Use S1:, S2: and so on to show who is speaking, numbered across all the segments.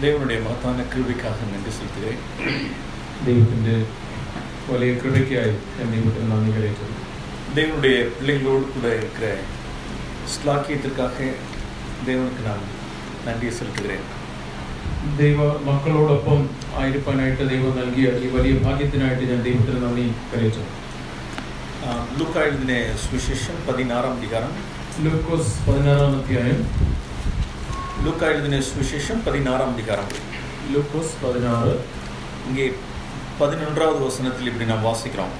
S1: தேவனுடைய மகத்தான கிருபைக்காக நன்றி செலுத்துகிறேன்
S2: ദൈവത്തിൻ്റെ വലിയ കൃപയ്ക്കായി ഞാൻ ദൈവത്തിന് നന്ദി കരയറ്റുന്നു
S1: தேவனுடைய பிள்ளைகளோடு கூட இருக்கிற ஸ்லாக்கியத்திற்காக தேவனுக்கு நான் நன்றி செலுத்துகிறேன்
S2: ദൈവ മക്കളോടൊപ്പം ആയിരിക്കാനായിട്ട് ദൈവം നൽകിയ ഈ വലിയ ഭാഗ്യത്തിനായിട്ട് ഞാൻ ദൈവത്തിന് നന്ദി കരയറ്റുന്നു
S1: ஆஹ், லூக்கா எழுதின சுவிசேஷம் பதினாறாம் அதிகாரம்
S2: ലൂക്കോസ് പതിനാറാം അധ്യായം
S1: லூக்கா எழுதின சுவிசேஷம் பதினாறாம் அதிகாரம்
S2: ലൂക്കോസ് പതിനാറ്
S1: இங்கே பதினொன்றாவது வசனத்தில் இப்படி நாம் வாசிக்கிறோம்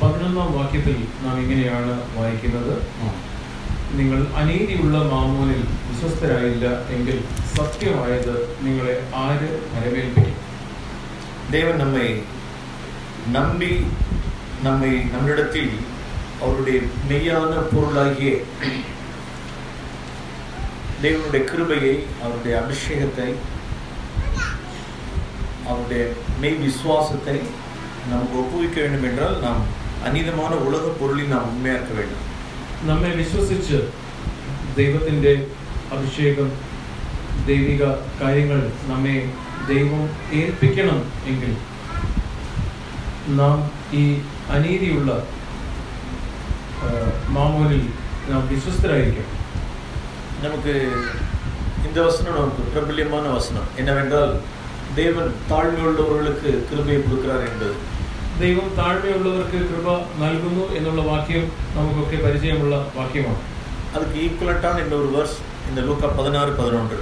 S2: പതിനൊന്നാം വാക്യത്തിൽ നാം ഇങ്ങനെയാണ് വായിക്കുന്നത് നിങ്ങൾ അനീതിയുള്ള മാമോനിൽ വിശ്വസ്തരായില്ല എങ്കിൽ സത്യമായത് നിങ്ങളെ ആര് വരവേൽപ്പിക്കും
S1: தேவன் நம்மை நம்பி நம்மை நம்மிடத்தில் அவருடைய மெய்யான பொருளாகிய தேவனுடைய கிருபையை அவருடைய அபிஷேகத்தை அவருடைய மெய் விசுவாசத்தை நமக்கு ஒப்புவிக்க வேண்டும் என்றால் நாம் அநீதமான உலக பொருளில் நாம் உண்மையா இருக்க வேண்டும்
S2: നമ്മെ വിശ്വസിച്ച് ദൈവത്തിൻ്റെ അഭിഷേകം ദൈവിക കാര്യങ്ങൾ നമ്മെ ദൈവം ഏൽപ്പിക്കണം എങ്കിൽ നാം ഈ അനീതിയുള്ള ആ, മാമോനിൽ നാം വിശ്വസ്തരായിരിക്കണം
S1: நமக்கு இந்த வசனம் நமக்கு பிரபல்யமான வசனம் என்னவென்றால் தேவன் தாழ்மை உள்ளவர்களுக்கு கிருபையை கொடுக்கிறார் என்பது
S2: ദൈവം താഴ്മയുള്ളവർക്ക് കൃപ നൽകുന്നു എന്നുള്ള വാക്യം നമുക്കൊക്കെ പരിചയമുള്ള വാക്യമാണ്
S1: அதுக்கு ஈக்குவலட்டான இன்னொரு வேர்ஸ் இந்த லூக்கா பதினாறு பதினொன்று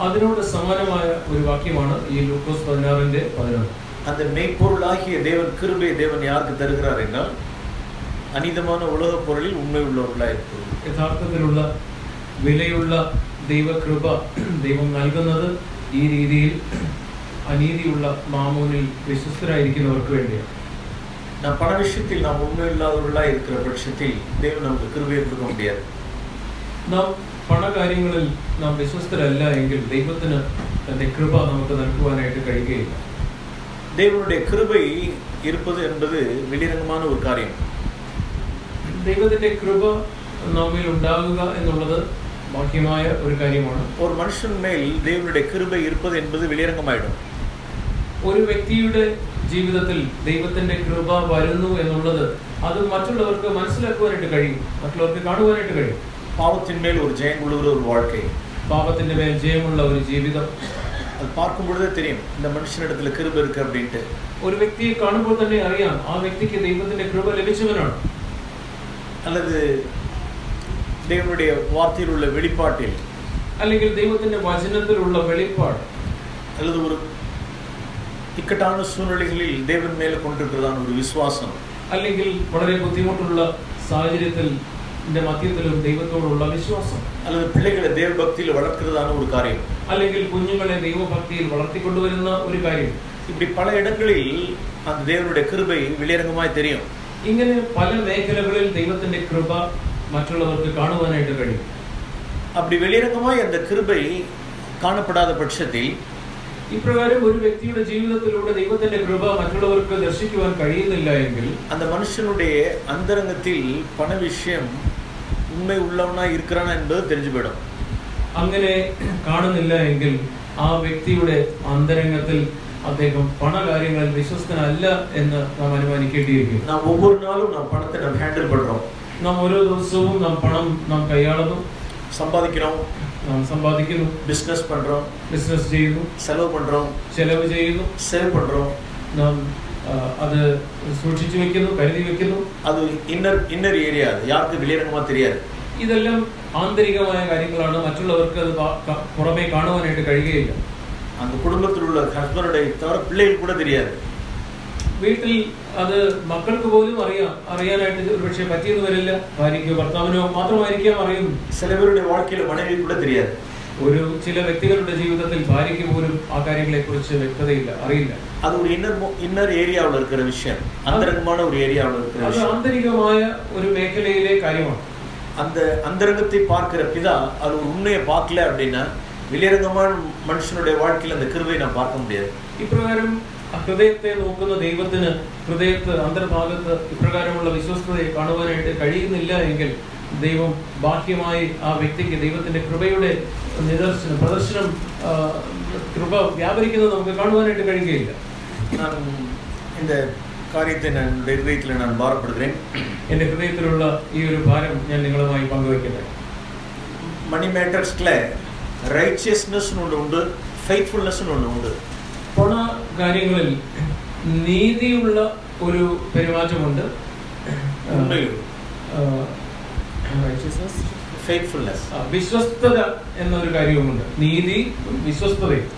S2: അതിനോട് സമാനമായ ഒരു വാക്യമാണ് ഈ ലൂക്കോസ് പതിനാറിന്റെ പതിനൊന്ന്
S1: அந்த மெய்ப்பொருளாகிய தேவன் கிருபையை தேவன் யாருக்கு தருகிறார் என்றால் அநீதமான உலக பொருளில் உண்மை உள்ளவர்களாக இருக்கிறது
S2: യഥാർത്ഥത്തിലുള്ള വിലയുള്ള ദൈവകൃപ ദൈവം നൽകുന്നത് ഈ രീതിയിൽ അനീതിയുള്ള മാമൂനിൽ വിശ്വസ്തരായിരിക്കുന്നവർക്ക് വേണ്ടിയാണ്
S1: நான் பண விஷயத்தில் நாம் உண்மை இல்லாதவர்களாக இருக்கிற பட்சத்தில் தேவன் நமக்கு கிருபையை கொடுக்க முடியாது
S2: നാം പണകാര്യങ്ങളിൽ നാം വിശ്വസ്തരല്ല എങ്കിൽ ദൈവത്തിന് തന്റെ കൃപ നമുക്ക് നൽകുവാനായിട്ട് കഴിയുകയില്ല
S1: தேவனுடைய கிருபை இருப்பது என்பது வெளிரங்கமான ஒரு காரியம்
S2: ദൈവത്തിന്റെ കൃപ നമ്മിൽ ഉണ്ടാകുക എന്നുള്ളത് ബാഹ്യമായ ഒരു കാര്യമാണ്
S1: ஒரு மனுஷன் மேல் தேவனுடைய கிருபை இருப்பது என்பது வெளிரங்கமாயிடும்
S2: ഒരു വ്യക്തിയുടെ ജീവിതത്തിൽ ദൈവത്തിന്റെ കൃപ വരുന്നു എന്നുള്ളത് അത് മറ്റുള്ളവർക്ക് മനസ്സിലാക്കുവാനായിട്ട് കഴിയും മറ്റുള്ളവർക്ക് കാണുവാനായിട്ട് കഴിയും
S1: பாவத்தின் மேல் ஒரு ஜெயம் கொள்ளுகிற ஒரு வாழ்க்கை
S2: പാപത്തിന്റെ മേൽ ജയമുള്ള ഒരു ജീവിതം
S1: அது பார்க்கும் பொழுதே தெரியும் இந்த மனுஷனிடத்துல கிருபை இருக்கு அப்படின்ட்டு
S2: ഒരു വ്യക്തിയെ കാണുമ്പോൾ തന്നെ അറിയാം ആ വ്യക്തിക്ക് ദൈവത്തിന്റെ കൃപ ലഭിച്ചവനാണ്
S1: அல்லது தேவனுடைய வார்த்தையில் உள்ள வெளிப்பாட்டில்
S2: അല്ലെങ്കിൽ ദൈവത്തിന്റെ വചനത്തിലുള്ള വെളിപ്പാട്
S1: அல்லது ஒரு இக்கட்டான சூழ்நிலைகளில் தேவன் மேல கொண்டிருக்கிறதான ஒரு விசுவாசம்
S2: അല്ലെങ്കിൽ വളരെ ബുദ്ധിമുട്ടുള്ള സാഹചര്യത്തിൽ ന്റെ മധ്യത്തിലും ദൈവത്തോടുള്ള വിശ്വാസം
S1: அல்லது பிள்ளைகளை தேவ பக்தியில் வளர்க்கிறதான ஒரு காரியம்
S2: അല്ലെങ്കിൽ കുഞ്ഞുങ്ങളെ ദൈവഭക്തിയിൽ വളർത്തിക്കൊണ്ടുവരുന്ന ഒരു കാര്യം
S1: இப்படி பல இடங்களில் அந்த தேவனுடைய கிருபை வெளியரங்கமாய் தெரியும்
S2: ഇങ്ങനെ പല മേഖലകളിൽ ദൈവത്തിന്റെ കൃപ മറ്റുള്ളവർക്ക് കാണുവാനായിട്ട് കഴിയും
S1: அப்படி வெளியரங்கமாய் அந்த கிருபை காணப்படாத பட்சத்தில்
S2: ഇപ്രകാരം ഒരു വ്യക്തിയുടെ ജീവിതത്തിലൂടെ ദൈവത്തിന്റെ കൃപ മറ്റുള്ളവർക്ക് ദർശിക്കുവാൻ കഴിയുന്നില്ല എങ്കിൽ
S1: அந்த மனுஷனுடைய அந்தரங்கத்தில் பண விஷயம் உண்மை உள்ளவனா இருக்கிறானா என்பது தெரிஞ்சு போயிடும்
S2: അങ്ങനെ കാണുന്നില്ല എങ്കിൽ ആ വ്യക്തിയുടെ അന്തരംഗത്തിൽ അദ്ദേഹം പണകാര്യങ്ങളിൽ വിശ്വസ്തനല്ല എന്ന് നാം അനുമാനിക്കേണ്ടിയിരിക്കും
S1: நாம் ஒவ்வொரு நாளும் நாம் பணத்தை நம்ம ஹேண்டில் பண்றோம்
S2: നാം ഓരോ ദിവസവും നാം പണം നാം കൈയാളുന്നു
S1: சம்பாதிக்கிறோம்
S2: നാം സമ്പാദിക്കുന്നു
S1: பிஸ்னஸ் பண்றோம்
S2: ബിസിനസ് ചെയ്യുന്നു
S1: செலவு பண்றோம்
S2: ചെലവ് ചെയ്യുന്നു
S1: சேவ் பண்றோம்
S2: നാം ആ, അത് സൂക്ഷിച്ചു വെക്കുന്നു കരുതി വെക്കുന്നു
S1: அது இன்னர் இன்னர் ஏரியா அது யாருக்கு வெளியரங்கமா தெரியாது
S2: ഇതെല്ലാം ആന്തരികമായ കാര്യങ്ങളാണ് മറ്റുള്ളവർക്ക് അത് പാ- ക- പുറമേ കാണുവാനായിട്ട് കഴിയുകയില്ല
S1: அந்த குடும்பத்தில் உள்ள ஹஸ்பண்டுடைய தவிர பிள்ளைகள் கூட தெரியாது
S2: വീട്ടിൽ അത് മക്കൾക്ക് പോലും അറിയാം അറിയാനായിട്ട് ഒരുപക്ഷെ പറ്റിയെന്ന് വരില്ല ഭാര്യയ്ക്കോ ഭർത്താവിനോ മാത്രമായിരിക്കാം അറിയുന്നു
S1: சில பேருடைய வாழ்க்கையில மனைவி கூட தெரியாது
S2: ഒരു ചില വ്യക്തികളുടെ ജീവിതത്തിൽ ഭാര്യയ്ക്ക് പോലും ആ കാര്യങ്ങളെ കുറിച്ച് വ്യക്തതയില്ല അറിയില്ല
S1: அது ஒரு இன்னர் இன்னர் ஏரியாவில் இருக்கிற விஷயம் அந்தரங்கமான ஒரு ஏரியாவில் இருக்கிற
S2: അത്
S1: விஷயம்
S2: ആന്തരികമായ ഒരു മേഖലയിലെ കാര്യമാണ്
S1: அந்த அந்தரங்கத்தை பார்க்கிற பிதா அது ஒரு உண்மையை பார்க்கல அப்படின்னா வெளியரங்கமான மனுஷனுடைய வாழ்க்கையில் அந்த கிருபையை நான் பார்க்க முடியாது
S2: ഇപ്രകാരം ഹൃദയത്തെ നോക്കുന്ന ദൈവത്തിന് ഹൃദയത്ത് അന്തർഭാഗത്ത് ഇപ്രകാരമുള്ള വിശ്വസ്തയെ കാണുവാനായിട്ട് കഴിയുന്നില്ല എങ്കിൽ ദൈവം ബാഹ്യമായി ആ വ്യക്തിക്ക് ദൈവത്തിന്റെ കൃപയുടെ നിദർശനം പ്രദർശനം കൃപ വ്യാപരിക്കുന്നത് നമുക്ക് കാണുവാനായിട്ട് കഴിയുകയില്ല.
S1: എന്റെ കാര്യത്തെ ഞാൻ ഹൃദയത്തിൽ ഞാൻ ഭാരപ്പെടുകയും
S2: എന്റെ ഹൃദയത്തിലുള്ള ഈ ഒരു ഭാരം ഞാൻ നിങ്ങളുമായി
S1: പങ്കുവെക്കട്ടെ മണി മാറ്റേഴ്സിലെ റൈറ്റ്സിയസ്നെസ്സിനുണ്ട് ഫെയ്ത്ത്ഫുൾനെസ്സിനുണ്ട്
S2: പണം കാര്യങ്ങളിൽ നീതിയുള്ള ഒരു പെരുമാറ്റമുണ്ട്. വിശ്വസ്തത എന്നൊരു കാര്യവുമുണ്ട്. നീതി വിശ്വസ്തതയും.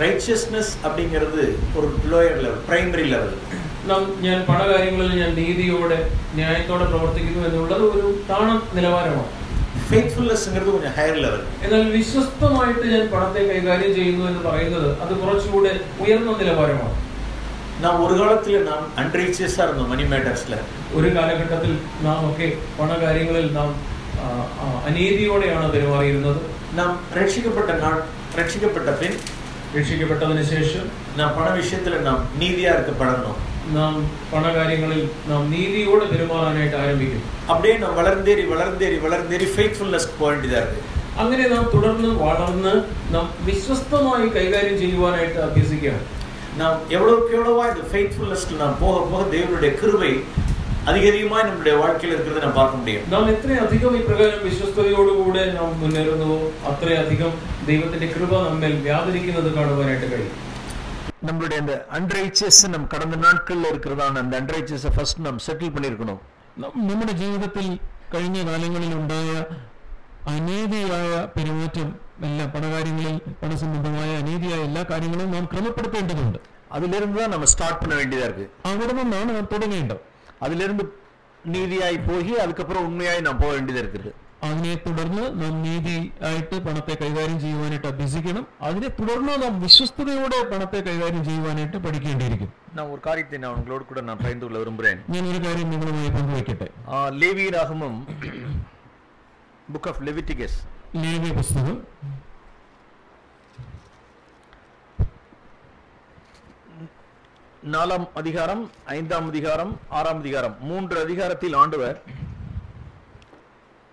S1: റൈറ്റ്യസ്നെസ് അപ്പിങ്ങறது ഒരു ലോയർ ലെവൽ പ്രൈമറി ലെവൽ
S2: നാം ഞാൻ പല കാര്യങ്ങളിൽ ഞാൻ നീതിയോടെ ന്യായത്തോടെ പ്രവർത്തിക്കുന്നു എന്നുള്ളത് ഒരു താണ നിലവാരമാണ്.
S1: ஃபெய்த்ஃபுல்னஸ்ங்கிறது கொஞ்சம் ஹையர் லெவல்
S2: എന്നാൽ വിശ്വസ്തമായിട്ട് ഞാൻ പണത്തെ കൈകാര്യം ചെയ്യുന്നു എന്ന് പറയുന്നത് അത് കുറച്ചുകൂടെ ഉയർന്ന നിലവാരമാണ്
S1: நான் ஒரு காலத்தில் நாம் அன்ரைச்சியஸாக இருந்தோம் மணி மேட்டர்ஸில்
S2: ഒരു കാലഘട്ടത്തിൽ നാം ഒക്കെ പണകാര്യങ്ങളിൽ നാം ആ, ആ, അനീതിയോടെയാണ് പെരുമാറിയിരുന്നത്
S1: நாம் ரட்சிக்கப்பட்ட நாள் ரட்சிக்கப்பட்ட பின்
S2: രക്ഷിക്കപ്പെട്ടതിന് ശേഷം
S1: நாம் பண விஷயத்தில் நாம் நீதியாக இருக்க பழகணும்
S2: നാം പണകാര്യങ്ങളിൽ നാം നീതിയോടെ പെരുമാറാനായിട്ട് ആരംഭിക്കും
S1: அப்படியே நாம் வளர்ந்தேறி வளர்ந்தேறி வளர்ந்தேறி ஃபெய்த்ஃபுல்னஸ்க்கு போக வேண்டியதாக இருக்குது
S2: അങ്ങനെ നാം തുടർന്ന് വളർന്ന് നാം വിശ്വസ്തമായി കൈകാര്യം ചെയ്യുവാനായിട്ട് അഭ്യസിക്കുകയാണ്
S1: நாம் எவ்வளவுக்கு எவ்வளவா இந்த ஃபெய்த்ஃபுல்னஸ்ல நாம் போக போக தேவனுடைய கிருபை அதிக அதிகமாக நம்முடைய வாழ்க்கையில் இருக்கிறத நான் பார்க்க முடியும்
S2: നാം എത്രയധികം ഇപ്രകാരം വിശ്വസ്തയോടുകൂടെ നാം മുന്നേറുന്നുവോ അത്രയധികം ദൈവത്തിന്റെ കൃപ നമ്മിൽ വ്യാപരിക്കുന്നത് കാണുവാനായിട്ട് കഴിയും
S1: நம்மளுடைய அந்த அன்ரைச்சியஸ் நம் கடந்த நாட்கள்ல இருக்கிறதான அந்த அன்ரைச்சியஸை ஃபர்ஸ்ட் நாம் செட்டில் பண்ணியிருக்கணும்
S3: നം- നമ്മുടെ ജീവിതത്തിൽ കഴിഞ്ഞ കാലങ്ങളിൽ ഉണ്ടായ അനീതിയായ പെരുമാറ്റം എല്ലാ പണകാര്യങ്ങളിൽ പണസംബന്ധമായ അനീതിയായ എല്ലാ കാര്യങ്ങളും നാം ക്രമപ്പെടുത്തേണ്ടതുണ്ട്
S1: அதிலிருந்து தான் நம்ம ஸ்டார்ட் பண்ண வேண்டியதா இருக்கு
S3: അവിടെ നിന്നാണ് നാം തുടങ്ങേണ്ടത്
S1: அதிலிருந்து நீதியாய் போய் அதுக்கப்புறம் உண்மையாய் நாம் போக வேண்டியதா இருக்குது
S3: അതിനെ തുടർന്ന് നാം നീതിയായിട്ട് പണത്തെ കൈകാര്യം ചെയ്യുവാനായിട്ട് അഭ്യസിക്കണം അതിനെ തുടർന്ന് നാം വിശ്വസ്തയോടെ പണത്തെ കൈകാര്യം ചെയ്യുവാനായിട്ട് പഠിക്കേണ്ടിയിരിക്കും
S1: நான் ஒரு காரியத்தை நான் உங்களோடு கூட நான் பகிர்ந்து கொள்ள விரும்புகிறேன்
S3: ഞാൻ ഒരു കാര്യം നിങ്ങളുമായി പങ്കുവയ്ക്കട്ടെ
S1: லேவி ராகமம் புக் ஆஃப் லெவிட்டிகஸ்
S3: ലേവ്യ പുസ്തകം
S1: நாலாம் அதிகாரம் ஐந்தாம் அதிகாரம் ஆறாம் அதிகாரம் மூன்று அதிகாரத்தில் ஆண்டவர்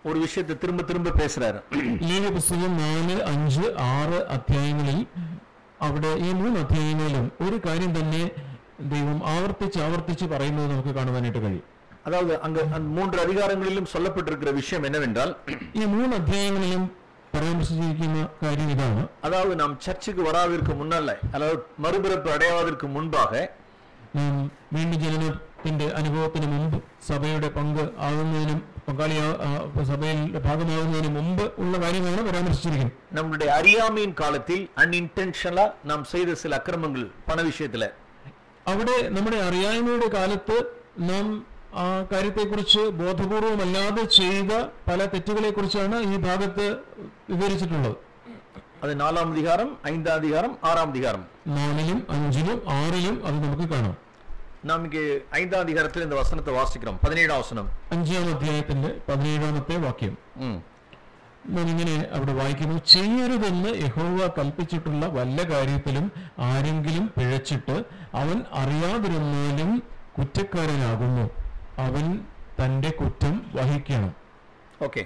S1: ஒரு விஷயத்தை திரும்ப திரும்ப பேசுறாரு
S3: ലേവ്യ പുസ്തകം നാല് അഞ്ച് ആറ് അധ്യായങ്ങളിൽ അവിടെ ഈ മൂന്ന് അധ്യായങ്ങളിലും ഒരു കാര്യം തന്നെ ദൈവം ആവർത്തിച്ച് ആവർത്തിച്ച് പറയുന്നത് നമുക്ക് കാണുവാനായിട്ട് കഴിയും
S1: அதாவது அங்க அந்த மூன்று அதிகாரங்களிலும் சொல்லப்பட்டிருக்கிற விஷயம் என்னவென்றால்
S3: ഈ മൂന്ന് അധ്യായങ്ങളിലും പരാമർശിച്ചിരിക്കുന്ന കാര്യം ഇതാണ്
S1: அதாவது நாம் சர்ச்சுக்கு வராததற்கு முன்னால அதாவது மறுபிறப்பு அடையாததற்கு முன்பாக
S3: നാം വീണ്ടും ജനനത്തിന്റെ അനുഭവത്തിന് മുമ്പ് സഭയുടെ പങ്ക് ആകുന്നതിനും പങ്കാളിയ സഭയിൽ ഭാഗമാകുന്നതിന് മുമ്പ് ഉള്ള കാര്യങ്ങളാണ് പരാമർശിച്ചിരിക്കുന്നത്
S1: നമ്മുടെ അറിയാമയിൻ കാലത്തിൽ അൺഇൻറ്റൻഷനല നാം ചെയ്ത ചില അക്രമങ്ങൾ പണ വിഷയത്തില്
S3: അവിടെ നമ്മുടെ അറിയായ്മയുടെ കാലത്ത് നാം ആ കാര്യത്തെക്കുറിച്ച് ബോധപൂർവമല്ലാതെ ചെയ്ത പല തെറ്റുകളെ കുറിച്ചാണ് ഈ ഭാഗത്ത് വിവരിച്ചിട്ടുള്ളത്
S1: അത് നാലാം അധികാരം ഐന്താം അധികാരം ആറാം അധികാരം
S3: നാലിലും അഞ്ചിലും ആറിലും അത് നമുക്ക് കാണാം
S1: நாம் இங்கே ஐந்தாம் அதிகாரத்தில் இந்த வசனத்தை வாசிக்கிறோம் பதினேழாம் வசனம்
S3: അഞ്ചാം അധ്യായത്തിന്റെ പതിനേഴാമത്തെ വാക്യം
S1: ம்.
S3: നാം ഇങ്ങനെ അവിടെ വായിക്കുന്നു ചെയ്യരുതെന്ന് യഹോവ കൽപ്പിച്ചിട്ടുള്ള വല്ല കാര്യത്തിലും ആരെങ്കിലും പിഴച്ചിട്ട് അവൻ അറിയാതിരുന്നാലും കുറ്റക്കാരനാകുന്നു അവൻ തന്റെ കുറ്റം വഹിക്കണം
S1: ஓகே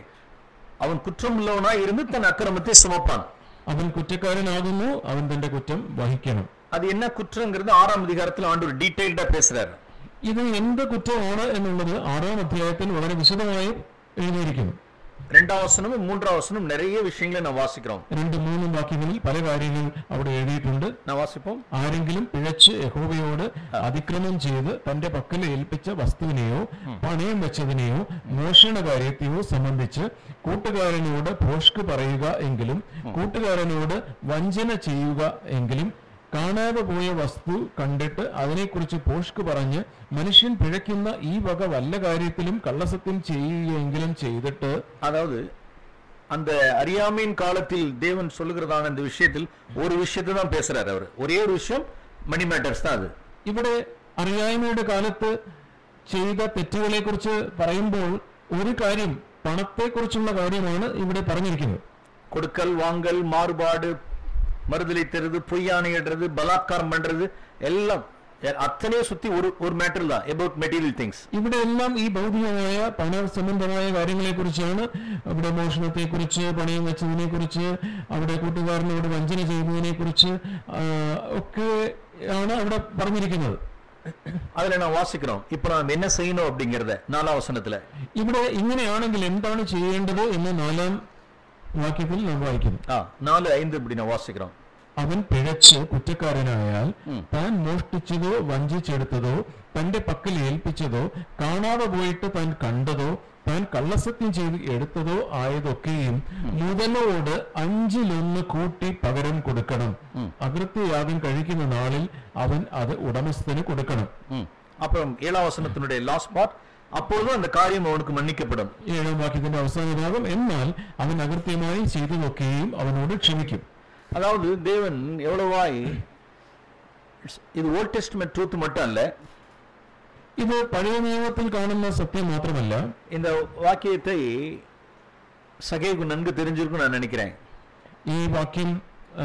S1: அவன் குற்றம் உள்ளவனா இருந்து தன் அக்கிரமத்தை சுமப்பான்
S3: അവൻ കുറ്റക്കാരനാകുന്നു അവൻ തന്റെ കുറ്റം വഹിക്കണം
S1: அது என்ன குற்றங்கிறது ஆறாம் அதிகாரத்தில் ஆண்டவர் டீடைல்டா பேசுறாரு
S3: ഇത് എന്ത് കുറ്റമാണ് എന്നുള്ളത് ആറാം അധ്യായത്തിൽ വളരെ വിശദമായി എഴുതിയിരിക്കുന്നു
S1: ரெண்டாம் வசனமும் மூன்றாம் வசனம் நிறைய விஷயங்களை நான் வாசிக்கிறோம்
S3: രണ്ട് മൂന്നും വാക്യങ്ങളിൽ പല കാര്യങ്ങൾ അവിടെ എഴുതിയിട്ടുണ്ട്
S1: நான் வாசிப்போம்
S3: ആരെങ്കിലും പിഴച്ച് യഹോവയോട് അതിക്രമം ചെയ്ത് തന്റെ പക്കൽ ഏൽപ്പിച്ച വസ്തുവിനെയോ പണയം വെച്ചതിനെയോ മോഷണ കാര്യത്തെയോ സംബന്ധിച്ച് കൂട്ടുകാരനോട് ഭോഷ്ക് പറയുക എങ്കിലും കൂട്ടുകാരനോട് വഞ്ചന ചെയ്യുക എങ്കിലും കാണാതെ പോയ വസ്തു കണ്ടിട്ട് അതിനെക്കുറിച്ച് ഭോഷ്ക് പറഞ്ഞ് മനുഷ്യൻ പിഴയ്ക്കുന്ന ഈ വക വല്ല കാര്യത്തിലും കള്ളസത്യം ചെയ്യുകയെങ്കിലും ചെയ്തിട്ട്
S1: அதாவது அந்த அறியாமையின் காலத்தில் தேவன் சொல்லுகிறதான இந்த விஷயத்தில் ஒரு விஷயத்தை தான் பேசுறாரு அவர் ஒரே ஒரு விஷயம் மணி மேட்டர்ஸ் தான் அது
S3: ഇവിടെ അറിയായ്മയുടെ കാലത്ത് ചെയ്ത തെറ്റുകളെ കുറിച്ച് പറയുമ്പോൾ ഒരു കാര്യം പണത്തെക്കുറിച്ചുള്ള കാര്യമാണ് ഇവിടെ പറഞ്ഞിരിക്കുന്നത്
S1: கொடுக்கல் வாங்கல் மாறுபாடு மறுதலித்தறது பொய்யானையிடுறது பலாத்காரம் பண்றது எல்லாம் அத்தனையும் சுத்தி ஒரு ஒரு மேட்டர் தான் about மெட்டீரியல் திங்ஸ்
S3: ഇവിടെ എല്ലാം ഈ ഭൗതികമായ പണ സംബന്ധമായ കാര്യങ്ങളെ കുറിച്ചാണ് അവിടെ മോഷണത്തെ കുറിച്ച് പണയം വെച്ചതിനെ കുറിച്ച് അവിടെ കൂട്ടുകാരനോട് വഞ്ചന ചെയ്യുന്നതിനെ കുറിച്ച് ഒക്കെ ആണ് അവിടെ പറഞ്ഞിരിക്കുന്നത്
S1: அதுல நான் வாசிக்கிறோம் இப்ப நாம் என்ன செய்யணும் அப்படிங்கறத நாலாம் வசனத்துல
S3: ഇവിടെ ഇങ്ങനെയാണെങ്കിൽ എന്താണ് ചെയ്യേണ്ടത് എന്ന് നാലാം വാക്യത്തിൽ നാം വായിക്കുന്നു
S1: ஆ, நாலு ஐந்து இப்படி நான் வாசிக்கிறோம்
S3: അവൻ പിഴച്ച് കുറ്റക്കാരനായാൽ താൻ മോഷ്ടിച്ചതോ വഞ്ചിച്ചെടുത്തതോ തന്റെ പക്കൽ ഏൽപ്പിച്ചതോ കാണാതെ പോയിട്ട് താൻ കണ്ടതോ താൻ കള്ളസത്യം ചെയ്ത് എടുത്തതോ ആയതൊക്കെയും മുതലോട് അഞ്ചിലൊന്ന് കൂട്ടി പകരം കൊടുക്കണം അകൃത്യയാഗം കഴിക്കുന്ന നാളിൽ അവൻ അത് ഉടമസ്ഥന് കൊടുക്കണം
S1: ம். அப்புறம் ஏழாம் வசனத்தினுடைய லாஸ்ட் பார்ட் அப்பொழுதும் அந்த காரியம் அவனுக்கு மன்னிக்கப்படும்
S3: ഏഴാം വാക്യത്തിന്റെ അവസാന ഭാഗം എന്നാൽ അവൻ അകൃത്യമായി ചെയ്തതൊക്കെയും അവനോട് ക്ഷമിക്കും
S1: அதாவது தேவன் எவ்வளவாய் இது ஓல்ட் டெஸ்ட்மெண்ட் ட்ரூத் மட்டும் அல்ல
S3: ഇത് പഴയ നിയമത്തിൽ കാണുന്ന സത്യം മാത്രമല്ല
S1: இந்த வாக்கியத்தை சகேவுக்கு நன்கு தெரிஞ்சிருக்கும் நான் நினைக்கிறேன்
S3: ഈ വാക്യം ആ,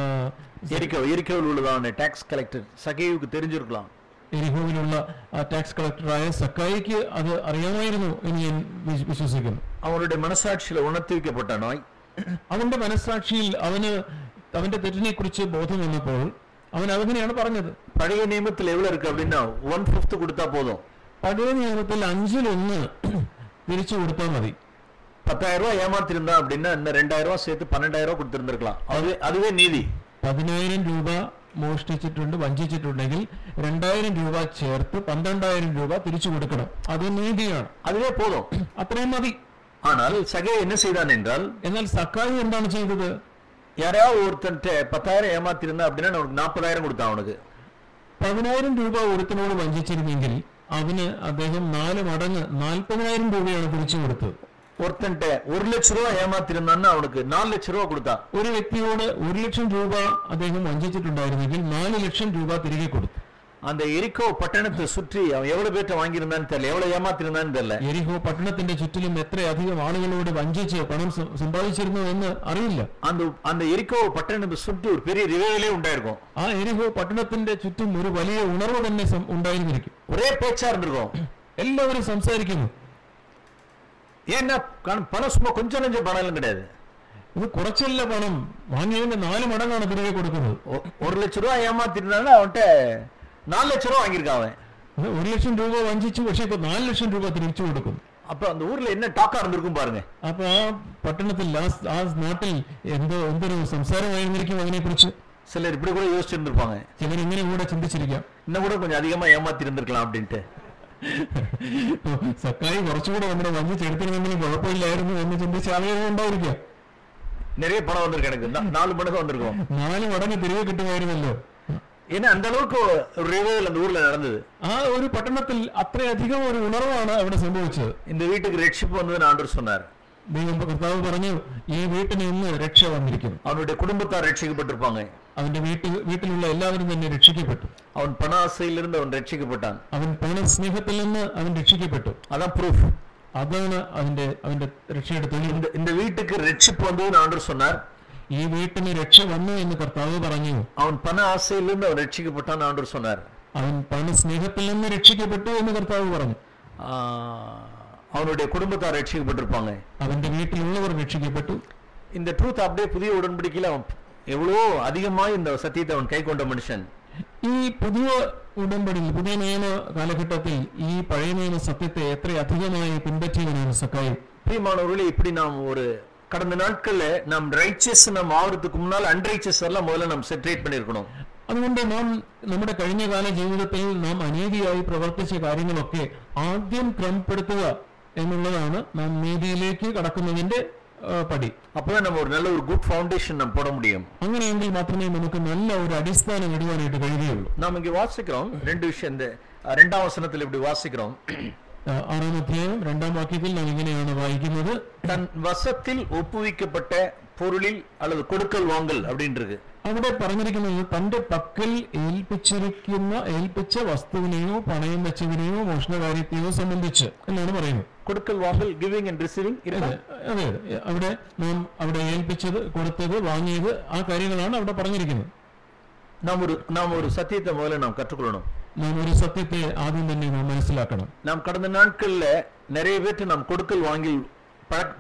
S1: எரிக்கோ எரிக்கோவில் உள்ளதான டாக்ஸ் கலெக்டர் சகேவுக்கு தெரிஞ்சிருக்கலாம்
S3: എരിഹോവിലുള്ള ആ ടാക്സ് കളക്ടറായ സക്കായിക്ക് അത് അറിയാമായിരുന്നു എന്ന് ഞാൻ വിശ്വ- വിശ്വസിക്കുന്നു
S1: அவனுடைய மனசாட்சியில உணர்த்தி வைக்கப்பட்ட நாய்
S3: അവന്റെ മനസ്സാക്ഷിയിൽ അവന് അവന്റെ തെറ്റിനെ കുറിച്ച് ബോധം വന്നപ്പോൾ അവൻ അതിനെയാണ് പറഞ്ഞത്
S1: பழைய நியமத்தில் எவ்வளவு இருக்கு அப்படின்னா ஒன் ஃபிஃப்த் கொடுத்தா போதும்
S3: പഴയ നിയമത്തിൽ അഞ്ചിലൊന്ന് തിരിച്ചു കൊടുത്താൽ മതി
S1: பத்தாயிரம் ரூபாய் ஏமாத்திருந்தா அப்படின்னா இன்னும் ரெண்டாயிரம் ரூபாய் சேர்த்து பன்னெண்டாயிரம் ரூபாய் கொடுத்திருந்திருக்கலாம் அதுவே அதுவே நீதி
S3: പതിനായിരം രൂപ മോഷ്ടിച്ചിട്ടുണ്ട് വഞ്ചിച്ചിട്ടുണ്ടെങ്കിൽ രണ്ടായിരം രൂപ ചേർത്ത് പന്ത്രണ്ടായിരം രൂപ തിരിച്ചു കൊടുക്കണം അത് നീതിയാണ്
S1: அதுவே போதும்
S3: അത്രയും മതി
S1: ஆனால் சகே என்ன செய்தான் என்றால்
S3: എന്നാൽ സക്കായി എന്താണ് ചെയ്തത്
S1: யாரையாவது ஒருத்தன்ட்ட பத்தாயிரம் ஏமாத்திருந்தா அப்படின்னா அவனுக்கு நாற்பதாயிரம் கொடுத்தான் அவனுக்கு
S3: പതിനായിരം രൂപ ഒരുത്തനോട് വഞ്ചിച്ചിരുന്നെങ്കിൽ അവന് അദ്ദേഹം നാല് മടങ്ങ് നാൽപ്പതിനായിരം രൂപയാണ് തിരിച്ചു കൊടുത്തത്
S1: ஒருத்தன்ட்ட ஒரு லட்ச ரூபாய் ஏமாத்திருந்தான்னா அவனுக்கு நாலு லட்ச ரூபாய் கொடுத்தான்
S3: ഒരു വ്യക്തിയോട് ഒരു ലക്ഷം രൂപ അദ്ദേഹം വഞ്ചിച്ചിട്ടുണ്ടായിരുന്നെങ്കിൽ നാല് ലക്ഷം രൂപ തിരികെ കൊടുത്തു
S1: அந்த எரிக்கோ பட்டணத்தை சுற்றி அவன் எவ்வளவு பேர்ட்ட வாங்கியிருந்தான்னு தெரியல எவ்வளவு ஏமாத்திருந்தான்னு தெரியல
S3: എരിഹോ പട്ടണത്തിന്റെ ചുറ്റിലും എത്രയധികം ആളുകളോട് വഞ്ചിച്ച് പണം സ- സമ്പാദിച്ചിരുന്നു എന്ന് അറിയില്ല
S1: அந்த அந்த எரிக்கோ பட்டணத்தை சுற்றி ஒரு பெரிய ரிவைவலே உண்டாயிருக்கும்
S3: ആ എരിഹോ പട്ടണത്തിന്റെ ചുറ്റും ഒരു വലിയ ഉണർവ് തന്നെ സം- ഉണ്ടായിരുന്നിരിക്കും
S1: ஒரே பேச்சா இருந்திருக்கும்
S3: എല്ലാവരും സംസാരിക്കുന്നു
S1: ஏன்னா காரணம் பணம் சும்மா கொஞ்சம் கொஞ்சம் பணம் எல்லாம் கிடையாது
S3: ഇത് കുറച്ചല്ല പണം വാങ്ങിയതിന്റെ നാല് മടങ്ങാണ് തിരികെ കൊടുക്കുന്നത്
S1: ஒ- ஒரு லட்ச ரூபாய் ஏமாத்திருந்தாலும் அவன்கிட்ட நாலு லட்ச ரூபாய் வாங்கியிருக்கான் அவன்
S3: അത് ഒരു ലക്ഷം രൂപ വഞ്ചിച്ചു പക്ഷെ ഇപ്പൊ നാല് ലക്ഷം രൂപ തിരിച്ചു കൊടുക്കുന്നു
S1: அப்ப அந்த ஊர்ல என்ன டாக்கா இருந்திருக்கும் பாருங்க
S3: അപ്പൊ ആ പട്ടണത്തിൽ ആ സ്- ആ നാട്ടിൽ എന്തോ എന്തൊരു സംസാരമായിരുന്നിരിക്കും അതിനെ കുറിച്ച്
S1: சிலர் இப்படி கூட யோசிச்சிருந்திருப்பாங்க
S3: ചിലർ ഇങ്ങനെ കൂടെ ചിന്തിച്ചിരിക്കാം
S1: இன்னும் கூட கொஞ்சம் அதிகமா ஏமாத்தி இருந்திருக்கலாம் அப்படின்ட்டு
S3: സക്കായി കുറച്ചുകൂടെ നമ്മുടെ വഞ്ചിച്ചെടുത്തിരുന്നെങ്കിലും കുഴപ്പമില്ലായിരുന്നു എന്ന് ചിന്തിച്ച ആളുകൾ ഉണ്ടായിരിക്കാം
S1: நிறைய பணம் வந்திருக்கு எனக்கு நா- நாலு மடங்கு வந்திருக்கும்
S3: നാല് മടങ്ങ് തിരികെ കിട്ടുമായിരുന്നല്ലോ
S1: ஏன்னா அந்த அளவுக்கு ஒரு ரிவைவல் அந்த ஊர்ல நடந்தது
S3: ആ ഒരു പട്ടണത്തിൽ അത്രയധികം ഒരു ഉണർവാണ് അവിടെ സംഭവിച്ചത്
S1: இந்த வீட்டுக்கு ரட்சிப்பு வந்ததுன்னு ஆண்டவர் சொன்னார்
S3: ദൈവം കർത്താവ് പറഞ്ഞു ഈ വീട്ടിന് ഇന്ന് രക്ഷ വന്നിരിക്കുന്നു
S1: அவனுடைய குடும்பத்தார் ரட்சிக்கப்பட்டிருப்பாங்க
S3: അവന്റെ വീട്ടിൽ വീട്ടിലുള്ള എല്ലാവരും തന്നെ രക്ഷിക്കപ്പെട്ടു
S1: அவன் பண ஆசையிலிருந்து அவன் ரட்சிக்கப்பட்டான்
S3: അവൻ പണ സ്നേഹത്തിൽ നിന്ന് അവൻ രക്ഷിക്കപ്പെട്ടു
S1: அதான் ப்ரூஃப்
S3: അതാണ് അവന്റെ അവന്റെ രക്ഷയുടെ തെളിവ്
S1: இந்த இந்த வீட்டுக்கு ரட்சிப்பு வந்ததுன்னு ஆண்டவர் சொன்னார்
S3: ഈ വീട്ടിന് രക്ഷ വന്നു എന്ന് കർത്താവ് പറഞ്ഞു
S1: அவன் பண ஆசையிலிருந்து அவன் ரட்சிக்கப்பட்டான் ஆண்டவர் சொன்னார்
S3: അവൻ പണ സ്നേഹത്തിൽ നിന്ന് രക്ഷിക്കപ്പെട്ടു എന്ന് കർത്താവ് പറഞ്ഞു
S1: ஆஹ், அவனுடைய குடும்பத்தார் ரட்சிக்கப்பட்டிருப்பாங்க
S3: അവന്റെ വീട്ടിലുള്ളവർ രക്ഷിക്കപ്പെട്ടു
S1: இந்த ட்ரூத் அப்படியே புதிய உடன்படிக்கையில அவன் எவ்வளவோ அதிகமாக இந்த சத்தியத்தை அவன் கை கொண்ட மனுஷன்
S3: ഈ പുതിയ ഉടമ്പടിയിൽ പുതിയ നിയമ കാലഘട്ടത്തിൽ ഈ പഴയ നിയമ സത്യത്തെ എത്ര അധികമായി പിൻപറ്റിയവനാണ് സക്കായി
S1: பிரியமானவர்களே இப்படி நாம் ஒரு கடந்த நாட்கள்ல நாம் ரைச்சஸ் நாம் ஆகிறதுக்கு முன்னால் அன்ரைச்சஸ் எல்லாம் முதல்ல நாம் செட்ரேட் பண்ணியிருக்கணும்
S3: അതുകൊണ്ട് നാം നമ്മുടെ കഴിഞ്ഞ കാല ജീവിതത്തിൽ നാം അനീതിയായി പ്രവർത്തിച്ച കാര്യങ്ങളൊക്കെ ആദ്യം ക്രമപ്പെടുത്തുക എന്നുള്ളതാണ് നാം നീതിയിലേക്ക് കടക്കുന്നതിന്റെ പടി
S1: അപ്പോഴാണ് നമ്മൾ ഒരു നല്ല ഒരു ഗുഡ് ഫൗണ്ടേഷൻ നാം പോട മുടിയും
S3: അങ്ങനെയെങ്കിൽ മാത്രമേ നമുക്ക് നല്ല ഒരു അടിസ്ഥാനം ഇടുവാനായിട്ട് കഴിയുകയുള്ളൂ
S1: നാം ഇങ്ങനെ വാസിക്കാം രണ്ട് വിഷയം രണ്ടാം വസനത്തിൽ ഇവിടെ
S3: വാസിക്കാം ആറാം അധ്യായം രണ്ടാം വാക്യത്തിൽ നാം ഇങ്ങനെയാണ് വായിക്കുന്നത്
S1: തൻ വശത്തിൽ ഒപ്പുവിക്കപ്പെട്ട പൊരുളിൽ അല്ലത് കൊടുക്കൽ വാങ്ങൽ അപ്പടിൻ്റെത്
S3: അവിടെ പറഞ്ഞിരിക്കുന്നത് തന്റെ പക്കൽ ഏൽപ്പിച്ചിരിക്കുന്ന ഏൽപ്പിച്ച വസ്തുവിനെയോ പണയം വെച്ചതിനെയോ മോഷണകാര്യത്തെയോ സംബന്ധിച്ച് എന്നാണ് പറയുന്നത്
S1: കൊടുക്കൽ വാങ്ങൽ ഗിവിംഗ് ആൻഡ് റിസീവിംഗ്
S3: അതെ അതെ അവിടെ നാം അവിടെ ഏൽപ്പിച്ചത് കൊടുത്തത് വാങ്ങിയത് ആ കാര്യങ്ങളാണ് അവിടെ പറഞ്ഞിരിക്കുന്നത്
S1: നാം ഒരു നാം ഒരു സത്യത്തെ മുതലേ നാം കற்றுക്കൊള്ളണം
S3: നാം ഒരു സത്യത്തെ ആദ്യം തന്നെ നാം മനസ്സിലാക്കണം
S1: நாம் கடந்த நாட்கள்ல நிறைய பேர்ட்டு நாம் கொடுக்கல் வாங்கி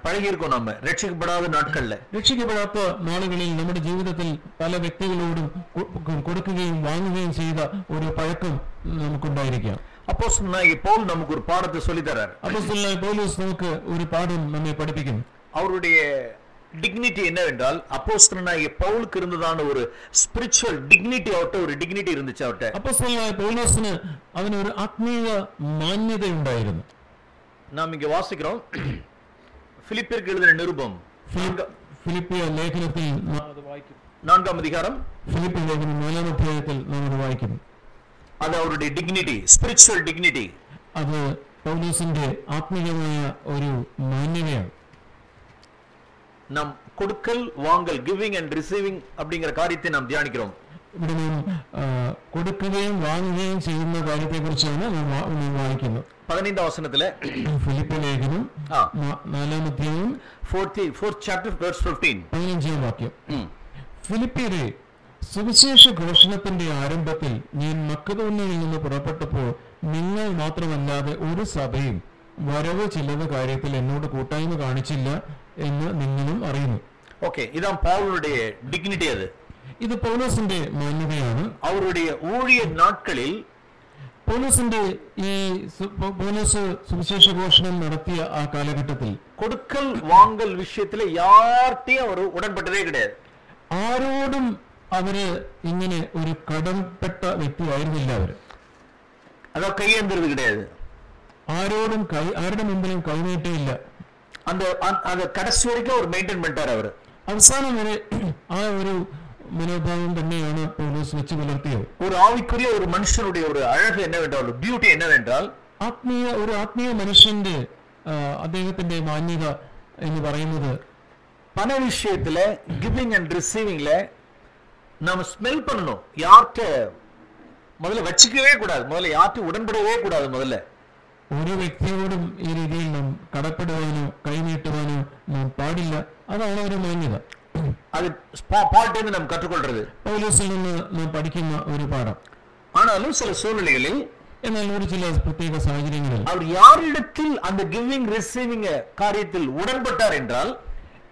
S1: பழகி இருக்கோம் நம்ம ரட்சிக்கப்படாத நாட்கள்ல
S3: രക്ഷിക്കപ്പെടാത്ത നാളുകളിൽ നമ്മുടെ ജീവിതത്തിൽ പല വ്യക്തികളോടും കൊ- കൊ- കൊടുക്കുകയും വാങ്ങുകയും ചെയ്ത ഒരു പഴക്കം നമുക്കുണ്ടായിരിക്കാം
S1: அப்போ பவுல் நமக்கு ஒரு பாடத்தை சொல்லி தர்றார்
S3: അപ്പോസ്തലനായ പൗലോസ് നമുക്ക് ഒരു പാഠം നമ്മെ പഠിപ്പിക്കുന്നു
S1: அவருடைய டிக்னிட்டி என்னவென்றால் அப்போஸ்தலனாகிய பவுலுக்கு இருந்ததான ஒரு ஸ்பிரிச்சுவல் டிக்னிட்டி அவர்கிட்ட ஒரு டிக்னிட்டி இருந்துச்சு அவர்கிட்ட
S3: അപ്പോസ്തലനായ പൗലോസിന് അവനൊരു ആത്മീയ മാന്യതയുണ്ടായിരുന്നു
S1: நாம் இங்க வாசிக்கிறோம் பிலிப்பியருக்கு எழுதின நிருபம்
S3: ഫിലിപ്പ് ഫിലിപ്പിയ ലേഖനത്തിൽ നാം അത് വായിക്കും
S1: நான்காம் அதிகாரம்
S3: ഫിലിപ്പ് ലേഖനം നാലാം അധ്യായത്തിൽ നാം അത് വായിക്കുന്നു
S1: அது அவருடைய டிக்னிட்டி ஸ்பிரிச்சுவல் டிக்னிட்டி
S3: അത് പൗലോസിന്റെ ആത്മീയമായ ഒരു മാന്യതയാണ്
S1: நாம் கொடுக்கல் வாங்கல் கிவிங் அண்ட் ரிசீவிங் அப்படிங்கிற காரியத்தை நாம் தியானிக்கிறோம்
S3: ഇവിടെ നാം ആ, കൊടുക്കുകയും വാങ്ങുകയും ചെയ്യുന്ന കാര്യത്തെക്കുറിച്ചാണ് നാം വാ- നാം വായിക്കുന്നത്
S1: பதினைந்தாம் வசனத்துல
S3: ഫിലിപ്പ് ലേഖനം
S1: ആ.
S3: നാ- നാലാം അധ്യായം
S1: ஃபோர்த்தி ஃபோர்த் சாப்டர் verse 15
S3: പതിനഞ്ചാം വാക്യം
S1: ம்.
S3: ഫിലിപ്പിയരെ സുവിശേഷ ഘോഷണത്തിന്റെ ആരംഭത്തിൽ ഞാൻ മക്കതോന്നിയിൽ നിന്ന് പുറപ്പെട്ടപ്പോൾ നിങ്ങൾ മാത്രമല്ലാതെ ഒരു സഭയും വരവ് ചിലവ് കാര്യത്തിൽ എന്നോട് കൂട്ടായ്മ കാണിച്ചില്ല എന്ന് നിങ്ങളും അറിയുന്നു
S1: ഓക്കെ ഇതാണ് പൗളുടെ ഡിഗ്നിറ്റി അത്
S3: ഇത് പൗലോസിന്റെ മാന്യതയാണ്
S1: അവരുടെ ഊഴിയ നാട്കളിൽ
S3: പോലീസിന്റെ ഈ പോലീസ് സുവിശേഷ ഘോഷണം നടത്തിയ ആ കാലഘട്ടത്തിൽ
S1: കൊടുക്കൽ വാങ്ങൽ വിഷയത്തിലെ യാർട്ടെയും അവർ ഉടൻപെട്ടതേ കിടയാത്
S3: ആരോടും അവര് ഇങ്ങനെ ഒരു കടംപെട്ട വ്യക്തിയായിരുന്നില്ല അവര്
S1: അതോ കൈയേന്തരുത് കിടയാത്
S3: ആരോടും കൈ ആരുടെ മുമ്പിലും കൈനീട്ടയില്ല
S1: அந்த அந்த- அந்த கடைசி வரைக்கும் அவர் மெயின்டைன் பண்ணிட்டார் அவர்
S3: അവസാനം വരെ ആ ഒരു മനോഭാവം തന്നെയാണ് പൗലോസ് വെച്ച് പുലർത്തിയത്
S1: ஒரு ஆவிக்குரிய ஒரு மனுஷனுடைய ஒரு அழகு என்னவென்றால் பியூட்டி என்னவென்றால்
S3: ആത്മീയ ഒരു ആത്മീയ മനുഷ്യന്റെ ആ, അദ്ദേഹത്തിന്റെ മാന്യത എന്ന് പറയുന്നത്
S1: பண விஷயத்துல கிவிங் அண்ட் ரிசீவிங்ல நாம ஸ்மெல் பண்ணணும் யார்கிட்ட முதல்ல வச்சுக்கவே கூடாது முதல்ல யார்கிட்ட உடன்படவே கூடாது முதல்ல
S3: ഓരോ വ്യക്തിയോടും ഈ രീതിയിൽ നാം കടപ്പെടുവാനോ കൈനീട്ടുവാനോ നാം പാടില്ല അതാണ് ഒരു മാന്യത
S1: அது பா- பாட்டுன்னு நம்ம கற்றுக்கொள்றது
S3: പൗലോസിൽ നിന്ന് നാം പഠിക്കുന്ന ഒരു പാഠം
S1: ஆனாலும் சில சூழ்நிலைகளில்
S3: എന്നാൽ ഒരു ചില പ്രത്യേക സാഹചര്യങ്ങളിൽ
S1: அவர் யாரிடத்தில் அந்த கிவிங் ரிசீவிங் காரியத்தில் உடன்பட்டார் என்றால்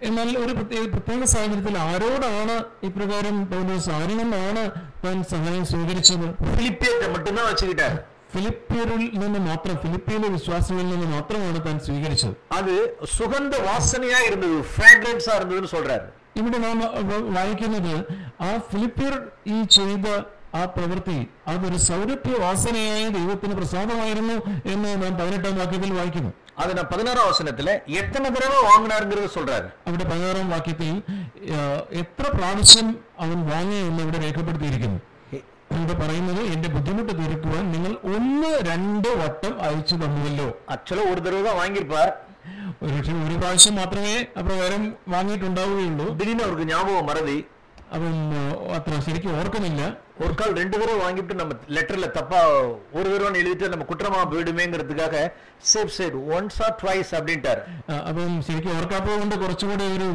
S3: എന്നാൽ ഒരു പ്രത്യേക പ്രത്യേക സാഹചര്യത്തിൽ ആരോടാണ് ഇപ്രകാരം പൗലോസ് ആരിൽ നിന്നാണ് താൻ സഹായം സ്വീകരിച്ചത്
S1: பிலிப்பியத்தை மட்டும்தான் வச்சுக்கிட்டார்
S3: ഫിലിപ്പിയരിൽ നിന്ന് മാത്രം ഫിലിപ്പിയിലെ വിശ്വാസികളിൽ നിന്ന് മാത്രമാണ് താൻ സ്വീകരിച്ചത്
S1: அது சுகந்த வாசனையா இருந்தது ஃபிராக்ரன்ஸா இருந்ததுன்னு சொல்றாரு
S3: ഇവിടെ നാം വ- വായിക്കുന്നത് ആ ഫിലിപ്പിയർ ഈ ചെയ്ത ആ പ്രവൃത്തി അതൊരു സൗരഭ്യ വാസനയായ ദൈവത്തിന് പ്രസാദമായിരുന്നു എന്ന് നാം പതിനെട്ടാം വാക്യത്തിൽ വായിക്കുന്നു
S1: அது நான் பதினாறாம் வசனத்துல எத்தனை தடவை வாங்கினாருங்கிறத சொல்றாரு
S3: അവിടെ പതിനാറാം വാക്യത്തിൽ ആ, എത്ര പ്രാവശ്യം അവൻ വാങ്ങി എന്ന് ഇവിടെ രേഖപ്പെടുത്തിയിരിക്കുന്നു ഇവിടെ പറയുന്നത് എന്റെ ബുദ്ധിമുട്ട് തീർക്കുവാൻ നിങ്ങൾ ഒന്ന് രണ്ട് വട്ടം അയച്ചു തന്നുവല്ലോ
S1: ஆக்சுவலா ஒரு தடவை தான் வாங்கியிருப்பார்
S3: ഒരു പക്ഷേ ഒരു പ്രാവശ്യം മാത്രമേ അപ്രകാരം വാങ്ങിയിട്ടുണ്ടാവുകയുള്ളൂ
S1: திடீர்னு அவருக்கு ஞாபகம் மறதி
S3: അവൻ ആ, അത്ര ശരിക്കും ഓർക്കുന്നില്ല
S1: ஒரு கால் ரெண்டு தடவை வாங்கிட்டு நம்ம லெட்டர்ல தப்பா ஒரு தடவை எழுதிட்டு நம்ம குற்றமா போயிடுமேங்கிறதுக்காக safe side once or twice அப்படின்ட்டாரு
S3: ആ, അപ്പം ശരിക്കും ഓർക്കാത്തത് കൊണ്ട് കുറച്ചുകൂടി ഒരു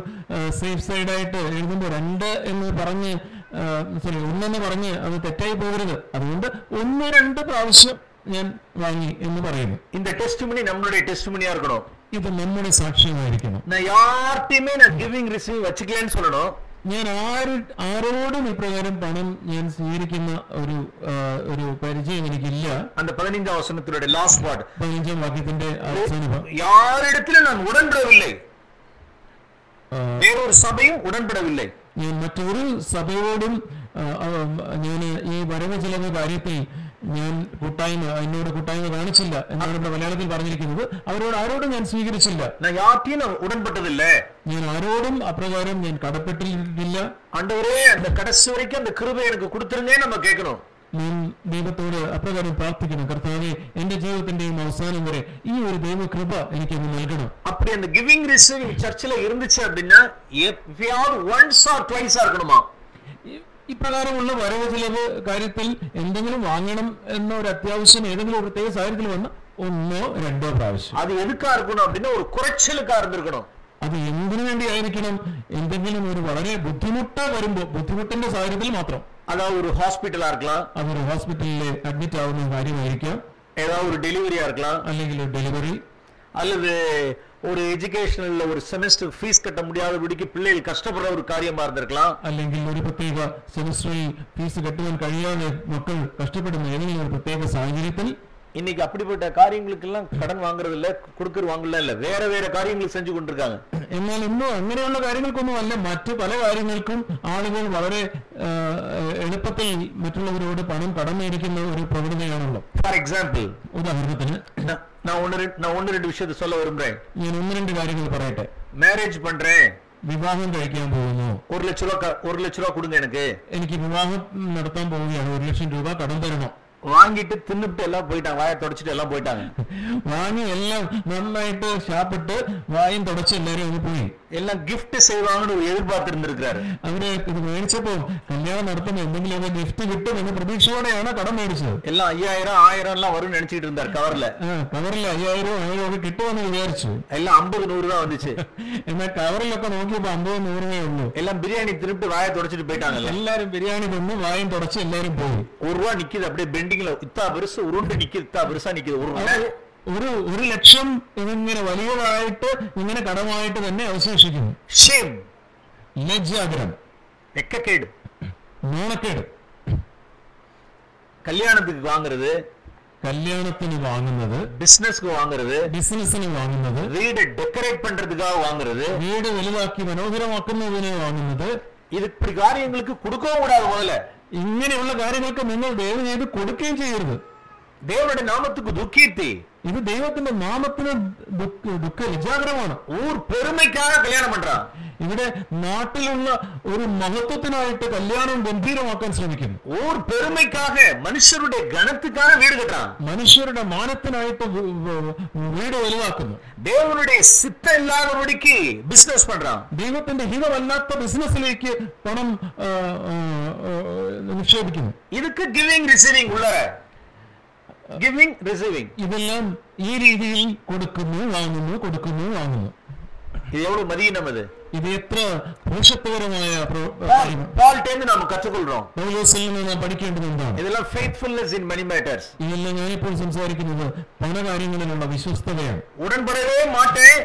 S3: സേഫ് സൈഡായിട്ട് എഴുതുമ്പോൾ രണ്ട് എന്ന് പറഞ്ഞ് സോറി ഒന്നെന്ന് പറഞ്ഞ് അത് തെറ്റായി പോകരുത് അതുകൊണ്ട് ഒന്ന് രണ്ട് പ്രാവശ്യം ഞാൻ വാങ്ങി എന്ന് പറയുന്നു
S1: இந்த டெஸ்ட் மணி நம்மளுடைய டெஸ்ட் மணியா இருக்கணும்
S3: ഇത് നമ്മുടെ സാക്ഷ്യമായിരിക്കണം
S1: நான் யார்கிட்டயுமே நான் கிவிங் ரிசீவ் வச்சுக்கலன்னு சொல்லணும்
S3: ഞാൻ ആര് ആരോടും ഇപ്രകാരം പണം ഞാൻ സ്വീകരിക്കുന്ന ഒരു ആ, ഒരു പരിചയം എനിക്കില്ല
S1: அந்த பதினைஞ்சாம் வசனத்தினுடைய லாஸ்ட் பார்ட்
S3: പതിനഞ്ചാം വാക്യത്തിന്റെ അവസാന ഭാഗം.
S1: யாரிடத்திலும் நான் உடன்படவில்லை
S3: ആ,
S1: வேறொரு சபையும் உடன்படவில்லை
S3: ഞാൻ മറ്റൊരു സഭയോടും ഞാൻ ഈ വരവ് ചിലവ് കാര്യത്തിൽ ഞാൻ കൂട്ടായ്മ എന്നോട് കൂട്ടായ്മ കാണിച്ചില്ല എന്നാണ് ഇവിടെ മലയാളത്തിൽ പറഞ്ഞിരിക്കുന്നത് അവരോട് ആരോടും ഞാൻ സ്വീകരിച്ചില്ല
S1: ഉടൻപെട്ടതില്ല
S3: ഞാൻ ആരോടും അപ്രകാരം ഞാൻ കടപ്പെട്ടിട്ടില്ല
S1: അണ്ടവരേ കടസ് വരയ്ക്കും കിരുപ എനിക്ക് കൊടുത്തിരുന്നേ നമ്മ കേൾക്കണോ
S3: ഞാൻ ദൈവത്തോട് അപ്രകാരം പ്രാർത്ഥിക്കണം കർത്താവെ എന്റെ ജീവിതത്തിന്റെയും അവസാനം വരെ ഈ ഒരു ദൈവകൃപ എനിക്കൊന്ന് നൽകണം
S1: அப்படி அந்த கிவிங் ரிசீவிங் சர்ச்சில் இருந்துச்சு அப்படின்னா எப்பயாவது ஒன்ஸ் ஆர் ட்வைஸா இருக்கணுமா
S3: ഈ- ഇപ്രകാരമുള്ള വരവ് ചിലവ് കാര്യത്തിൽ എന്തെങ്കിലും വാങ്ങണം എന്ന ഒരു അത്യാവശ്യം ഏതെങ്കിലും ഒരു പ്രത്യേക സാഹചര്യത്തിൽ വന്ന ഒന്നോ രണ്ടോ പ്രാവശ്യം
S1: அது எதுக்கா இருக்கணும் அப்படின்னா ஒரு குறைச்சலுக்கா இருந்திருக்கணும்
S3: അത് എന്തിനു വേണ്ടിയായിരിക്കണം എന്തെങ്കിലും ഒരു വളരെ ബുദ്ധിമുട്ട് വരുമ്പോൾ ബുദ്ധിമുട്ടിന്റെ സാഹചര്യത്തിൽ മാത്രം
S1: அதாவது ஒரு ஹாஸ்பிட்டலா இருக்கலாம்
S3: അതൊരു ഹോസ്പിറ്റലിൽ അഡ്മിറ്റ് ആവുന്ന കാര്യമായിരിക്കാം
S1: ஏதாவது ஒரு டெலிவரியா இருக்கலாம்
S3: അല്ലെങ്കിൽ ഒരു ഡെലിവറി
S1: அல்லது ஒரு எஜுகேஷனல்ல ஒரு செமஸ்டர் ஃபீஸ் கட்ட முடியாதபடிக்கு பிள்ளைகள் கஷ்டப்படுற ஒரு காரியமா இருந்திருக்கலாம்
S3: അല്ലെങ്കിൽ ഒരു പ്രത്യേക സെമിസ്റ്ററിൽ ഫീസ് കെട്ടുവാൻ കഴിയാതെ മക്കൾ കഷ്ടപ്പെടുന്ന ഏതെങ്കിലും ഒരു പ്രത്യേക സാഹചര്യത്തിൽ
S1: இன்னைக்கு அப்படிப்பட்ட காரியங்களுக்கெல்லாம் கடன் வாங்குறது இல்ல கொடுக்கறது வாங்கல இல்ல வேற வேற காரியங்கள் செஞ்சு கொண்டிருக்காங்க
S3: എന്നാൽ ഇന്ന് അങ്ങനെയുള്ള കാര്യങ്ങൾക്കൊന്നും അല്ല മറ്റ് പല കാര്യങ്ങൾക്കും ആളുകൾ വളരെ ആ, എളുപ്പത്തിൽ മറ്റുള്ളവരോട് പണം കടം മേടിക്കുന്ന ഒരു പ്രവണതയാണുള്ളത്
S1: ஃபார் எக்ஸாம்பிள்
S3: ഉദാഹരണത്തിന്
S1: நான் ஒன்னு ரெண்டு- நான் ஒன்னு ரெண்டு விஷயத்த சொல்ல விரும்புறேன்
S3: ഞാൻ ഒന്ന് രണ്ട് കാര്യങ്ങൾ പറയട്ടെ
S1: மேரேஜ் பண்றேன்
S3: വിവാഹം കഴിക്കാൻ പോകുന്നു
S1: ஒரு லட்ச ரூபா க- ஒரு லட்ச ரூபா கொடுங்க எனக்கு
S3: എനിക്ക് വിവാഹം നടത്താൻ പോവുകയാണ് ഒരു ലക്ഷം രൂപ കടം തരണം
S1: வாங்கிட்டு தின்னுட்டு எல்லாம் போயிட்டாங்க வாயை தொடச்சிட்டு எல்லாம் போயிட்டாங்க
S3: വാങ്ങി എല്ലാം നന്നായിട്ട് ഷാപ്പിട്ട് വായും തുടച്ച് എല്ലാവരും അങ്ങ് പോയി
S1: எல்லாம் gift செய்வாங்கன்னு ஒரு எதிர்பார்த்து இருந்திருக்கிறாரு
S3: അവര് ഇത് മേടിച്ചപ്പോ കല്യാണം നടത്തുമ്പോ എന്തെങ്കിലുമൊക്കെ ഗിഫ്റ്റ് കിട്ടും എന്ന പ്രതീക്ഷയോടെയാണ് കടം മേടിച്ചത്
S1: எல்லாம் ஐயாயிரம் ஆயிரம் எல்லாம் வரும்னு நினைச்சிட்டு இருந்தார் கவர்ல
S3: ആ കവറിൽ അയ്യായിരം ആയിരം ഒക്കെ കിട്ടുമെന്ന് വിചാരിച്ചു
S1: எல்லாம் ஐம்பது நூறு தான் வந்துச்சு
S3: എന്നാൽ കവറിലൊക്കെ നോക്കിയപ്പോ അമ്പത് നൂറേ ഉള്ളൂ
S1: எல்லாம் பிரியாணி திருப்பிட்டு வாயை தொடச்சிட்டு போயிட்டாங்கல்ல
S3: എല്ലാരും ബിരിയാണി തിന്ന് വായും തുടച്ച് എല്ലാരും പോയി
S1: ஒரு ரூபா நிக்குது அப்படியே பெண்டிங்ல இத்தா பெருசு உருண்டு நிக்குது இத்தா பெருசா நிக்குது ஒரு ரூபா
S3: അത് ഒരു ഒരു ലക്ഷം ഇതിങ്ങനെ വലിയതായിട്ട് ഇങ്ങനെ കടമായിട്ട് തന്നെ അവശേഷിക്കുന്നു
S1: ஷேம்
S3: ലജ്ജാഗ്രഹം
S1: வெக்கக்கேடு
S3: നാണക്കേട്
S1: கல்யாணத்துக்கு வாங்குறது
S3: കല്യാണത്തിന് വാങ്ങുന്നത്
S1: பிசினஸ்க்கு வாங்குறது
S3: ബിസിനസ്സിന് വാങ്ങുന്നത്
S1: வீடை டெக்கரேட் பண்றதுக்காக வாங்குறது
S3: വീട് വലുതാക്കി മനോഹരമാക്കുന്നതിന് വാങ്ങുന്നത്
S1: இது இப்படி காரியங்களுக்கு கொடுக்கவும் கூடாது முதல்ல
S3: ഇങ്ങനെയുള്ള കാര്യങ്ങൾക്ക് നിങ്ങൾ ദയവ് ചെയ്ത് കൊടുക്കുകയും ചെയ്യരുത്.
S1: தேவனுடைய நாமத்துக்கு துக்கீர்த்தி
S3: ഇത് ദൈവത്തിന്റെ നാമത്തിന് ദുഃഖ ദുഃഖ ലജാകരമാണ്
S1: ஊர் பெருமைக்காக கல்யாணம் பண்றான்
S3: ഇവിടെ നാട്ടിലുള്ള ഒരു മഹത്വത്തിനായിട്ട് കല്യാണം ഗംഭീരമാക്കാൻ ശ്രമിക്കുന്നു
S1: ஊர் பெருமைக்காக மனுஷருடைய கணத்துக்காக வீடு கட்டுறான்
S3: മനുഷ്യരുടെ മാനത്തിനായിട്ട് വ- വ- വീട് വലുതാക്കുന്നു
S1: தேவனுடைய சித்தம் இல்லாதபடிக்கு பிசினஸ் பண்றான்
S3: ദൈവത്തിന്റെ ഹിതമല്ലാത്ത ബിസിനസ്സിലേക്ക് പണം ആ, ആ, ആ, നിക്ഷേപിക്കുന്നു
S1: இதுக்கு கிவிங் ரிசீவிங் உள்ள கிவிங் ரிசீவிங்
S3: ഇതെല്ലാം ഈ രീതിയിൽ കൊടുക്കുന്നു വാങ്ങുന്നു കൊടുക്കുന്നു വാങ്ങുന്നു
S1: இது எவ்வளவு மதியம் இது
S3: ഇത് എത്ര ഭൂഷത്വകരമായ പ്ര- കാര്യമാണ്.
S1: பால்டேந்து நாம கற்றுக்கொள்றோம்
S3: പൗലോസിൽ നിന്ന് നാം പഠിക്കേണ്ടത് എന്താണ്
S1: இதெல்லாம் ஃபெய்த்ஃபுல்னஸ் இன் மணி மேட்டர்ஸ்
S3: ഇതെല്ലാം ഞാനിപ്പോൾ സംസാരിക്കുന്നത് പല കാര്യങ്ങളിലുള്ള വിശ്വസ്തതയാണ്
S1: உடன்படவே மாட்டேன்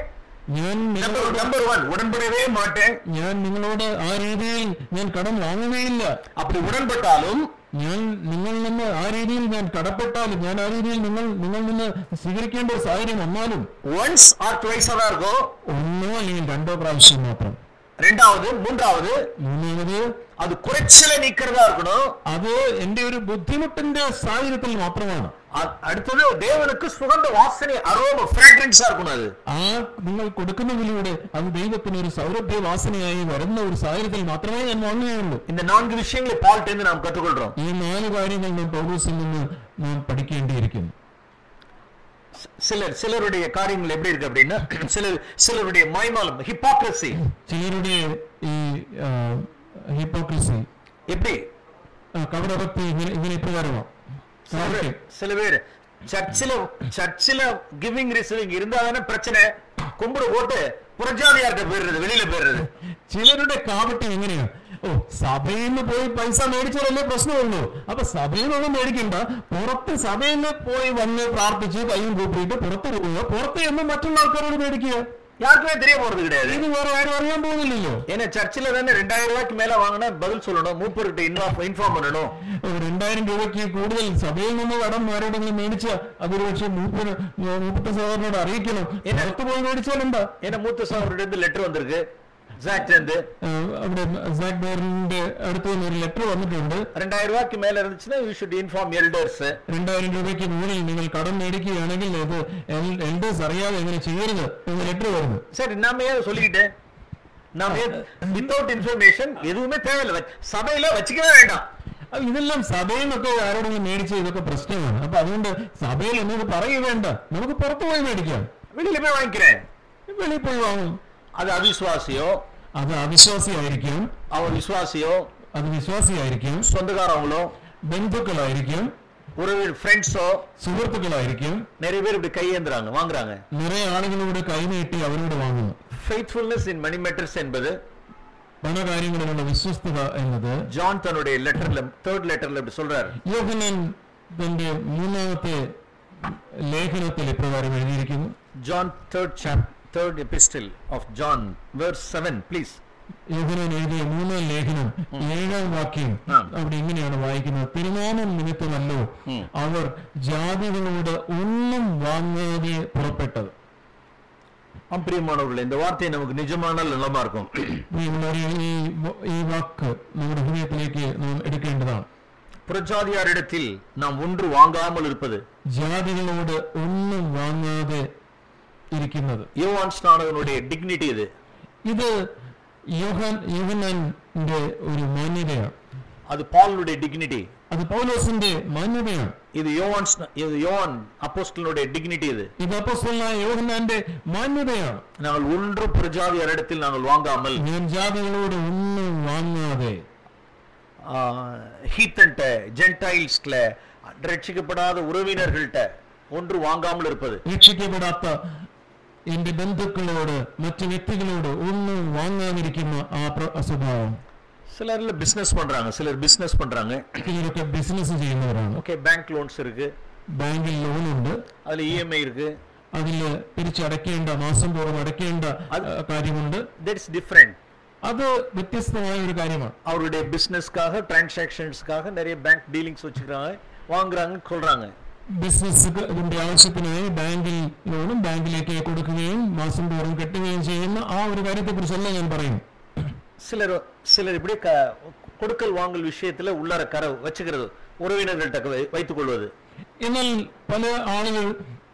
S3: ഞാൻ
S1: நம்பர்
S3: നിങ്ങളോട്
S1: நம்பர் ஒன் உடன்படவே மாட்டேன்
S3: ഞാൻ നിങ്ങളോട് ആ രീതിയിൽ ഞാൻ കടം വാങ്ങുകയില്ല
S1: அப்படி உடன்பட்டாலும்
S3: ഞാൻ നിങ്ങളിൽ നിന്ന് ആ രീതിയിൽ ഞാൻ കടപ്പെട്ടാലും ഞാൻ ആ രീതിയിൽ നിങ്ങൾ നിങ്ങളിൽ നിന്ന് സ്വീകരിക്കേണ്ട ഒരു സാഹചര്യം വന്നാലും
S1: ஒன்ஸ் ஆர் ட்வைஸ் தான் இருக்கும்
S3: ഒന്നോ അല്ലെങ്കിൽ രണ്ടോ പ്രാവശ്യം മാത്രം
S1: ரெண்டாவது மூன்றாவது
S3: മൂന്നാമത്
S1: அது குறைச்சலை நீக்கிறதா இருக்கணும்
S3: അത് എന്റെ ഒരു ബുദ്ധിമുട്ടിന്റെ സാഹചര്യത്തിൽ മാത്രമാണ്
S1: அ- അടുത്തത് ദേവനുക്ക് സുഗന്ധ വാസന അറോമ ഫ്രാഗ്രൻസ് ആക്കണം അത്
S3: ആ നിങ്ങൾ കൊടുക്കുന്നതിലൂടെ അത് ദൈവത്തിന് ഒരു സൗരഭ്യ വാസനയായി വരുന്ന ഒരു സാഹചര്യത്തിൽ മാത്രമേ ഞാൻ വാങ്ങുകയുള്ളൂ
S1: ഇന്ന നാല് വിഷയങ്ങളെ പാൾട്ട് എന്ന് നാം കട്ടുകൊള്ളണം
S3: ഈ നാല് കാര്യങ്ങൾ നാം പൗരസിൽ നിന്ന് നാം പഠിക്കേണ്ടിയിരിക്കുന്നു
S1: சிலர் சிலருடைய காரியங்கள் எப்படி இருக்கு அப்படின்னா சிலர் சிலருடைய மைமாலம் ஹிப்போக்ரசி
S3: சிலருடைய ஹிப்போக்ரசி
S1: எப்படி
S3: கவரவத்தி இவனை இப்படி வருவோம்
S1: சில- சில பேர் சர்ச்சில் சர்ச்சில் கிவிங் ரிசீவிங் இருந்தா தானே பிரச்சனை கும்பிடு போட்டு புறஜாதியார்கிட்ட போயிடுறது வெளியில போயிடுறது
S3: ചിലരുടെ കാവട്യം എങ്ങനെയാ ഓ സഭയിൽ നിന്ന് പോയി പൈസ മേടിച്ചാലല്ലേ പ്രശ്നമുള്ളൂ അപ്പൊ സഭയിൽ നിന്നും മേടിക്കണ്ട പുറത്ത് സഭയിൽ നിന്ന് പോയി വന്ന് പ്രാർത്ഥിച്ച് കൈയും കൂപ്പിയിട്ട് പുറത്ത് പോവുക പുറത്ത് എന്ന് മറ്റുള്ള ആൾക്കാരോട് മേടിക്കുക
S1: யாருக்குமே தெரிய போறது கிடையாது
S3: ഇത് വേറെ ആരും അറിയാൻ പോകുന്നില്ലല്ലോ
S1: ஏன்னா சர்ச்சில் தானே ரெண்டாயிரம் ரூபாய்க்கு மேல வாங்கினா பதில் சொல்லணும் மூப்பர்கிட்ட இன்ஃபார்ம் இன்ஃபார்ம் பண்ணணும்
S3: ഓ, രണ്ടായിരം രൂപയ്ക്ക് കൂടുതൽ സഭയിൽ നിന്ന് കടം ആരോടെങ്കിലും മേടിച്ച അതൊരു പക്ഷേ മൂപ്പര് മൂപ്പത്തെ സഹോദരനോട് അറിയിക്കണം പുറത്ത് പോയി മേടിച്ചാലെന്താ
S1: ஏன்னா மூத்த சகோதரர்கிட்ட இருந்து லெட்டர் வந்திருக்கு ஜாக்ட் இருந்து
S3: ആ, അവിടെ സാക് ബോറിന്റെ അടുത്ത് നിന്ന് ഒരു ലെറ്റർ വന്നിട്ടുണ്ട്
S1: ரெண்டாயிரம் ரூபாய்க்கு மேல இருந்துச்சுன்னா யூ ஷுட் இன்ஃபார்ம் எல்டர்ஸ்
S3: രണ്ടായിരം രൂപയ്ക്ക് മുകളിൽ നിങ്ങൾ കടം മേടിക്കുകയാണെങ്കിൽ അത് എൽഡേഴ്സ് അറിയാതെ എങ്ങനെ ചെയ്യരുത് എന്ന് ലെറ്റർ വരുന്നു
S1: சரி நாம ஏன் சொல்லிக்கிட்டேன் நாம வித்தவுட் இன்ஃபர்மேஷன் எதுவுமே தேவையில்லை சபையில வச்சுக்கவே வேண்டாம்
S3: അപ്പൊ ഇതെല്ലാം സഭയിൽ നിന്നൊക്കെ ആരോടെങ്കിലും മേടിച്ച ഇതൊക്കെ പ്രശ്നമാണ് അപ്പൊ അതുകൊണ്ട് സഭയിൽ എന്നൊക്കെ പറയുക വേണ്ട നമുക്ക് പുറത്തു പോയി മേടിക്കാം
S1: வெளியில போய் வாங்கிக்கிறேன்
S3: വെളിയിൽ പോയി വാങ്ങും
S1: அது அவிசுவாசியோ
S3: അത് അവിശ്വാസിയായിരിക്കാം
S1: அவன் വിശ്വാസിയോ
S3: അത് വിശ്വാസിയായിരിക്കാം
S1: சொந்தக்காரவங்களோ
S3: ബന്ധുക്കളായിരിക്കാം
S1: உறவு ஃப்ரெண்ட்ஸோ
S3: സുഹൃത്തുക്കളായിരിക്കാം
S1: நிறைய பேர் இப்படி கையேந்துறாங்க வாங்குறாங்க
S3: നിറയെ ആളുകളോട് കൈനീട്ടി അവരോട് വാങ്ങുന്നു
S1: ஃபெய்த்ஃபுல்னஸ் இன் மணி மேட்டர்ஸ் என்பது
S3: പണകാര്യങ്ങളിലുള്ള വിശ്വസ്തത എന്നത്
S1: ஜான் தன்னுடைய லெட்டர்ல தேர்ட் லெட்டர்ல இப்படி சொல்றாரு
S3: യോഹനാൻ തന്റെ മൂന്നാമത്തെ ലേഖനത്തിൽ ഇപ്രകാരം എഴുതിയിരിക്കുന്നു
S1: ஜான் தேர்ட் சாப் Third epistle of John verse seven please
S3: യോഹനാൻ എഴുതിയ മൂന്നാം ലേഖനം ഏഴാം വാക്യം
S1: ആ.
S3: അവിടെ ഇങ്ങനെയാണ് വായിക്കുന്നത് തിരുനാമം നിമിത്തമല്ലോ
S1: ഉം.
S3: അവർ ജാതികളോട് ഒന്നും വാങ്ങാതെ പുറപ്പെട്ടത്
S1: பிரியமானவர்களே இந்த வார்த்தை நமக்கு நிஜமானால் நலமா இருக்கும்
S3: പ്രിയമുള്ളവരെ, ഈ വ- ഈ വാക്ക് നമ്മുടെ ഹൃദയത്തിലേക്ക് നാം എടുക്കേണ്ടതാണ്
S1: புறஜாதியாரிடத்தில் நாம் ஒன்று வாங்காமல் இருப்பது
S3: ജാതികളോട് ഒന്നും വാങ്ങാതെ ഇരിക്കുന്നത്
S1: யோவான் ஸ்நானகனுடைய டிக்னிட்டி இது
S3: ഇത് യോഹാൻ യോഹന്നാന്റെ ഒരു മാന്യതയാണ്
S1: அது பாலுடைய டிக்னிட்டி
S3: അത് പൗലോസിന്റെ മാന്യതയാണ്
S1: இது யோவான் ஸ்நா- இது யோவான் அப்போஸ்தலனுடைய டிக்னிட்டி இது
S3: ഇത് അപ്പോസ്തലനായ യോഹന്നാന്റെ മാന്യതയാണ്
S1: நாங்கள் ஒன்று புறஜாதியாரிடத்தில் நாங்கள் வாங்காமல்
S3: ഞാൻ ജാതികളോട് ഒന്നും വാങ്ങാതെ
S1: ஹீத்தன்ட்ட ஜென்டைல்ஸ்ல ரட்சிக்கப்படாத உறவினர்கள்ட்ட ஒன்று வாங்காமல் இருப்பது
S3: രക്ഷിക്കപ്പെടാത്ത എന്റെ ബന്ധുക്കളോട് മറ്റു വ്യക്തികളോട് ഒന്നും വാങ്ങാതിരിക്കുന്ന ആ പ്ര- സ്വഭാവം
S1: சிலர்ல பிசினஸ் பண்றாங்க சிலர் பிசினஸ் பண்றாங்க
S3: ചിലരൊക്കെ ബിസിനസ് ചെയ്യുന്നവരാണ്
S1: ஓகே பேங்க் லோன்ஸ் இருக்கு
S3: ബാങ്കിൽ ലോണുണ്ട്
S1: அதுல இஎம்ஐ இருக்கு
S3: അതിൽ തിരിച്ചടയ്ക്കേണ്ട മാസം തോറും അടയ്ക്കേണ്ട
S1: അത്
S3: ആ, കാര്യമുണ്ട്
S1: தட்ஸ் டிஃப்ரெண்ட்
S3: അത് വ്യത്യസ്തമായ ഒരു കാര്യമാണ്
S1: அவருடைய பிசினஸ்க்காக டிரான்சாக்ஷன்ஸ்க்காக நிறைய பேங்க் டீலிங்ஸ் வச்சுக்கிறாங்க வாங்குறாங்க சொல்றாங்க
S3: ബിസിനസ് ഇതിന്റെ ആവശ്യത്തിനായി ബാങ്കിൽ ലോണും ബാങ്കിലേക്ക് കൊടുക്കുകയും മാസം തോറും കെട്ടുകയും ചെയ്യുന്ന ആ ഒരു കാര്യത്തെക്കുറിച്ചല്ല ഞാൻ പറയും
S1: சிலர் சிலர் இப்படி க- கொடுக்கல் வாங்கல் விஷயத்துல உள்ளார கரை வச்சுக்கிறது உறவினர்கள்ட்ட வை- வைத்துக் கொள்வது
S3: എന്നാൽ പല ആളുകൾ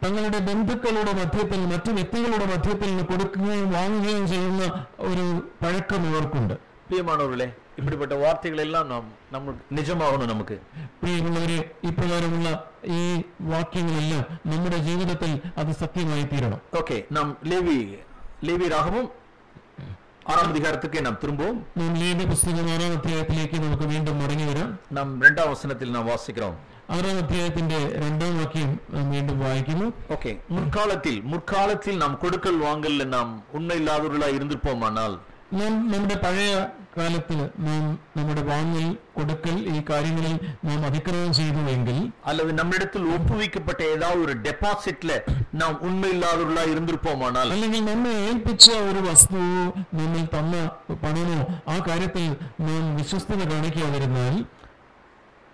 S3: തങ്ങളുടെ ബന്ധുക്കളുടെ മധ്യത്തിൽ മറ്റു വ്യക്തികളുടെ മധ്യത്തിൽ നിന്ന് കൊടുക്കുകയും വാങ്ങുകയും ചെയ്യുന്ന ഒരു പഴക്കം ഇവർക്കുണ്ട്
S1: பிரியமானவர்களே இப்படிப்பட்ட வார்த்தைகள் எல்லாம் நாம் நமக்கு நிஜமாகணும் நமக்கு
S3: പ്രിയമുള്ളവരെ ഇപ്രകാരമുള്ള ഈ വാക്യങ്ങളെല്ലാം നമ്മുടെ ജീവിതത്തിൽ അത് സത്യമായി തീരണം
S1: ஓகே நாம் லேவி லேவி ராகமும் ஆறாம் அதிகாரத்துக்கு நாம் திரும்பவும்
S3: നാം ലേഖ പുസ്തകം ആറാം അധ്യായത്തിലേക്ക് നമുക്ക് വീണ്ടും മടങ്ങി വരാം
S1: நாம் இரண்டாம் வசனத்தில் நாம் வாசிக்கிறோம்
S3: ആറാം അധ്യായത്തിന്റെ രണ്ടാം വാക്യം നാം വീണ്ടും വായിക്കുന്നു
S1: ஓகே முற்காலத்தில் முற்காலத்தில் நாம் கொடுக்கல் வாங்கல்ல நாம் உண்மை இல்லாதவர்களா இருந்திருப்போமானால்
S3: നാം നമ്മുടെ പഴയ കാലത്ത് നാം നമ്മുടെ വാങ്ങൽ കൊടുക്കൽ ഈ കാര്യങ്ങളിൽ നാം അതിക്രമം ചെയ്തുവെങ്കിൽ
S1: அல்லது நம்மிடத்தில் ஒப்புவிக்கப்பட்ட ஏதாவது ஒரு டெபாசிட்ல நாம் உண்மை இல்லாதவர்களா இருந்திருப்போமானால்
S3: അല്ലെങ്കിൽ നമ്മെ ഏൽപ്പിച്ച ഒരു വസ്തുവോ നമ്മൾ തന്ന പണമോ ആ കാര്യത്തിൽ നാം വിശ്വസ്തത കാണിക്കാതിരുന്നാൽ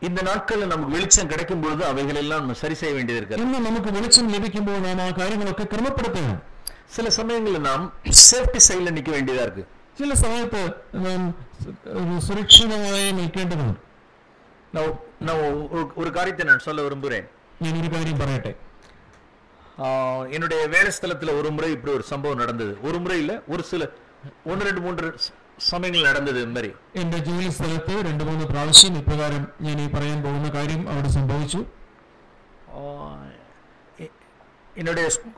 S1: இந்த நாட்கள்ல நமக்கு வெளிச்சம் கிடைக்கும் பொழுது அவைகள் எல்லாம் நம்ம சரி செய்ய வேண்டியது இருக்கு
S3: ഇന്ന് നമുക്ക് വെളിച്ചം ലഭിക്കുമ്പോൾ നാം ആ കാര്യങ്ങളൊക്കെ ക്രമപ്പെടുത്തണം
S1: சில சமயங்களில் நாம் சேஃப்டி சைட்ல நிக்க வேண்டியதா இருக்கு
S3: ചില സമയത്ത് നാം സു- ഒരു സുരക്ഷിതമായി നിൽക്കേണ്ടതുണ്ട്
S1: நான் நான் ஒரு- ஒரு காரியத்தை நான் சொல்ல விரும்புகிறேன்
S3: ഞാനൊരു കാര്യം പറയട്ടെ
S1: ஆஹ் என்னுடைய வேலை ஸ்தலத்துல ஒரு முறை இப்படி ஒரு சம்பவம் நடந்தது ஒரு முறை இல்ல ஒரு சில ஒன்று ரெண்டு மூன்று ச- சமயங்கள் நடந்தது இந்த மாதிரி
S3: എന്റെ ജോലി സ്ഥലത്ത് രണ്ടു മൂന്ന് പ്രാവശ്യം ഇപ്രകാരം ഞാൻ ഈ പറയാൻ പോകുന്ന കാര്യം അവിടെ സംഭവിച്ചു
S1: ஆஹ் எ- என்னுடைய ஸ்கூ-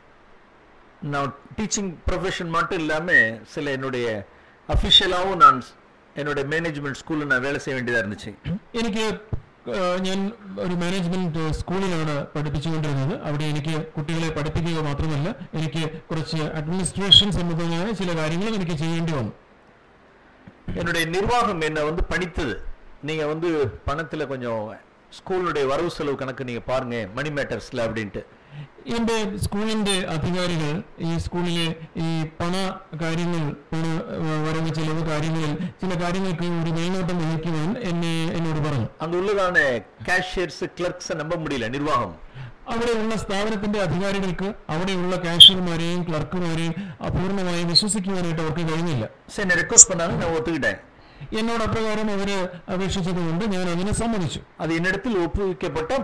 S1: நான் டீச்சிங் ப்ரொஃபஷன் மட்டும் இல்லாம சில என்னுடைய அஃபிஷியலாகவும் நான் ஸ்- என்னுடைய மேனேஜ்மெண்ட் ஸ்கூல்ல நான் வேலை செய்ய வேண்டியதா இருந்துச்சு
S3: എനിക്ക് ആ, ഞാൻ ഒരു മാനേജ്മെന്റ് സ്കൂളിലാണ് പഠിപ്പിച്ചുകൊണ്ടിരുന്നത് അവിടെ എനിക്ക് കുട്ടികളെ പഠിപ്പിക്കുക മാത്രമല്ല എനിക്ക് കുറച്ച് അഡ്മിനിസ്ട്രേഷൻ സംബന്ധമായ ചില കാര്യങ്ങളും എനിക്ക് ചെയ്യേണ്ടി വന്നു
S1: என்னுடைய நிர்வாகம் என்னை வந்து பணித்தது நீங்க வந்து பணத்துல கொஞ்சம் ஸ்கூலுடைய வரவு செலவு கணக்கு நீங்க பாருங்க மணி மேட்டர்ஸ்ல அப்படின்ட்டு
S3: എന്റെ സ്കൂളിന്റെ അധികാരികൾ ഈ സ്കൂളിലെ ഈ പണ കാര്യങ്ങൾ പണ വരവ് ചിലവ് കാര്യങ്ങളിൽ ചില കാര്യങ്ങൾക്ക് ഒരു മേൽനോട്ടം വഹിക്കുവാൻ എന്നെ എന്നോട് പറഞ്ഞു.
S1: അങ്ങുള്ളതാണ് കാഷ്യേഴ്സ് ക്ലർക്സ് നമ്പർ മുടിയില്ല? നിർവാഹം.
S3: അവിടെയുള്ള സ്ഥാപനത്തിന്റെ അധികാരികൾക്ക് അവിടെയുള്ള കാഷ്യർമാരെയും ക്ലർക്കുമാരെയും അപൂർണമായി വിശ്വസിക്കുവാനായിട്ട് അവർക്ക് കഴിഞ്ഞില്ല. എന്നോട് അപ്രകാരം അവർ അപേക്ഷിച്ചതുകൊണ്ട് ഞാൻ അതിനെ സമ്മതിച്ചു.
S1: അത് എന്നിടത്തിൽ ഒപ്പുവെക്കപ്പെട്ട